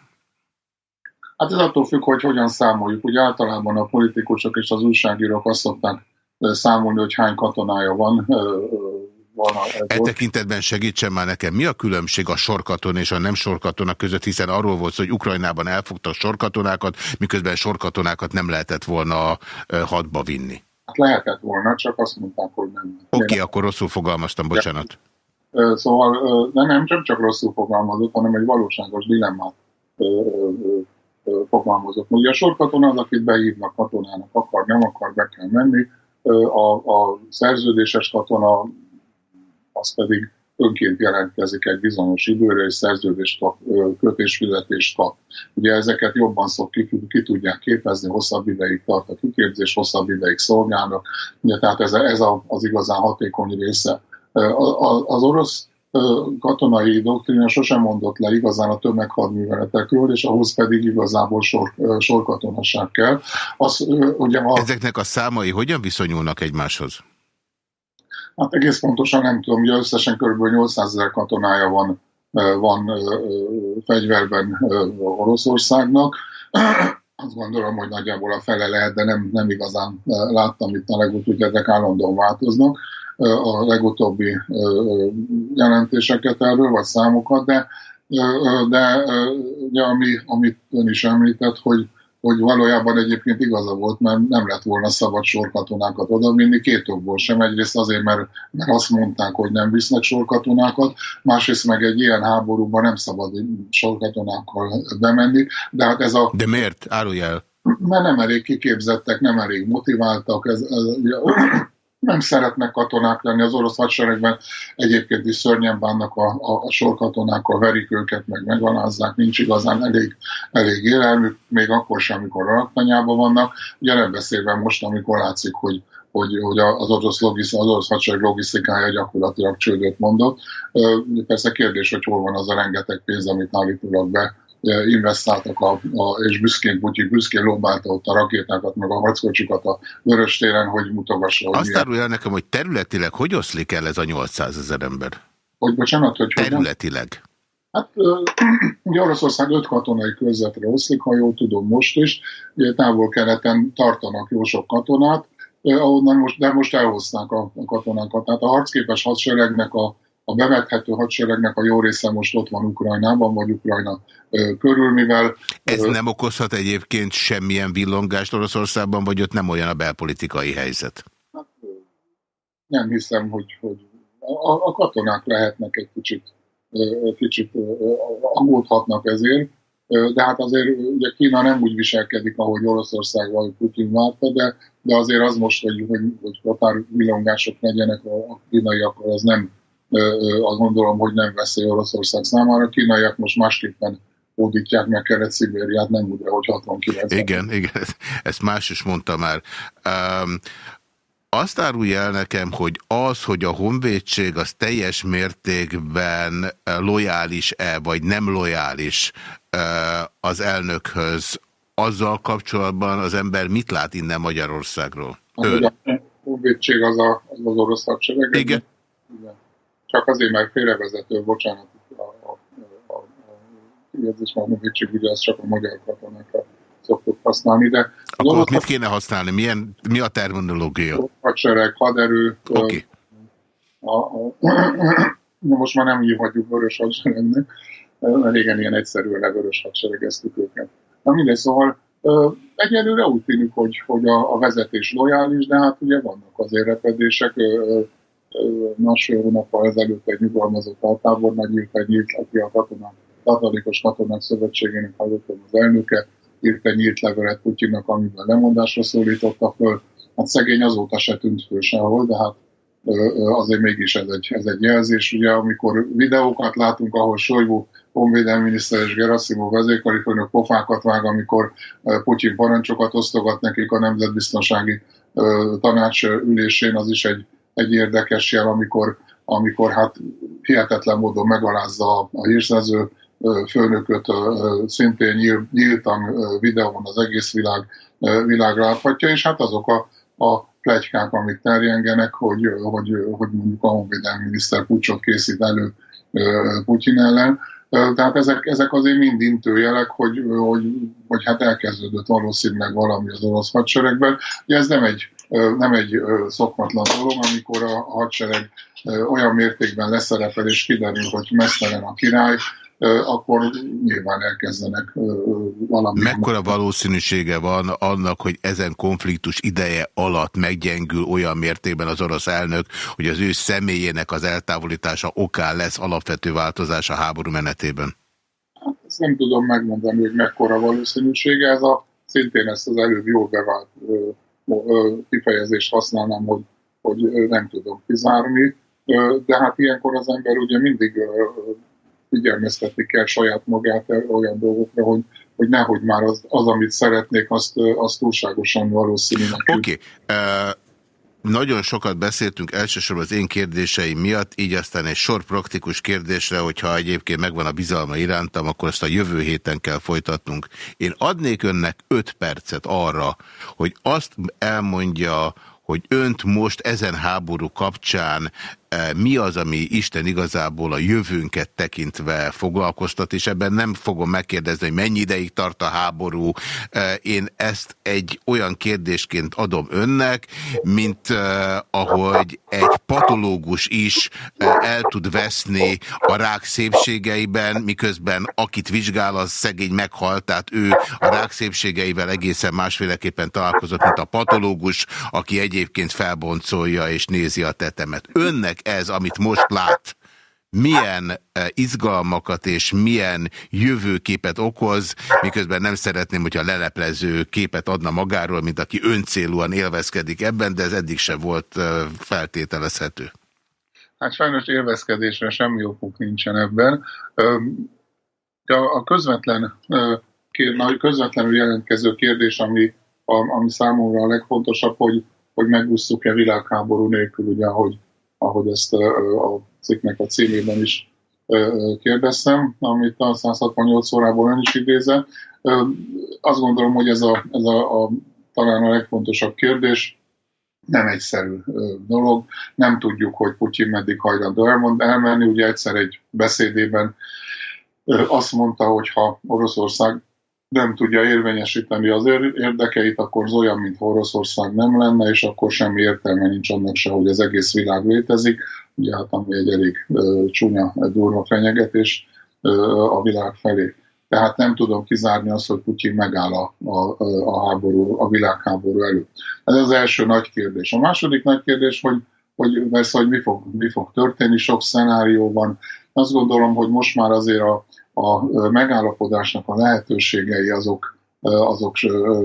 Hát ez attól függ, hogy hogyan számoljuk. Ugye általában a politikusok és az újságírók azt szokták számolni, hogy hány katonája van. van a, e tekintetben segítsen már nekem, mi a különbség a sorkaton és a nem sorkatona között, hiszen arról volt hogy Ukrajnában elfogtak sorkatonákat, miközben sorkatonákat nem lehetett volna hadba vinni. Hát lehetett volna, csak azt mondták, hogy nem. Oké, okay, akkor rosszul fogalmaztam, bocsánat. Szóval nem, nem csak, csak rosszul fogalmazott, hanem egy valóságos dilemmát fogalmazott. Ugye a sorkatona az, akit beívnak katonának, akar, nem akar, be kell menni. A, a szerződéses katona az pedig önként jelentkezik egy bizonyos időre, és szerződést kap, kötésfizetést kap. Ugye ezeket jobban szok ki, ki tudják képezni, hosszabb ideig tart a kiképzés, hosszabb ideig szolgálnak, ugye, tehát ez, ez az igazán hatékony része. Az orosz katonai doktrina sosem mondott le igazán a tömeghadműveletekről, és ahhoz pedig igazából sor, sorkatonaság kell. Az, ugye a... Ezeknek a számai hogyan viszonyulnak egymáshoz? Hát egész pontosan nem tudom, hogy összesen kb. 800 ezer katonája van, van fegyverben Oroszországnak. Azt gondolom, hogy nagyjából a fele lehet, de nem, nem igazán láttam itt a legutóbbi, ezek állandóan változnak a legutóbbi jelentéseket erről, vagy számokat, de, de de ami, amit ön is említett, hogy hogy valójában egyébként igaza volt, mert nem lett volna szabad sorkatonákat odavinni, két okból sem. Egyrészt azért, mert, mert azt mondták, hogy nem visznek sorkatonákat, másrészt meg egy ilyen háborúban nem szabad sorkatonákkal bemenni. De hát ez a... De miért? Árulj el! Mert nem elég kiképzettek, nem elég motiváltak. Ez, ez, nem szeretnek katonák lenni az orosz hadseregben, egyébként is szörnyen bánnak a, a, a sorkatonákkal, verik őket, meg megalázzák, nincs igazán elég, elég élelmük, még akkor sem, amikor a raktanyában vannak. Ugye nem beszélve most, amikor látszik, hogy, hogy, hogy az orosz, logisz, az orosz hadsereg logisztikája gyakorlatilag csődöt mondott. Persze kérdés, hogy hol van az a rengeteg pénz, amit állítólag be investáltak, a, a, és büszkén Putyin büszkén lobbálta ott a rakétákat, meg a harckocsikat a vörös téren, hogy mutogassa. Hogy Azt árulja nekem, hogy területileg hogy oszlik el ez a 800 ezer ember? Hogy bocsánat, hogy Területileg. Hát ugye Oroszország öt katonai körzetre oszlik, ha jól tudom most is, távol-keleten tartanak jó sok katonát, ahonnan most, de most elhozták a, a katonákat. Tehát a harcképes hadseregnek a a bevethető hadseregnek a jó része most ott van Ukrajnában, vagy Ukrajna körül, mivel... Ez nem okozhat egyébként semmilyen villongást Oroszországban, vagy ott nem olyan a belpolitikai helyzet? Hát, nem hiszem, hogy, hogy a, a katonák lehetnek egy kicsit, kicsit aggódhatnak ezért, de hát azért ugye Kína nem úgy viselkedik, ahogy Oroszország vagy Putin várta, de, de azért az most, hogy, hogy, hogy határvillongások legyenek a kínaiakkal, az nem, azt gondolom, hogy nem veszély Oroszország számára. A kínaiak most másképpen hódítják meg Kelet-Szibériát, nem úgy, hogy 69 Igen, igen, ezt más is mondta már. Um, azt árulja el nekem, hogy az, hogy a honvédség az teljes mértékben lojális-e, vagy nem lojális az elnökhöz, azzal kapcsolatban az ember mit lát innen Magyarországról? Hát, a honvédség az, a, az az orosz hadsereg. Igen. Igen csak azért, mert félrevezető, bocsánat, a, a, a, a kijelzés magnovicsi, ugye az csak a magyar katonákra szoktuk használni, de... Akkor ott mit kéne használni? Milyen, mi a terminológia? Hadsereg, haderő... Okay. most már nem hívhatjuk vörös hadseregnek, régen ilyen egyszerűen vörös hadseregeztük őket. Na mindegy, szóval Egyelőre úgy tűnik, hogy, hogy a, a vezetés lojális, de hát ugye vannak azért repedések. Másfél hónappal ezelőtt egy nyugalmazott altábornagy írt egy írt, aki a katonák, Tartalékos Katonák Szövetségének hallottam az elnöke, írt egy nyílt levelet Putyinnak, amiben lemondásra szólította föl. Hát szegény azóta se tűnt föl sehol, de hát azért mégis ez egy, ez egy jelzés. Ugye amikor videókat látunk, ahol Sojvu honvédelmi miniszter és Gerasimov vezérkari főnök pofákat vág, amikor Putyin parancsokat osztogat nekik a Nemzetbiztonsági Tanács ülésén, az is egy, egy érdekes jel, amikor, amikor hát hihetetlen módon megalázza a hírszerző főnököt szintén nyíltan videón az egész világ, világ láthatja, és hát azok a, a plegykák, amik terjengenek, hogy, hogy, hogy mondjuk a honvédelmi miniszter pucsot készít elő Putyin ellen. Tehát ezek, ezek azért mind intőjelek, hogy, hogy, hogy hát elkezdődött valószínűleg valami az orosz hadseregben. Ugye ez nem egy, nem egy szokatlan dolog, amikor a hadsereg olyan mértékben leszerepel és kiderül, hogy mesztelen a király, akkor nyilván elkezdenek valami. Mekkora valószínűsége van annak, hogy ezen konfliktus ideje alatt meggyengül olyan mértékben az orosz elnök, hogy az ő személyének az eltávolítása okán lesz alapvető változás a háború menetében? Hát, ezt nem tudom megmondani, hogy mekkora valószínűsége. Ez a, szintén ezt az előbb jól bevált ö, ö, kifejezést használnám, hogy, hogy nem tudom kizárni. De hát ilyenkor az ember ugye mindig figyelmeztetni kell saját magát olyan dolgokra, hogy, hogy nehogy már az, az amit szeretnék, azt, azt túlságosan valószínűleg. Oké. Okay. Uh... Nagyon sokat beszéltünk elsősorban az én kérdéseim miatt, így aztán egy sor praktikus kérdésre, hogyha egyébként megvan a bizalma irántam, akkor ezt a jövő héten kell folytatnunk. Én adnék önnek öt percet arra, hogy azt elmondja, hogy önt most ezen háború kapcsán mi az, ami Isten igazából a jövőnket tekintve foglalkoztat, és ebben nem fogom megkérdezni, hogy mennyi ideig tart a háború. Én ezt egy olyan kérdésként adom önnek, mint ahogy egy patológus is el tud veszni a rák szépségeiben, miközben akit vizsgál, az szegény meghalt, tehát ő a rák szépségeivel egészen másféleképpen találkozott, mint a patológus, aki egyébként felboncolja és nézi a tetemet. Önnek ez, amit most lát, milyen eh, izgalmakat és milyen jövőképet okoz, miközben nem szeretném, hogyha leleplező képet adna magáról, mint aki öncélúan élvezkedik ebben, de ez eddig sem volt eh, feltételezhető. Hát sajnos élvezkedésre semmi okuk nincsen ebben. A közvetlen, közvetlenül jelentkező kérdés, ami, ami számomra a legfontosabb, hogy, hogy megúsztuk-e világháború nélkül, ugye, hogy ahogy ezt a cikknek a címében is kérdeztem, amit a 168 órából ön is idézett. Azt gondolom, hogy ez, a, ez a, a talán a legfontosabb kérdés, nem egyszerű dolog. Nem tudjuk, hogy Putyin meddig hajlandó elmond, elmenni. Ugye egyszer egy beszédében azt mondta, hogy ha Oroszország nem tudja érvényesíteni az érdekeit, akkor az olyan, mint Oroszország nem lenne, és akkor semmi értelme nincs annak se, hogy az egész világ létezik. Ugye hát ami egy elég uh, csúnya, durva fenyegetés uh, a világ felé. Tehát nem tudom kizárni azt, hogy Putyin megáll a, a, a, háború, a világháború előtt. Ez az első nagy kérdés. A második nagy kérdés, hogy, hogy persze, hogy mi fog, mi fog történni, sok szenárió van. Azt gondolom, hogy most már azért a, a megállapodásnak a lehetőségei azok, azok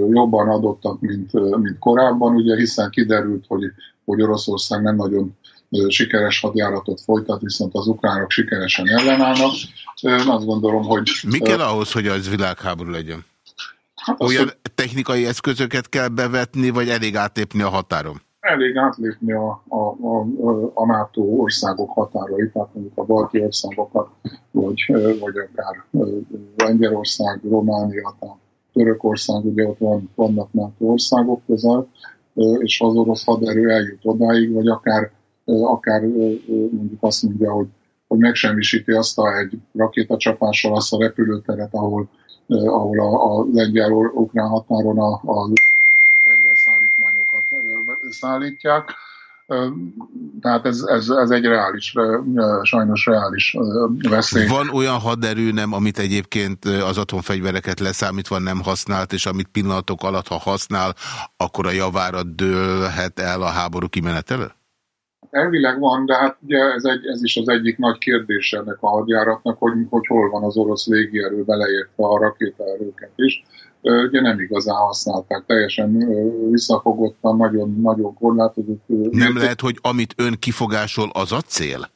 jobban adottak, mint, mint korábban, ugye, hiszen kiderült, hogy, hogy Oroszország nem nagyon sikeres hadjáratot folytat, viszont az ukránok sikeresen ellenállnak. Azt gondolom, hogy... Mi kell ahhoz, hogy az világháború legyen? Hát Olyan az, technikai eszközöket kell bevetni, vagy elég átlépni a határon? Elég átlépni a, a, a, a NATO országok határait, tehát mondjuk a balti országokat, vagy, vagy akár Lengyelország, Románia, tehát Törökország, ugye ott van, vannak NATO országok közel, és az orosz haderő eljut odáig, vagy akár, akár mondjuk azt mondja, hogy, hogy megsemmisíti azt a egy rakétacsapással azt a repülőteret, ahol, ahol a, a lengyel-ukrán határon a, a szállítják. Tehát ez, ez, ez egy reális, sajnos reális veszély. Van olyan haderő nem, amit egyébként az atomfegyvereket leszámítva nem használt, és amit pillanatok alatt, ha használ, akkor a javára dőlhet el a háború kimenetele? Elvileg van, de hát ugye ez, egy, ez is az egyik nagy kérdés ennek a hadjáratnak, hogy, hogy hol van az orosz légierő beleértve a rakétaerőket is ugye nem igazán használták, teljesen visszafogottan, nagyon, nagyon korlátozott. Nem lehet, hogy amit ön kifogásol, az a cél?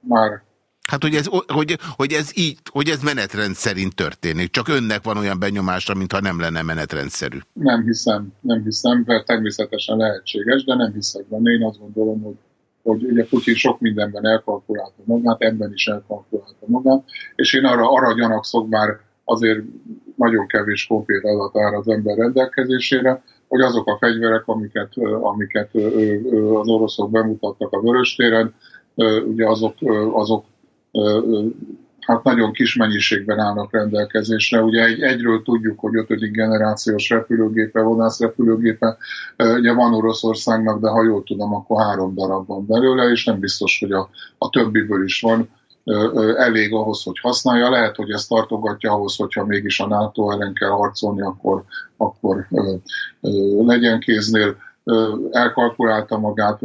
Már Hát, hogy ez, hogy, hogy ez így, hogy ez menetrend szerint történik. Csak önnek van olyan benyomása, mintha nem lenne menetrendszerű. Nem hiszem, nem hiszem, mert természetesen lehetséges, de nem hiszek benne. Én azt gondolom, hogy, hogy ugye Putyin sok mindenben elkalkulálta magát, ebben is elkalkulálta magát, és én arra, arra gyanakszok, bár azért nagyon kevés konkrét adat áll az ember rendelkezésére, hogy azok a fegyverek, amiket, amiket az oroszok bemutattak a Vöröstéren, ugye azok, azok hát nagyon kis mennyiségben állnak rendelkezésre. Ugye egy, egyről tudjuk, hogy ötödik generációs repülőgépe, vadászrepülőgépe ugye van Oroszországnak, de ha jól tudom, akkor három darab van belőle, és nem biztos, hogy a, a többiből is van elég ahhoz, hogy használja. Lehet, hogy ezt tartogatja ahhoz, hogyha mégis a NATO ellen kell harcolni, akkor, akkor legyen kéznél elkalkulálta magát,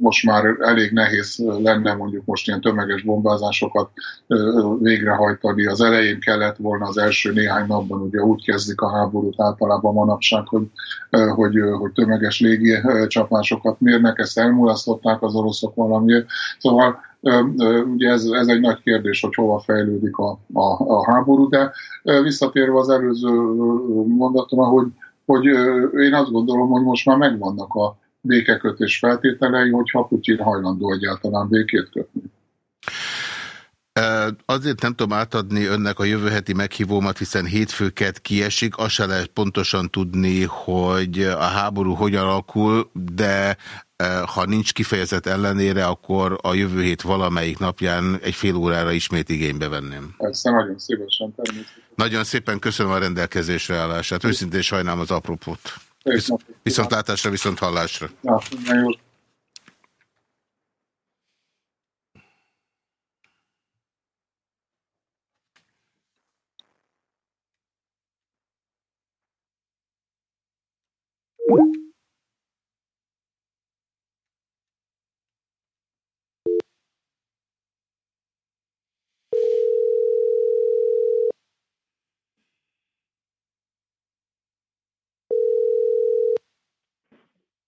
most már elég nehéz lenne mondjuk most ilyen tömeges bombázásokat végrehajtani. Az elején kellett volna az első néhány napban, ugye úgy kezdik a háborút általában manapság, hogy, hogy, hogy tömeges légi csapásokat mérnek, ezt elmulasztották az oroszok valamiért. Szóval ugye ez, ez egy nagy kérdés, hogy hova fejlődik a, a, a háború, de visszatérve az előző mondatom, hogy hogy én azt gondolom, hogy most már megvannak a békekötés feltételei, hogyha Putyin hajlandó egyáltalán békét kötni. Azért nem tudom átadni önnek a jövő heti meghívómat, hiszen hétfőket kiesik, azt se lehet pontosan tudni, hogy a háború hogyan alakul, de ha nincs kifejezett ellenére, akkor a jövő hét valamelyik napján egy fél órára ismét igénybe venném. Persze, nagyon szívesen. Nagyon szépen köszönöm a rendelkezésre állását. Őszintén sajnálom az apropót. Visz, viszont látásra, viszont hallásra. Ja,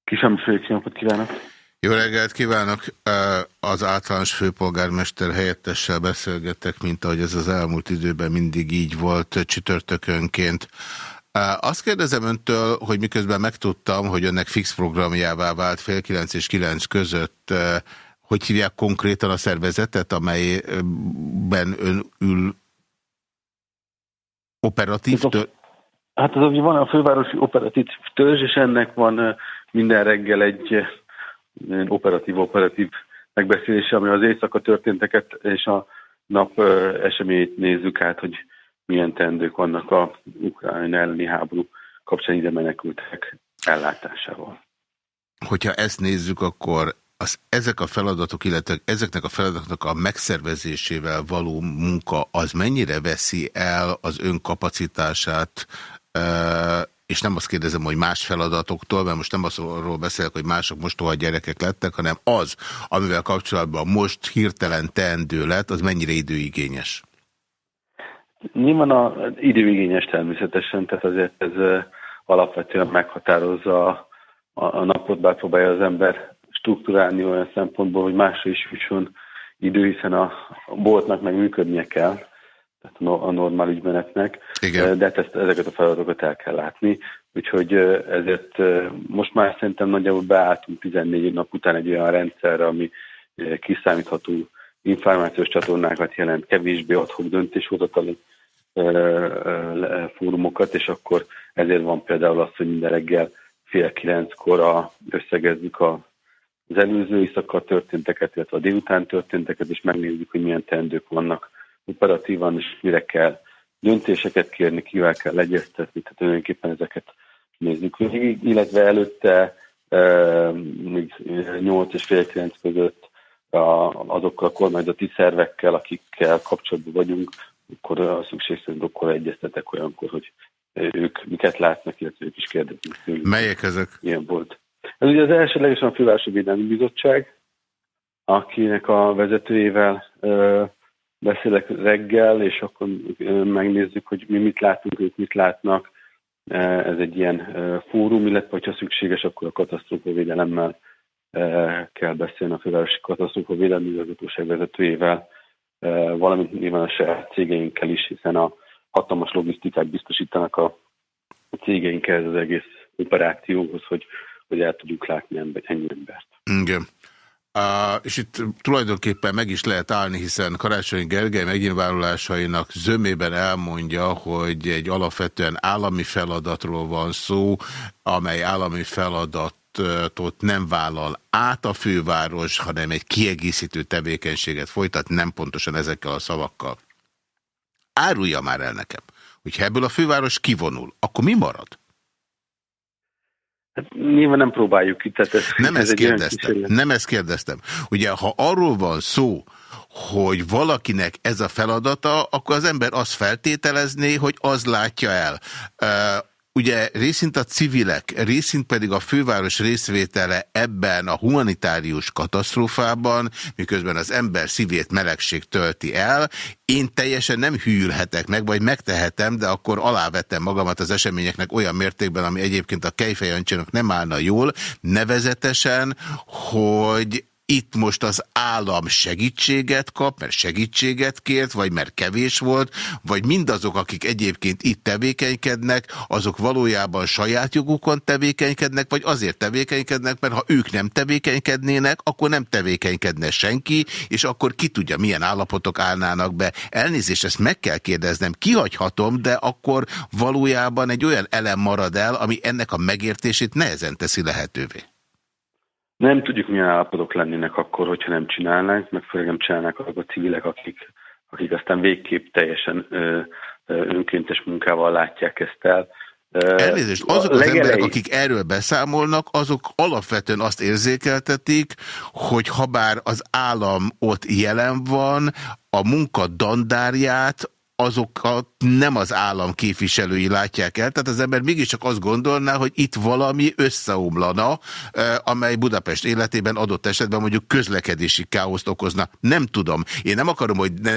Kisamfők, napot kívánok! Jó reggelt kívánok! Az általános főpolgármester helyettessel beszélgetek, mint ahogy ez az elmúlt időben mindig így volt csütörtökönként. Azt kérdezem öntől, hogy miközben megtudtam, hogy önnek fix programjává vált fél kilenc és kilenc között, hogy hívják konkrétan a szervezetet, amelyben ön ül operatív? Hát az, hogy van a fővárosi operatív törzs, és ennek van minden reggel egy operatív-operatív megbeszélés, ami az éjszaka történteket és a nap eseményét nézzük át, hogy milyen tendők vannak a ukrán elleni háború kapcsán ide menekültek ellátásával. Hogyha ezt nézzük, akkor az, ezek a feladatok, illetve ezeknek a feladatoknak a megszervezésével való munka, az mennyire veszi el az ön kapacitását, és nem azt kérdezem, hogy más feladatoktól, mert most nem arról beszélek, hogy mások mostoha gyerekek lettek, hanem az, amivel kapcsolatban most hirtelen teendő lett, az mennyire időigényes? Nyilván a időigényes természetesen, tehát azért ez alapvetően meghatározza a, a napot, bár próbálja az ember struktúrálni olyan szempontból, hogy másra is jusson idő, hiszen a boltnak meg működnie kell tehát a normál ügymenetnek, Igen. de hát ezt, ezeket a feladatokat el kell látni. Úgyhogy ezért most már szerintem nagyjából beálltunk 14 nap után egy olyan rendszerre, ami kiszámítható információs csatornákat jelent, kevésbé adhok döntéshozatali fórumokat, és akkor ezért van például az, hogy minden reggel fél kilenckor összegezzük a, az előző éjszaka történteket, illetve a délután történteket, és megnézzük, hogy milyen teendők vannak operatívan, és mire kell döntéseket kérni, kivel kell legyeztetni, tehát tulajdonképpen ezeket nézzük végig, illetve előtte még 8 és fél 9 között azokkal a kormányzati szervekkel, akikkel kapcsolatban vagyunk, akkor a szükség szerint akkor egyeztetek olyankor, hogy ők miket látnak, illetve ők is kérdezik tőlük. Melyek ezek? Ilyen volt. Ez ugye az elsőlegesen a Fővárosi Védelmi Bizottság, akinek a vezetőjével ö, beszélek reggel, és akkor megnézzük, hogy mi mit látunk, ők mit látnak. Ez egy ilyen fórum, illetve hogyha szükséges, akkor a katasztrófavédelemmel kell beszélni a Fővárosi Katasztrófavédelmi Igazgatóság vezetőjével, valamint nyilván a saját cégeinkkel is, hiszen a hatalmas logisztikát biztosítanak a cégeinkkel az egész operációhoz, hogy, hogy el tudjuk látni ember, ennyi embert. Igen. Uh, és itt tulajdonképpen meg is lehet állni, hiszen Karácsony Gergely megnyilvánulásainak zömében elmondja, hogy egy alapvetően állami feladatról van szó, amely állami feladatot nem vállal át a főváros, hanem egy kiegészítő tevékenységet folytat, nem pontosan ezekkel a szavakkal. Árulja már el nekem, hogy ebből a főváros kivonul, akkor mi marad? Hát nyilván nem próbáljuk ki. Tehát ez, nem ez ezt kérdeztem. Nem ezt kérdeztem. Ugye, ha arról van szó, hogy valakinek ez a feladata, akkor az ember azt feltételezné, hogy az látja el ugye részint a civilek, részint pedig a főváros részvétele ebben a humanitárius katasztrófában, miközben az ember szívét melegség tölti el, én teljesen nem hűlhetek meg, vagy megtehetem, de akkor alávettem magamat az eseményeknek olyan mértékben, ami egyébként a Kejfejancsának nem állna jól, nevezetesen, hogy itt most az állam segítséget kap, mert segítséget kért, vagy mert kevés volt, vagy mindazok, akik egyébként itt tevékenykednek, azok valójában saját jogukon tevékenykednek, vagy azért tevékenykednek, mert ha ők nem tevékenykednének, akkor nem tevékenykedne senki, és akkor ki tudja, milyen állapotok állnának be. Elnézést, ezt meg kell kérdeznem, kihagyhatom, de akkor valójában egy olyan elem marad el, ami ennek a megértését nehezen teszi lehetővé. Nem tudjuk, milyen állapotok lennének akkor, hogyha nem csinálnánk, meg főleg nem csinálnák azok a civilek, akik, akik aztán végképp teljesen ö, ö, önkéntes munkával látják ezt el. Elnézést, azok az emberek, akik erről beszámolnak, azok alapvetően azt érzékeltetik, hogy ha bár az állam ott jelen van, a munka dandárját azokat nem az állam képviselői látják el, tehát az ember mégiscsak azt gondolná, hogy itt valami összeomlana, amely Budapest életében adott esetben mondjuk közlekedési káoszt okozna. Nem tudom. Én nem akarom, hogy ne,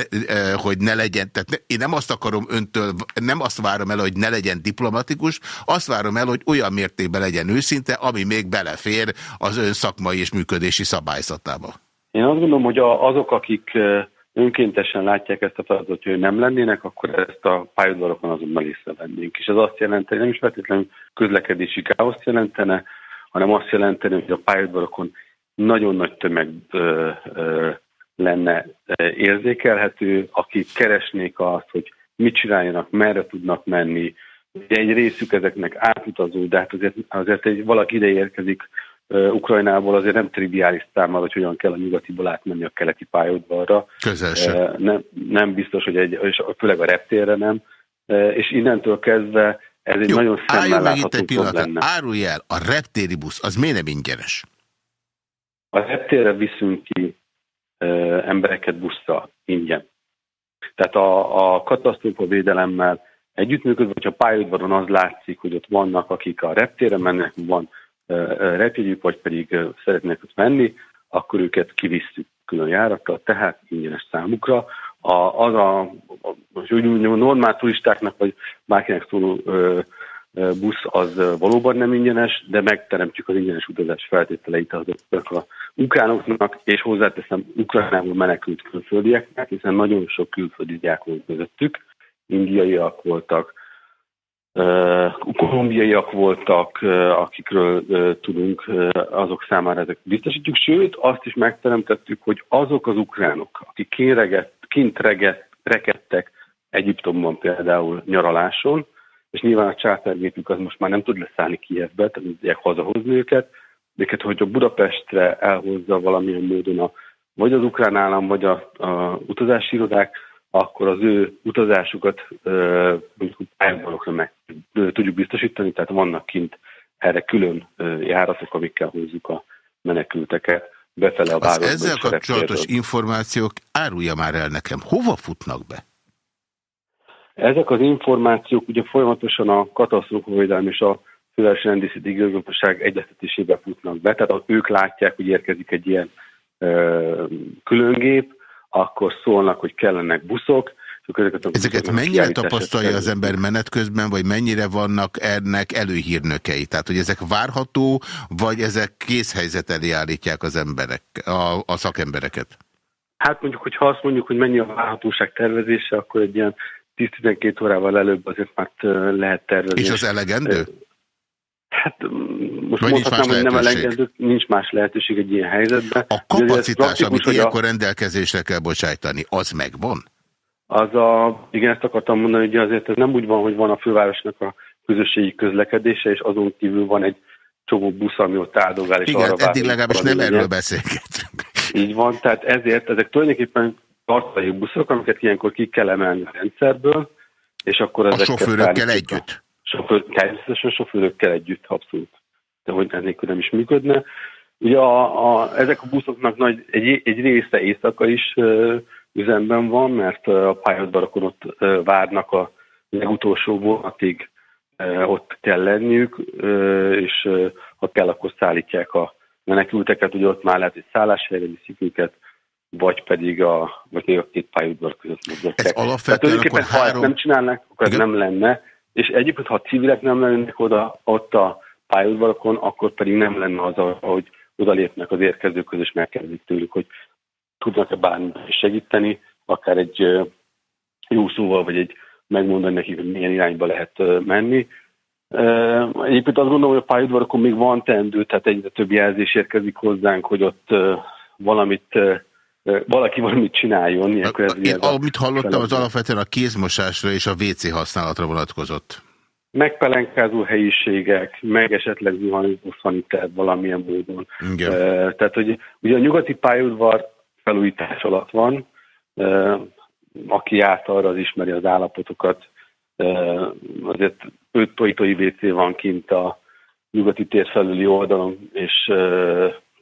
hogy ne legyen, tehát én nem azt akarom öntől, nem azt várom el, hogy ne legyen diplomatikus, azt várom el, hogy olyan mértékben legyen őszinte, ami még belefér az ön szakmai és működési szabályzatába. Én azt gondolom, hogy azok, akik önkéntesen látják ezt a feladatot, hogy nem lennének, akkor ezt a pályaudvarokon azonnal észrevennénk. És ez azt jelenteni, nem is feltétlenül közlekedési káoszt jelentene, hanem azt jelenteni, hogy a pályaudvarokon nagyon nagy tömeg ö, ö, lenne érzékelhető, akik keresnék azt, hogy mit csináljanak, merre tudnak menni. Ugye egy részük ezeknek átutazó, de hát azért, azért egy valaki ide érkezik Ukrajnából azért nem triviális számára, hogy hogyan kell a nyugatiból átmenni a keleti pályaudvarra. Közel Nem, nem biztos, hogy egy, és főleg a reptérre nem. És innentől kezdve ez egy Jó, nagyon szemmel meg itt egy pillanat, árulj el, a reptéri busz, az miért nem ingyenes? A reptérre viszünk ki embereket busszal, ingyen. Tehát a, a katasztrófa védelemmel együttműködve, hogyha pályaudvaron az látszik, hogy ott vannak, akik a reptére mennek, van repjegyük, vagy pedig szeretnék ott menni, akkor őket kivisszük külön járatra, tehát ingyenes számukra. A, az a, hogy úgy mondjam, normál turistáknak, vagy bárkinek szóló ö, busz az valóban nem ingyenes, de megteremtjük az ingyenes utazás feltételeit azoknak a ukránoknak, és hozzáteszem Ukrajnából menekült külföldieknek, hiszen nagyon sok külföldi diák volt közöttük, indiaiak voltak, kolumbiaiak voltak, akikről tudunk, azok számára ezek biztosítjuk. Sőt, azt is megteremtettük, hogy azok az ukránok, akik kint reget, rekedtek Egyiptomban például nyaraláson, és nyilván a csátergépük az most már nem tud leszállni Kievbe, tehát tudják hazahozni őket, hogy a Budapestre elhozza valamilyen módon a, vagy az ukrán állam, vagy a, a utazási irodák, akkor az ő utazásukat pályázatokra meg tudjuk biztosítani, tehát vannak kint erre külön járatok, amikkel hozzuk a menekülteket befele a városba. Az ezzel kapcsolatos információk árulja már el nekem. Hova futnak be? Ezek az információk ugye folyamatosan a katasztrófavédelem és a Fővárosi Rendészeti Igazgatóság egyeztetésébe futnak be, tehát ők látják, hogy érkezik egy ilyen ö, különgép, akkor szólnak, hogy kellenek buszok, Ezeket, Ezeket mennyire tapasztalja az ember menet közben, vagy mennyire vannak ennek előhírnökei? Tehát, hogy ezek várható, vagy ezek készhelyzet elé állítják az emberek, a, a szakembereket? Hát mondjuk, hogy ha azt mondjuk, hogy mennyi a várhatóság tervezése, akkor egy ilyen 10-12 órával előbb azért már lehet tervezni. És az elegendő? Hát most Vagy mondhatnám, hogy nem elegendő, nincs más lehetőség egy ilyen helyzetben. A kapacitás, amit ilyenkor a... rendelkezésre kell bocsájtani, az megvan? Az a, igen, ezt akartam mondani, hogy azért ez nem úgy van, hogy van a fővárosnak a közösségi közlekedése, és azon kívül van egy csomó busz, ami ott áldogál, és igen, arra eddig legalábbis nem erről beszélgetünk. Így van, tehát ezért ezek tulajdonképpen tartalék buszok, amiket ilyenkor ki kell emelni a rendszerből, és akkor ezek... A sofőrökkel együtt? Sofőr, természetesen sofőrökkel együtt, abszolút. De hogy ez nélkül nem is működne. Ugye a, a, ezek a buszoknak nagy, egy, egy része éjszaka is uh, üzemben van, mert a pályázatbarakon ott uh, várnak a legutolsó vonatig uh, ott kell lenniük, uh, és uh, ha kell, akkor szállítják a menekülteket, ugye ott már lehet, hogy szálláshelyre viszik őket, vagy pedig a, vagy még a két pályaudvar között mozgatják. Ez alapvetően akkor három... ha ezt nem csinálnak, akkor ez nem lenne, és egyébként, ha a civilek nem lennének oda, ott a pályaudvarakon, akkor pedig nem lenne az, ahogy odalépnek az érkezők és megkérdezik tőlük, hogy tudnak-e bármit segíteni, akár egy jó szóval, vagy egy megmondani nekik, hogy milyen irányba lehet menni. Egyébként azt gondolom, hogy a pályaudvarakon még van teendő, tehát egyre több jelzés érkezik hozzánk, hogy ott valamit valaki valamit csináljon. Ez Én, amit hallottam, az alapvetően a kézmosásra és a WC használatra vonatkozott. Megpelenkázó helyiségek, meg esetleg zuhanó szanitár valamilyen módon. Igen. Tehát, hogy ugye a nyugati pályaudvar felújítás alatt van, aki járt arra, az ismeri az állapotokat. Azért öt toitói WC van kint a nyugati tér felüli oldalon, és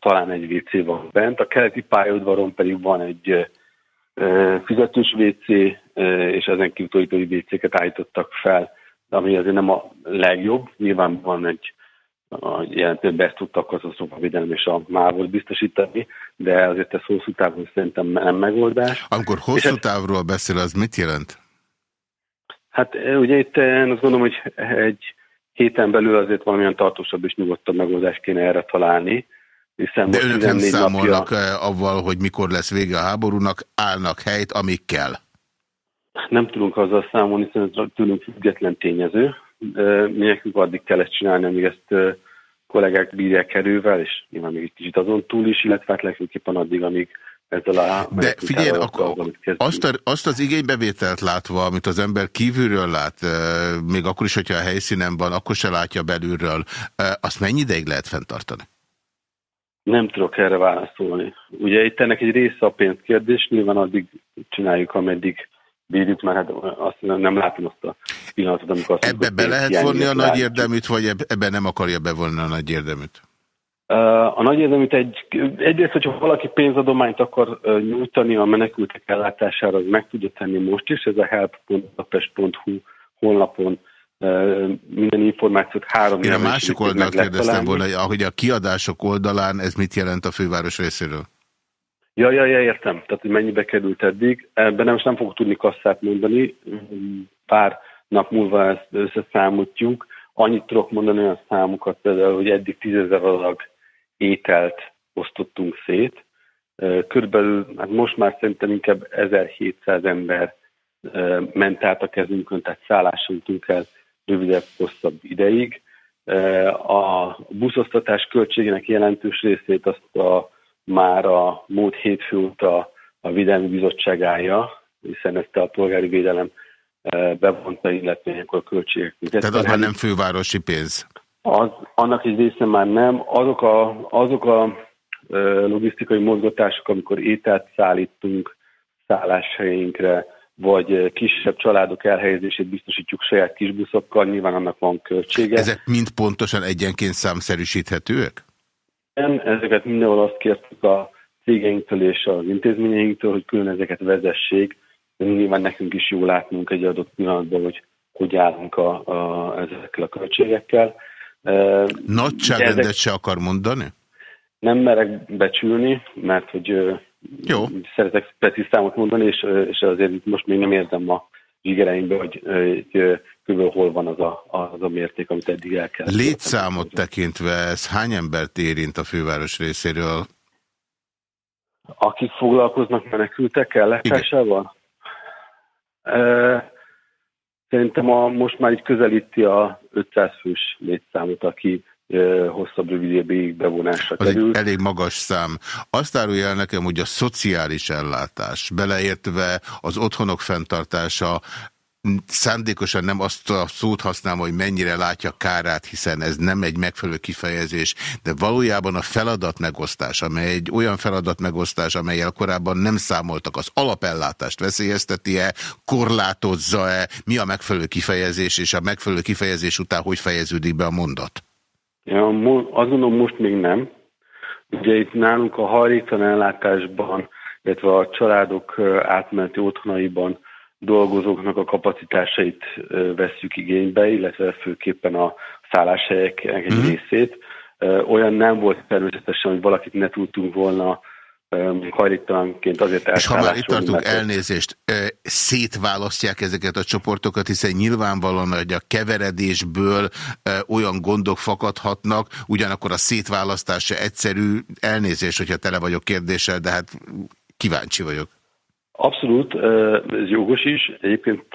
talán egy WC van bent. A keleti pályaudvaron pedig van egy fizetős WC, és ezen kívül WC-ket állítottak fel, ami azért nem a legjobb. Nyilván van egy jelentőbb ezt tudtak az a szobavédelem és a mávot biztosítani, de azért ez hosszú távon szerintem nem megoldás. Amikor hosszú távról beszél, az mit jelent? Hát ugye itt én azt gondolom, hogy egy héten belül azért valamilyen tartósabb és nyugodtabb megoldást kéne erre találni. Hiszen De önök nem számolnak napja... Eh, avval, hogy mikor lesz vége a háborúnak, állnak helyt, amik kell. Nem tudunk azzal számolni, hiszen tőlünk független tényező. Mi nekünk addig kell ezt csinálni, amíg ezt eh, kollégák bírják erővel, és nyilván még egy kicsit azon túl is, illetve hát legfőképpen addig, amíg ezzel a... De figyelj, akkor azt, a, azt az igénybevételt látva, amit az ember kívülről lát, eh, még akkor is, hogyha a helyszínen van, akkor se látja belülről, azt mennyi ideig lehet fenntartani? Nem tudok erre válaszolni. Ugye itt ennek egy része a pénzkérdés, nyilván addig csináljuk, ameddig bírjuk, mert hát azt nem látom azt a pillanatot, amikor azt Ebbe be lehet vonni a nagy érdeműt, vagy ebbe nem akarja bevonni a nagy érdeműt? A nagy érdeműt egy, egyrészt, hogyha valaki pénzadományt akar nyújtani a menekültek ellátására, az meg tudja tenni most is, ez a help.apest.hu honlapon minden információt három Én a másik oldalt kérdeztem volna, hogy a kiadások oldalán ez mit jelent a főváros részéről? Ja, ja, ja, értem. Tehát, hogy mennyibe került eddig. Ebben nem, most nem fogok tudni kasszát mondani. Pár nap múlva ezt összeszámoltjuk. Annyit tudok mondani olyan számokat, például, hogy eddig tízezer adag ételt osztottunk szét. Körülbelül, hát most már szerintem inkább 1700 ember ment át a kezünkön, tehát szálláson el rövidebb, hosszabb ideig. E, a buszosztatás költségének jelentős részét azt a, már a múlt hétfő óta a Védelmi Bizottság állja, hiszen ezt a polgári védelem e, bevonta, illetve ilyenkor a költségek. Tehát az már nem fővárosi pénz? Az, annak egy része már nem. Azok a, azok a e, logisztikai mozgatások, amikor ételt szállítunk szálláshelyeinkre, vagy kisebb családok elhelyezését biztosítjuk saját kisbuszokkal, nyilván annak van költsége. Ezek mind pontosan egyenként számszerűsíthetőek? Nem, ezeket mindenhol azt kértük a cégeinktől és az intézményeinktől, hogy külön ezeket vezessék. Nyilván nekünk is jó látnunk egy adott pillanatban, hogy hogy állunk a, a, ezekkel a költségekkel. Nagyságrendet ezek... se akar mondani? Nem merek becsülni, mert hogy jó. szeretek precíz számot mondani, és, és azért most még nem érzem a zsigereimbe, hogy, hogy kb. hol van az a, az a mérték, amit eddig el kell. Létszámot tekintve ez hány embert érint a főváros részéről? Akik foglalkoznak menekültekkel, lekásával? Szerintem a, most már így közelíti a 500 fős létszámot, aki hosszabb, rövidebb bevonásra Az kerül. elég magas szám. Azt árulja el nekem, hogy a szociális ellátás, beleértve az otthonok fenntartása, szándékosan nem azt a szót használom, hogy mennyire látja kárát, hiszen ez nem egy megfelelő kifejezés, de valójában a feladatmegosztás, amely egy olyan feladatmegosztás, amelyel korábban nem számoltak, az alapellátást veszélyezteti-e, korlátozza-e, mi a megfelelő kifejezés, és a megfelelő kifejezés után hogy fejeződik be a mondat? Ja, azt gondolom most még nem. Ugye itt nálunk a hajléktalan ellátásban, illetve a családok átmeneti otthonaiban dolgozóknak a kapacitásait vesszük igénybe, illetve főképpen a szálláshelyek egy mm. részét. Olyan nem volt természetesen, hogy valakit ne tudtunk volna hajléktalanként azért És ha már itt tartunk elnézést, szétválasztják ezeket a csoportokat, hiszen nyilvánvalóan, hogy a keveredésből olyan gondok fakadhatnak, ugyanakkor a szétválasztás se egyszerű elnézés, hogyha tele vagyok kérdéssel, de hát kíváncsi vagyok. Abszolút, ez jogos is. Egyébként,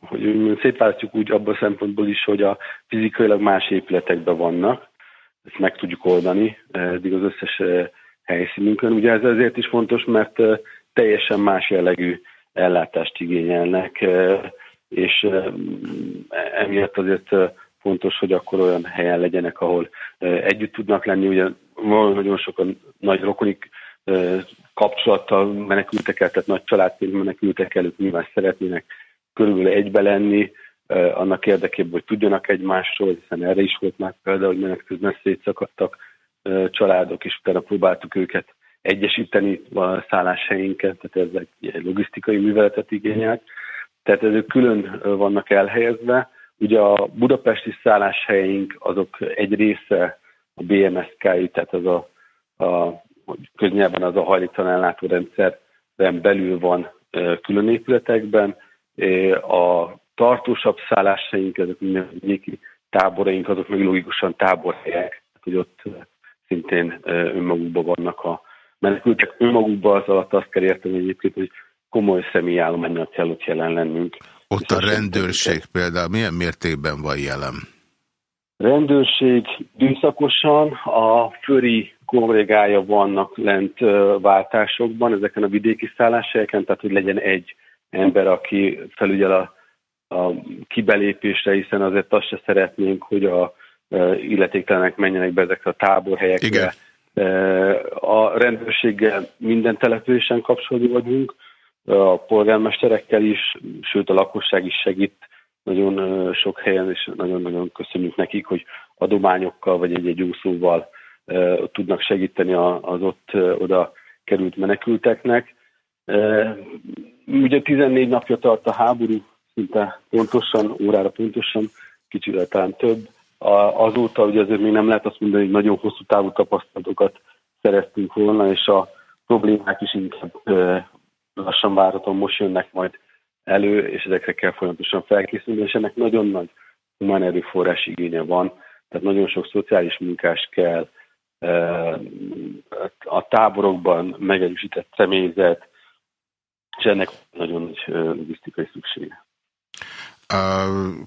hogy szétválasztjuk úgy abban a szempontból is, hogy a fizikailag más épületekben vannak, ezt meg tudjuk oldani, eddig az összes helyszínünkön. Ugye ez azért is fontos, mert teljesen más jellegű ellátást igényelnek, és emiatt azért fontos, hogy akkor olyan helyen legyenek, ahol együtt tudnak lenni. Ugye nagyon sokan nagy rokonik kapcsolattal menekültek el, tehát nagy családként menekültek el, ők nyilván szeretnének körülbelül egybe lenni, annak érdekében, hogy tudjanak egymásról, hiszen erre is volt már például, hogy menet közben szétszakadtak családok, és utána próbáltuk őket egyesíteni a szálláshelyinket, tehát ezek logisztikai műveletet igényelt. Tehát ezek külön vannak elhelyezve. Ugye a budapesti szálláshelyeink azok egy része a BMSK, tehát az a, a köznyelven az a hajlítalan ellátórendszerben belül van külön épületekben. A tartósabb szálláshelyeink, ezek mindenki táboraink, azok meg logikusan táborhelyek, hogy ott szintén önmagukban vannak a menekültek. Önmagukban az alatt azt kell érteni egyébként, hogy komoly személyállománynak kell ott jelen lennünk. Ott a rendőrség például milyen mértékben van jelen? Rendőrség bűnszakosan, a föri kollégája vannak lent váltásokban, ezeken a vidéki szálláshelyeken, tehát hogy legyen egy ember, aki felügyel a, a kibelépésre, hiszen azért azt se szeretnénk, hogy a illetéktelenek menjenek be ezekre a táborhelyekre. Igen. A rendőrséggel minden településen kapcsolódó vagyunk, a polgármesterekkel is, sőt a lakosság is segít nagyon sok helyen, és nagyon-nagyon köszönjük nekik, hogy adományokkal vagy egy-egy úszóval tudnak segíteni az ott oda került menekülteknek. Ugye 14 napja tart a háború, szinte pontosan, órára pontosan, kicsit talán több. Azóta ugye azért még nem lehet azt mondani, hogy nagyon hosszú távú tapasztalatokat szereztünk volna, és a problémák is inkább lassan várhatóan most jönnek majd elő, és ezekre kell folyamatosan felkészülni, és ennek nagyon nagy humán erőforrás igénye van, tehát nagyon sok szociális munkás kell, a táborokban megerősített személyzet, és ennek nagyon nagy logisztikai szüksége.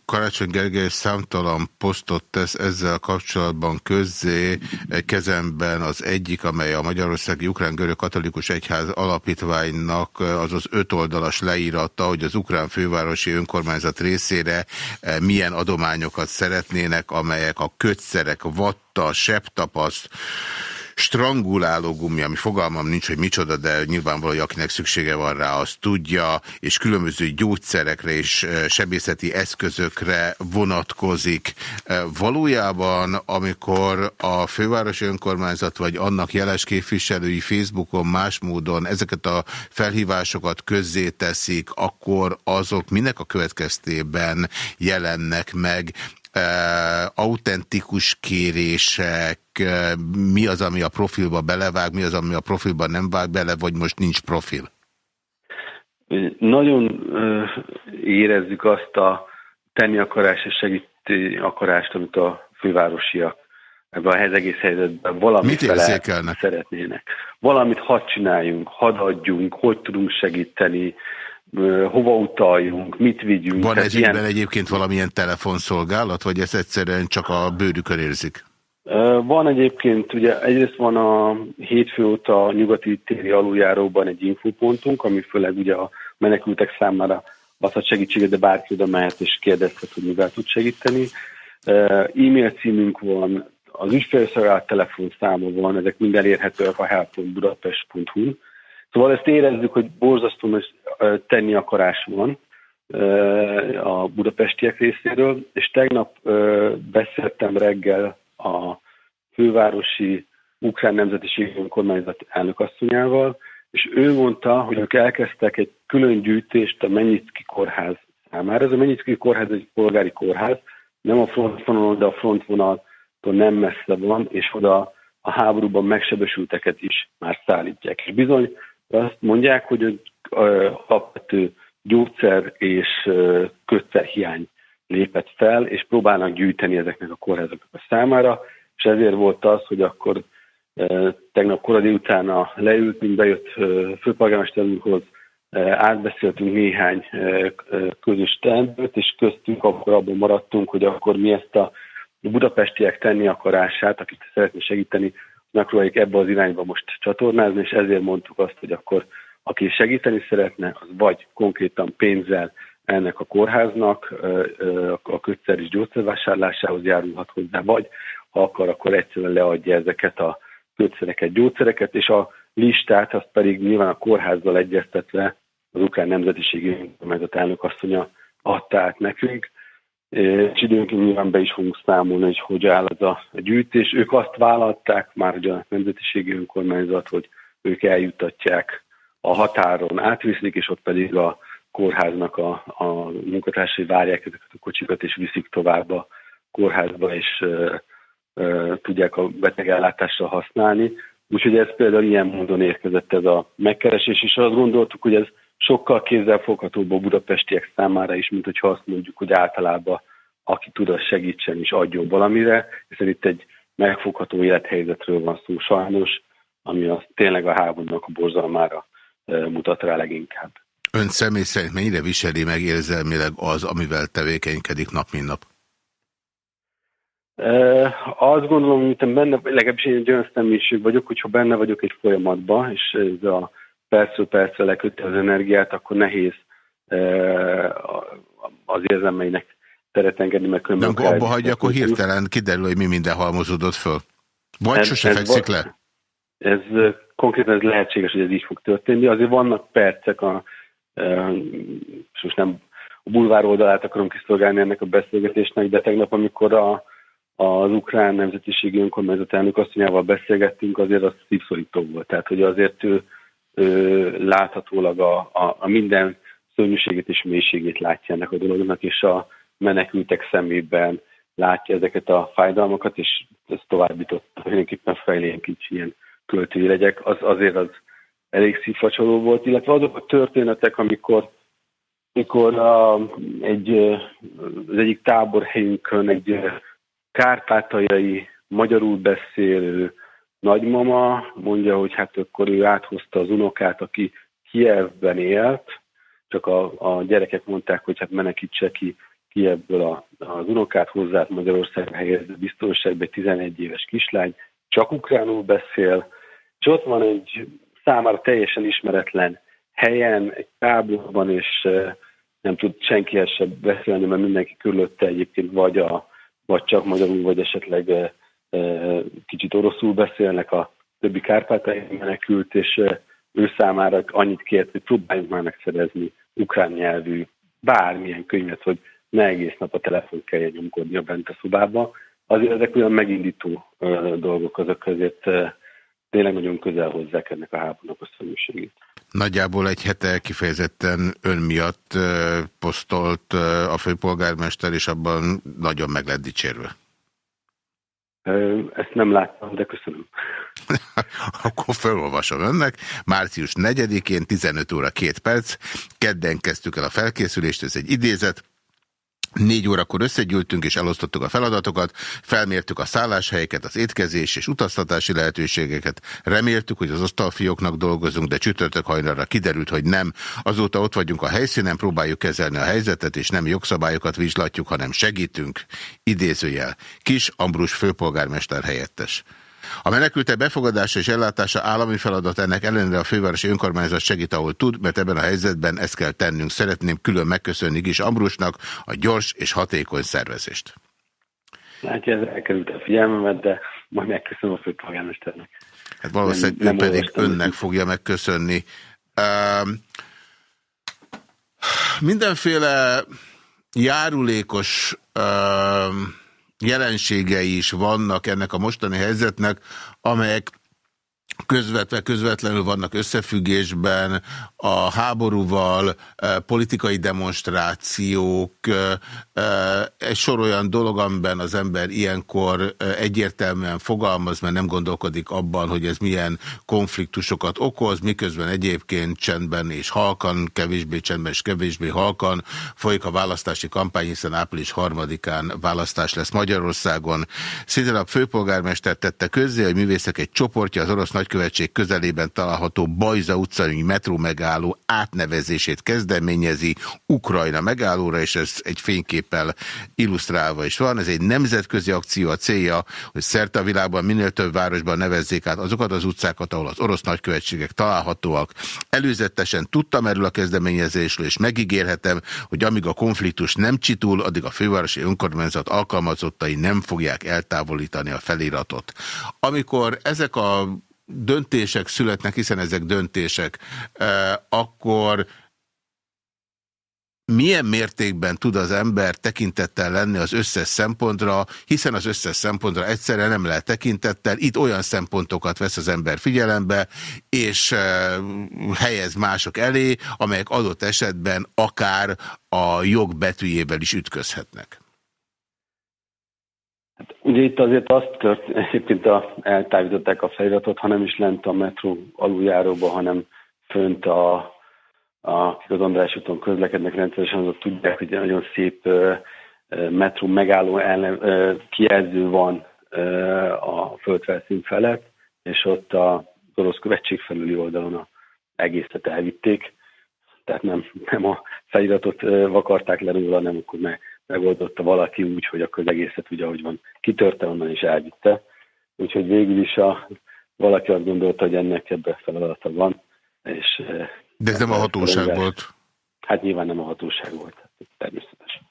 Karácsony Gergely számtalan posztot tesz ezzel kapcsolatban közzé, kezemben az egyik, amely a Magyarországi Ukrán-Görög Katolikus Egyház Alapítványnak az az öt oldalas leírata, hogy az ukrán fővárosi önkormányzat részére milyen adományokat szeretnének, amelyek a kötszerek, vatta, septapaszt, stranguláló gumi, ami fogalmam nincs, hogy micsoda, de nyilvánvaló, hogy akinek szüksége van rá, az tudja, és különböző gyógyszerekre és sebészeti eszközökre vonatkozik. Valójában, amikor a fővárosi önkormányzat vagy annak jeles képviselői Facebookon más módon ezeket a felhívásokat közzéteszik, akkor azok minek a következtében jelennek meg, autentikus kérések, mi az, ami a profilba belevág, mi az, ami a profilba nem vág bele, vagy most nincs profil? Nagyon érezzük azt a tenni akarás és segíteni akarást, amit a fővárosiak ebben az egész helyzetben valamit szeretnének. Valamit hadd csináljunk, hadd adjunk, hogy tudunk segíteni, hova utaljunk, mit vigyünk. Van ez ilyen... egyébként valamilyen telefonszolgálat, vagy ez egyszerűen csak a bőrükön érzik? Van egyébként, ugye egyrészt van a hétfő óta a nyugati téri aluljáróban egy infopontunk, ami főleg ugye a menekültek számára adhat segítséget, de bárki oda mehet és kérdezhet, hogy mivel tud segíteni. E-mail címünk van, az ügyfélszolgálat telefonszáma van, ezek minden érhetőek a help.budapest.hu. Szóval ezt érezzük, hogy borzasztó tenni akarás van a budapestiek részéről, és tegnap beszéltem reggel a fővárosi Ukrán Nemzetiségi Önkormányzat elnökasszonyával, és ő mondta, hogy ők elkezdtek egy külön gyűjtést a Menyicki kórház számára. Ez a Menyicki kórház egy polgári kórház, nem a frontvonalon, de a frontvonaltól nem messze van, és oda a háborúban megsebesülteket is már szállítják. És bizony azt mondják, hogy alapvető gyógyszer és kötszerhiány lépett fel, és próbálnak gyűjteni ezeknek a kórházaknak a számára, és ezért volt az, hogy akkor tegnap korai utána leültünk, bejött főpolgármester úrhoz, átbeszéltünk néhány közös teendőt, és köztünk akkor abban maradtunk, hogy akkor mi ezt a budapestiek tenni akarását, akit szeretné segíteni, megpróbáljuk ebbe az irányba most csatornázni, és ezért mondtuk azt, hogy akkor aki segíteni szeretne, az vagy konkrétan pénzzel ennek a kórháznak a kötszer és gyógyszervásárlásához járulhat hozzá, vagy ha akar, akkor egyszerűen leadja ezeket a kötszereket, gyógyszereket, és a listát azt pedig nyilván a kórházzal egyeztetve az ukrán nemzetiségi önkormányzat elnök asszonya adta át nekünk, és időnként nyilván be is fogunk számolni, hogy hogy áll az a gyűjtés. Ők azt vállalták már, hogy a nemzetiségi önkormányzat, hogy ők eljutatják a határon, átviszik, és ott pedig a kórháznak a, a munkatársai várják ezeket a kocsikat, és viszik tovább a kórházba, és ö, ö, tudják a betegellátásra használni. Úgyhogy ez például ilyen módon érkezett ez a megkeresés, és azt gondoltuk, hogy ez sokkal kézzelfoghatóbb a budapestiek számára is, mint hogyha azt mondjuk, hogy általában aki tud, az segítsen és adjon valamire, hiszen itt egy megfogható élethelyzetről van szó sajnos, ami az tényleg a háborúnak a borzalmára mutat rá leginkább. Ön személy szerint mennyire viseli meg érzelmileg az, amivel tevékenykedik nap, mint nap? E, azt gondolom, hogy benne, legalábbis én egy olyan személyiség vagyok, hogyha benne vagyok egy folyamatban, és ez a percről percre leköti az energiát, akkor nehéz e, az érzelmeinek teret engedni, meg De akkor abba hagyja, akkor hirtelen kiderül, hogy mi minden halmozódott föl. Vagy ez, sose ez fekszik le? Ez konkrétan ez lehetséges, hogy ez így fog történni. Azért vannak percek, a, és most nem a bulvár oldalát akarom kiszolgálni ennek a beszélgetésnek, de tegnap, amikor a, az ukrán nemzetiségi önkormányzat elnök asszonyával beszélgettünk, azért az szívszorító volt. Tehát, hogy azért ő, ő láthatólag a, a, a minden szörnyűségét és mélységét látja ennek a dolognak, és a menekültek szemében látja ezeket a fájdalmakat, és ez továbbított tulajdonképpen fejlénk így ilyen költői legyek, az azért az elég szívfacsoló volt, illetve azok a történetek, amikor, amikor a, egy, az egyik táborhelyünkön egy kárpátaljai magyarul beszélő nagymama mondja, hogy hát akkor ő áthozta az unokát, aki Kievben élt, csak a, a gyerekek mondták, hogy hát menekítse ki Kievből a, az unokát, hozzá Magyarországra helyezett biztonságban egy 11 éves kislány, csak ukránul beszél, és ott van egy számára teljesen ismeretlen helyen, egy táborban, és nem tud senkihez se beszélni, mert mindenki körülötte egyébként vagy, a, vagy csak magyarul, vagy esetleg kicsit oroszul beszélnek a többi kárpátai menekült, és ő számára annyit kért, hogy próbáljunk már megszerezni ukrán nyelvű bármilyen könyvet, hogy ne egész nap a telefon kelljen nyomkodnia bent a szobába. Azért ezek olyan megindító dolgok, azok azért tényleg nagyon közel hozzák ennek a háborúnak a szörnyűségét. Nagyjából egy hete kifejezetten ön miatt posztolt a főpolgármester, és abban nagyon meg lett dicsérve. Ezt nem láttam, de köszönöm. Akkor felolvasom önnek. Március 4-én 15 óra 2 perc. Kedden kezdtük el a felkészülést, ez egy idézet. Négy órakor összegyűltünk és elosztottuk a feladatokat, felmértük a szálláshelyeket, az étkezés és utaztatási lehetőségeket. Reméltük, hogy az asztalfióknak dolgozunk, de csütörtök hajnalra kiderült, hogy nem. Azóta ott vagyunk a helyszínen, próbáljuk kezelni a helyzetet, és nem jogszabályokat vizslatjuk, hanem segítünk. Idézőjel. Kis Ambrus főpolgármester helyettes. A menekültek befogadása és ellátása állami feladat, ennek ellenére a fővárosi önkormányzat segít, ahol tud, mert ebben a helyzetben ezt kell tennünk. Szeretném külön megköszönni Gis Ambrusnak a gyors és hatékony szervezést. Látja, ez elkerült a figyelmemet, de majd megköszönöm a főpolgármesternek. Hát valószínűleg nem, ő pedig önnek fogja megköszönni. Uh, mindenféle járulékos uh, jelenségei is vannak ennek a mostani helyzetnek, amelyek közvetve, közvetlenül vannak összefüggésben a háborúval, e, politikai demonstrációk, e, e, egy sor olyan dolog, amiben az ember ilyenkor egyértelműen fogalmaz, mert nem gondolkodik abban, hogy ez milyen konfliktusokat okoz, miközben egyébként csendben és halkan, kevésbé csendben és kevésbé halkan folyik a választási kampány, hiszen április harmadikán választás lesz Magyarországon. Szintén a főpolgármester tette közzé, hogy művészek egy csoportja az orosz nagy nagykövetség közelében található Bajza utcai metró megálló átnevezését kezdeményezi Ukrajna megállóra, és ez egy fényképpel illusztrálva is van. Ez egy nemzetközi akció, a célja, hogy szerte a világban minél több városban nevezzék át azokat az utcákat, ahol az orosz nagykövetségek találhatóak. Előzetesen tudtam erről a kezdeményezésről, és megígérhetem, hogy amíg a konfliktus nem csitul, addig a fővárosi önkormányzat alkalmazottai nem fogják eltávolítani a feliratot. Amikor ezek a döntések születnek, hiszen ezek döntések, akkor milyen mértékben tud az ember tekintettel lenni az összes szempontra, hiszen az összes szempontra egyszerre nem lehet tekintettel, itt olyan szempontokat vesz az ember figyelembe, és helyez mások elé, amelyek adott esetben akár a jog betűjével is ütközhetnek. Ugye itt azért azt tört, egyébként a, eltávolították a feliratot, hanem is lent a metró aluljáróba, hanem fönt a, a, akik az András úton közlekednek rendszeresen, azok tudják, hogy nagyon szép metró megálló ellen, kijelző van a földfelszín felett, és ott a orosz követség felüli oldalon a egészet elvitték, tehát nem, nem a feliratot vakarták le róla, nem akkor meg megoldotta valaki úgy, hogy akkor az egészet ugye, ahogy van, kitörte onnan és elvitte. Úgyhogy végül is a, valaki azt gondolta, hogy ennek ebben feladata van. És, eh, De ez nem a hatóság a volt? Hát nyilván nem a hatóság volt, természetesen.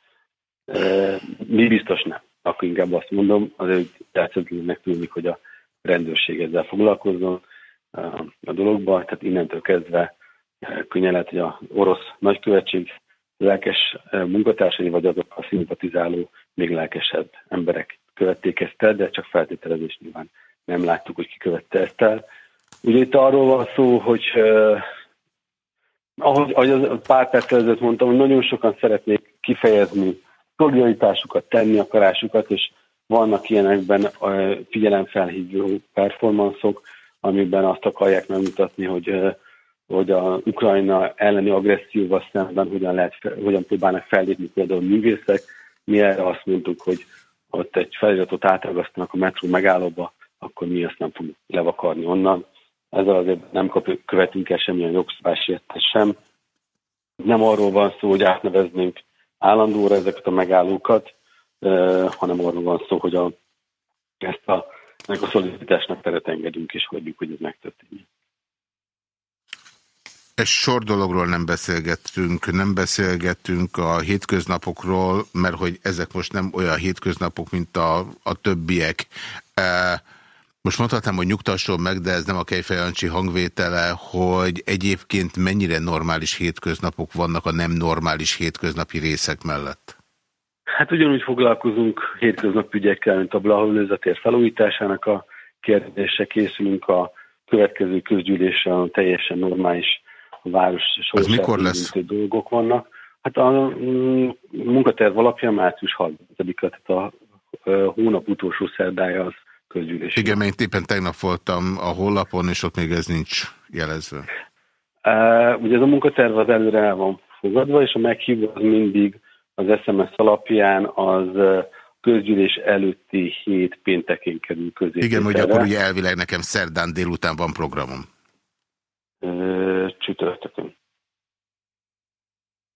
Eh, mi biztos nem. Akkor inkább azt mondom, azért tetszetlennek tűnik, hogy a rendőrség ezzel foglalkozzon eh, a dologba, tehát innentől kezdve könnyen lehet, hogy a orosz nagykövetség lelkes munkatársai, vagy azok a szimpatizáló, még lelkesebb emberek követték ezt el, de csak feltételezés nyilván nem láttuk, hogy ki követte ezt el. Ugye itt arról van szó, hogy ahogy, ahogy az pár perc ezelőtt mondtam, hogy nagyon sokan szeretnék kifejezni szolidaritásukat, tenni akarásukat, és vannak ilyenekben uh, figyelemfelhívó performanszok, amiben azt akarják megmutatni, hogy uh, hogy a Ukrajna elleni agresszióval szemben hogyan, lehet, hogyan próbálnak fellépni például művészek. Mi erre azt mondtuk, hogy ott egy feliratot átragasztanak a metró megállóba, akkor mi ezt nem fogjuk levakarni onnan. Ezzel azért nem követünk el semmilyen jogszabálysértés sem. Nem arról van szó, hogy átneveznénk állandóra ezeket a megállókat, hanem arról van szó, hogy a, ezt a, ennek a szolidaritásnak teret engedünk, és hagyjuk, hogy ez megtörténjen. Egy sor dologról nem beszélgettünk, nem beszélgettünk a hétköznapokról, mert hogy ezek most nem olyan hétköznapok, mint a, a többiek. E, most mondhatnám, hogy nyugtasson meg, de ez nem a Kejfejancsi hangvétele, hogy egyébként mennyire normális hétköznapok vannak a nem normális hétköznapi részek mellett? Hát ugyanúgy foglalkozunk hétköznapi ügyekkel, mint a Blaha felújításának a kérdése készülünk a következő közgyűlésen, teljesen normális város Az mikor lesz? dolgok vannak. Hát a mm, munkaterv alapján március 30-a, tehát a hónap utolsó szerdája az közgyűlés. Igen, én éppen tegnap voltam a hollapon, és ott még ez nincs jelezve. Uh, ugye ez a munkaterv az előre el van fogadva, és a meghívó az mindig az SMS alapján az közgyűlés előtti hét péntekén kerül közé. Igen, hogy akkor ugye elvileg nekem szerdán délután van programom. Csütörtökön.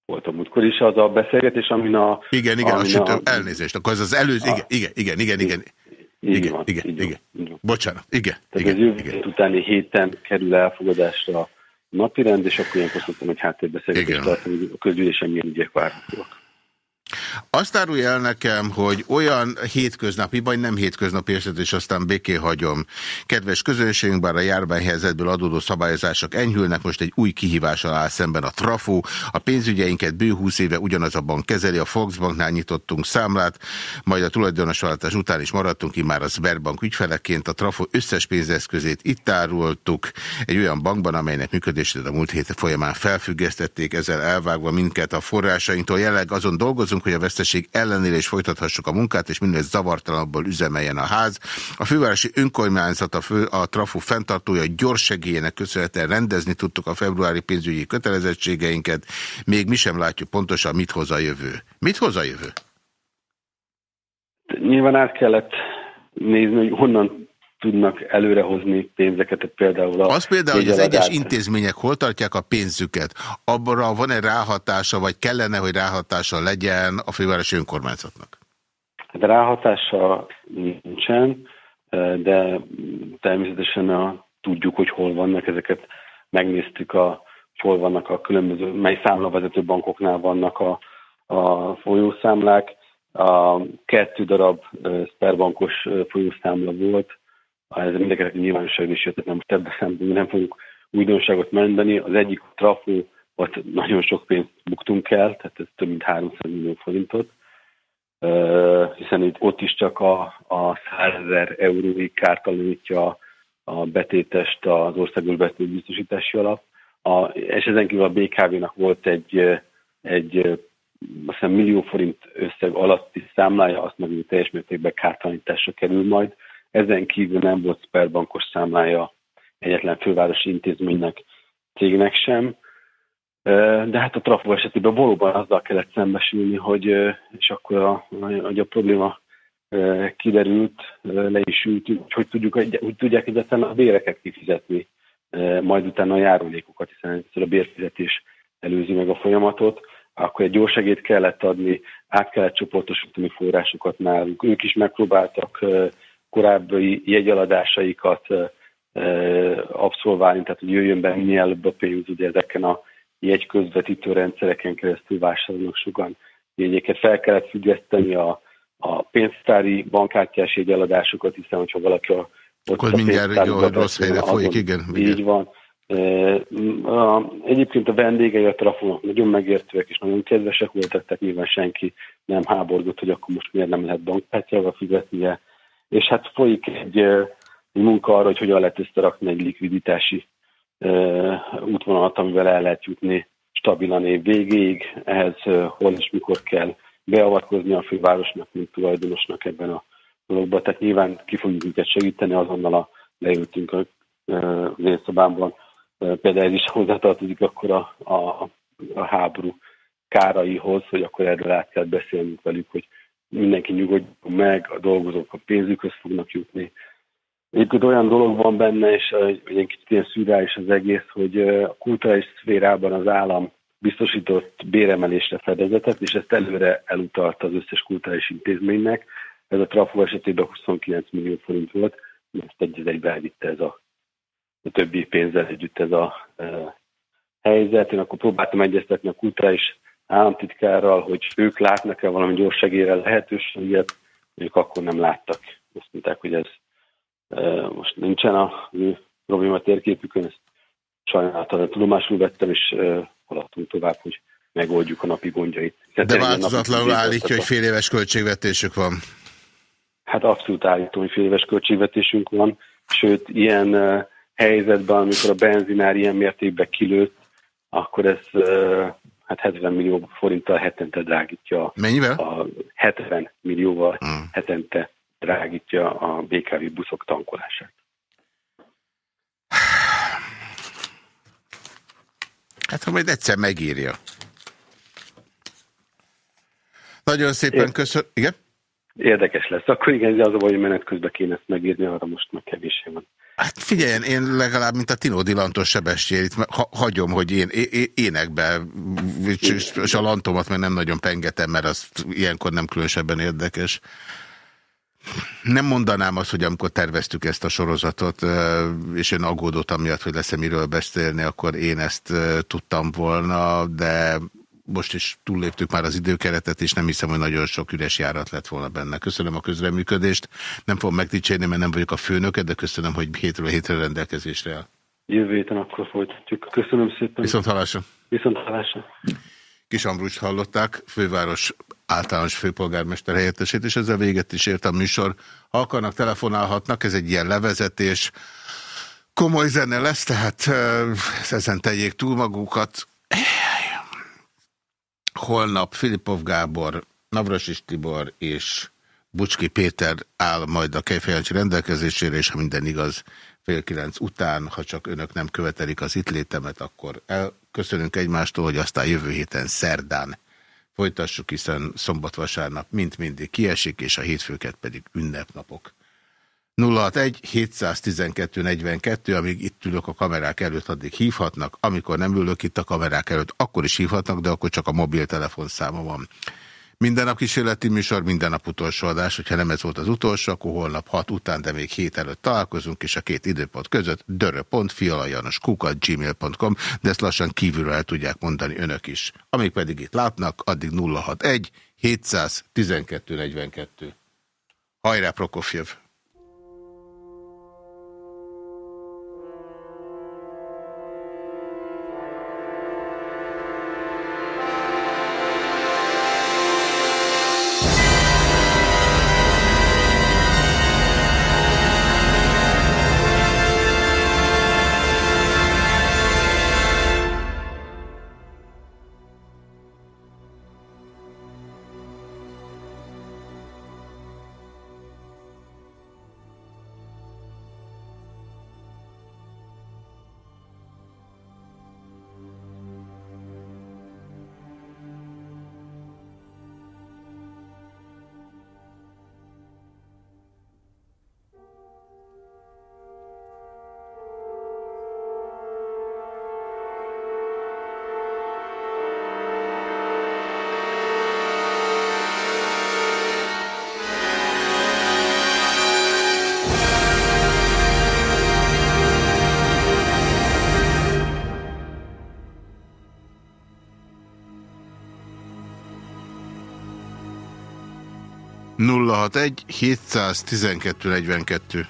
Volt a múltkor is az a beszélgetés, amin a... Igen, igen, a sütő, a... elnézést, akkor ez az előző, igen, igen, igen, igen, igen. Így igen, van, igen, így igen. Van. Bocsánat, igen. Tehát igen, az jövő utáni héten kerül elfogadásra a napirend, és akkor ilyenkor szoktam egy háttérbeszélgetést tartani, a közgyűlésen milyen ügyek várhatóak. Azt árulja el nekem, hogy olyan hétköznapi, vagy nem hétköznapi eset, és aztán béké hagyom. Kedves közönségünk, bár a járványhelyzetből adódó szabályozások enyhülnek, most egy új kihívással áll szemben a Trafó. A pénzügyeinket bő húsz éve ugyanaz a bank kezeli, a Volksbanknál nyitottunk számlát, majd a tulajdonosváltás után is maradtunk már a Sberbank ügyfeleként. A Trafó összes pénzeszközét itt árultuk egy olyan bankban, amelynek működését a múlt hét folyamán felfüggesztették, ezzel elvágva minket a forrásainktól. Jelenleg azon dolgozunk, hogy a veszteség ellenére is folytathassuk a munkát, és minél zavartalanabbul üzemeljen a ház. A fővárosi önkormányzat, a, fő, a trafó fenntartója gyors segélyének köszönhetően rendezni tudtuk a februári pénzügyi kötelezettségeinket, még mi sem látjuk pontosan, mit hoz a jövő. Mit hoz a jövő? Nyilván át kellett nézni, hogy honnan tudnak előrehozni pénzeket, például a... Az például, hogy az egyes intézmények hol tartják a pénzüket, abra van-e ráhatása, vagy kellene, hogy ráhatása legyen a fővárosi önkormányzatnak? Hát ráhatása nincsen, de természetesen a, tudjuk, hogy hol vannak ezeket. Megnéztük, a, hol vannak a különböző, mely számlavezető bankoknál vannak a, a folyószámlák. A kettő darab Sperbankos folyószámla volt, ez mindeket nyilvánosságra is jött, nem most ebben szemben nem fogunk újdonságot mondani. Az egyik a trafó, ott nagyon sok pénzt buktunk el, tehát ez több mint 300 millió forintot, hiszen itt, ott is csak a, a 100 ezer euróig kártalanítja a betétest az országos biztosítási alap. A, és ezen kívül a BKV-nak volt egy, egy millió forint összeg alatti számlája, azt meg teljes mértékben kártalanításra kerül majd. Ezen kívül nem volt sperbankos számlája egyetlen fővárosi intézménynek, cégnek sem. De hát a Trafo esetében valóban azzal kellett szembesülni, hogy, és akkor a, hogy a probléma kiderült, le is ült, hogy, tudjuk, hogy tudják egyáltalán a béreket kifizetni, majd utána a járulékokat, hiszen először a bérfizetés előzi meg a folyamatot, akkor egy gyorsegét kellett adni, át kellett csoportosítani forrásokat náluk. Ők is megpróbáltak korábbi jegyeladásaikat abszolválni, tehát hogy jöjjön be minél előbb a pénz, ugye ezeken a jegyközvetítő rendszereken keresztül vásárolnak sokan jegyeket. Fel kellett függeszteni a, a pénztári bankkártyás jegyeladásokat, hiszen hogyha valaki a ott Akkor a mindjárt jó, rossz helyre folyik, igen. Így van. Egyébként a vendégei a trafónak nagyon megértőek és nagyon kedvesek voltak, tehát nyilván senki nem háborgott, hogy akkor most miért nem lehet bankkártyával fizetnie és hát folyik egy, egy munka arra, hogy hogyan lehet összerakni egy likviditási útvonalat, amivel el lehet jutni stabilan év végéig, ehhez hol és mikor kell beavatkozni a fővárosnak, mint tulajdonosnak ebben a dologban. Tehát nyilván ki fogjuk őket segíteni, azonnal a, leültünk a, az én szobámban. Például ez is hozzátartozik akkor a, a, a háború káraihoz, hogy akkor erről át kell beszélnünk velük, hogy mindenki nyugodjon meg, a dolgozók a pénzükhöz fognak jutni. Egyébként olyan dolog van benne, és hogy egy kicsit ilyen szűrális az egész, hogy a kulturális szférában az állam biztosított béremelésre fedezetet, és ezt előre elutalta az összes kulturális intézménynek. Ez a Trafo esetében 29 millió forint volt, ezt egy egybe elvitte ez a, a többi pénzzel együtt ez a e, helyzet. Én akkor próbáltam egyeztetni a kulturális államtitkárral, hogy ők látnak-e valami gyors segélyre lehetőséget, ők akkor nem láttak. Azt mondták, hogy ez most nincsen a probléma térképükön, ezt sajnálattal tudomásul vettem, és haladtunk tovább, hogy megoldjuk a napi gondjait. Tehát De változatlanul állítja, hogy fél éves költségvetésük van. Hát abszolút állítom, hogy fél éves költségvetésünk van, sőt, ilyen uh, helyzetben, amikor a benzinár ilyen mértékben kilőtt, akkor ez uh, hát 70 millió forinttal hetente drágítja. Mennyivel? A 70 millióval hmm. hetente drágítja a BKV buszok tankolását. Hát ha majd egyszer megírja. Nagyon szépen köszönöm. Igen? Érdekes lesz. Akkor igen, az a baj, hogy menet közben kéne ezt megírni, arra most meg kevésé van. Hát figyeljen, én legalább, mint a Tino Dilantos Sebestyén, ha, hagyom, hogy én énekbe, és, a lantomat meg nem nagyon pengetem, mert az ilyenkor nem különösebben érdekes. Nem mondanám azt, hogy amikor terveztük ezt a sorozatot, és én aggódottam miatt, hogy lesz-e miről beszélni, akkor én ezt tudtam volna, de most is túlléptük már az időkeretet, és nem hiszem, hogy nagyon sok üres járat lett volna benne. Köszönöm a közreműködést. Nem fogom megdicsérni, mert nem vagyok a főnöke, de köszönöm, hogy hétről hétre rendelkezésre áll. Jövő héten akkor folytatjuk. Köszönöm szépen. Viszont hallásra. Viszont hallásra. Kis Ambrust hallották, főváros általános főpolgármester helyettesét, és ezzel véget is ért a műsor. Ha akarnak, telefonálhatnak, ez egy ilyen levezetés. Komoly zene lesz, tehát ezen tegyék túl magukat. Holnap Filipov Gábor, Navrasis Tibor és Bucski Péter áll majd a Kejfejancsi rendelkezésére, és ha minden igaz, fél kilenc után, ha csak önök nem követelik az itt létemet, akkor elköszönünk egymástól, hogy aztán jövő héten szerdán folytassuk, hiszen szombat-vasárnap mint mindig kiesik, és a hétfőket pedig ünnepnapok. 061 712 42, amíg itt ülök a kamerák előtt, addig hívhatnak. Amikor nem ülök itt a kamerák előtt, akkor is hívhatnak, de akkor csak a mobiltelefon száma van. Minden nap kísérleti műsor, minden nap utolsó adás. Hogyha nem ez volt az utolsó, akkor holnap 6 után, de még hét előtt találkozunk, és a két időpont között dörö.fialajanoskukat gmail.com, de ezt lassan kívülről el tudják mondani önök is. Amíg pedig itt látnak, addig 061 712 42. Hajrá Prokofjev! Egy 712 42.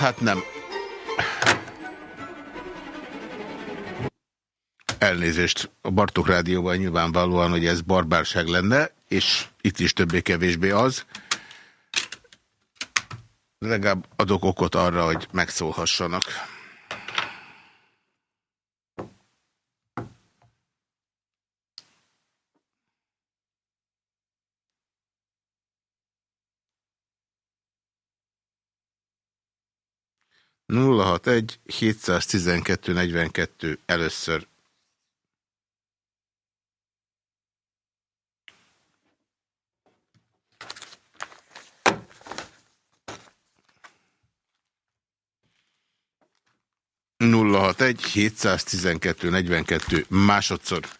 hát nem. Elnézést a Bartok Rádióban nyilvánvalóan, hogy ez barbárság lenne, és itt is többé-kevésbé az. Legalább adok okot arra, hogy megszólhassanak. Nulla hat egy 712 42 először. 061 712 42 másodszor.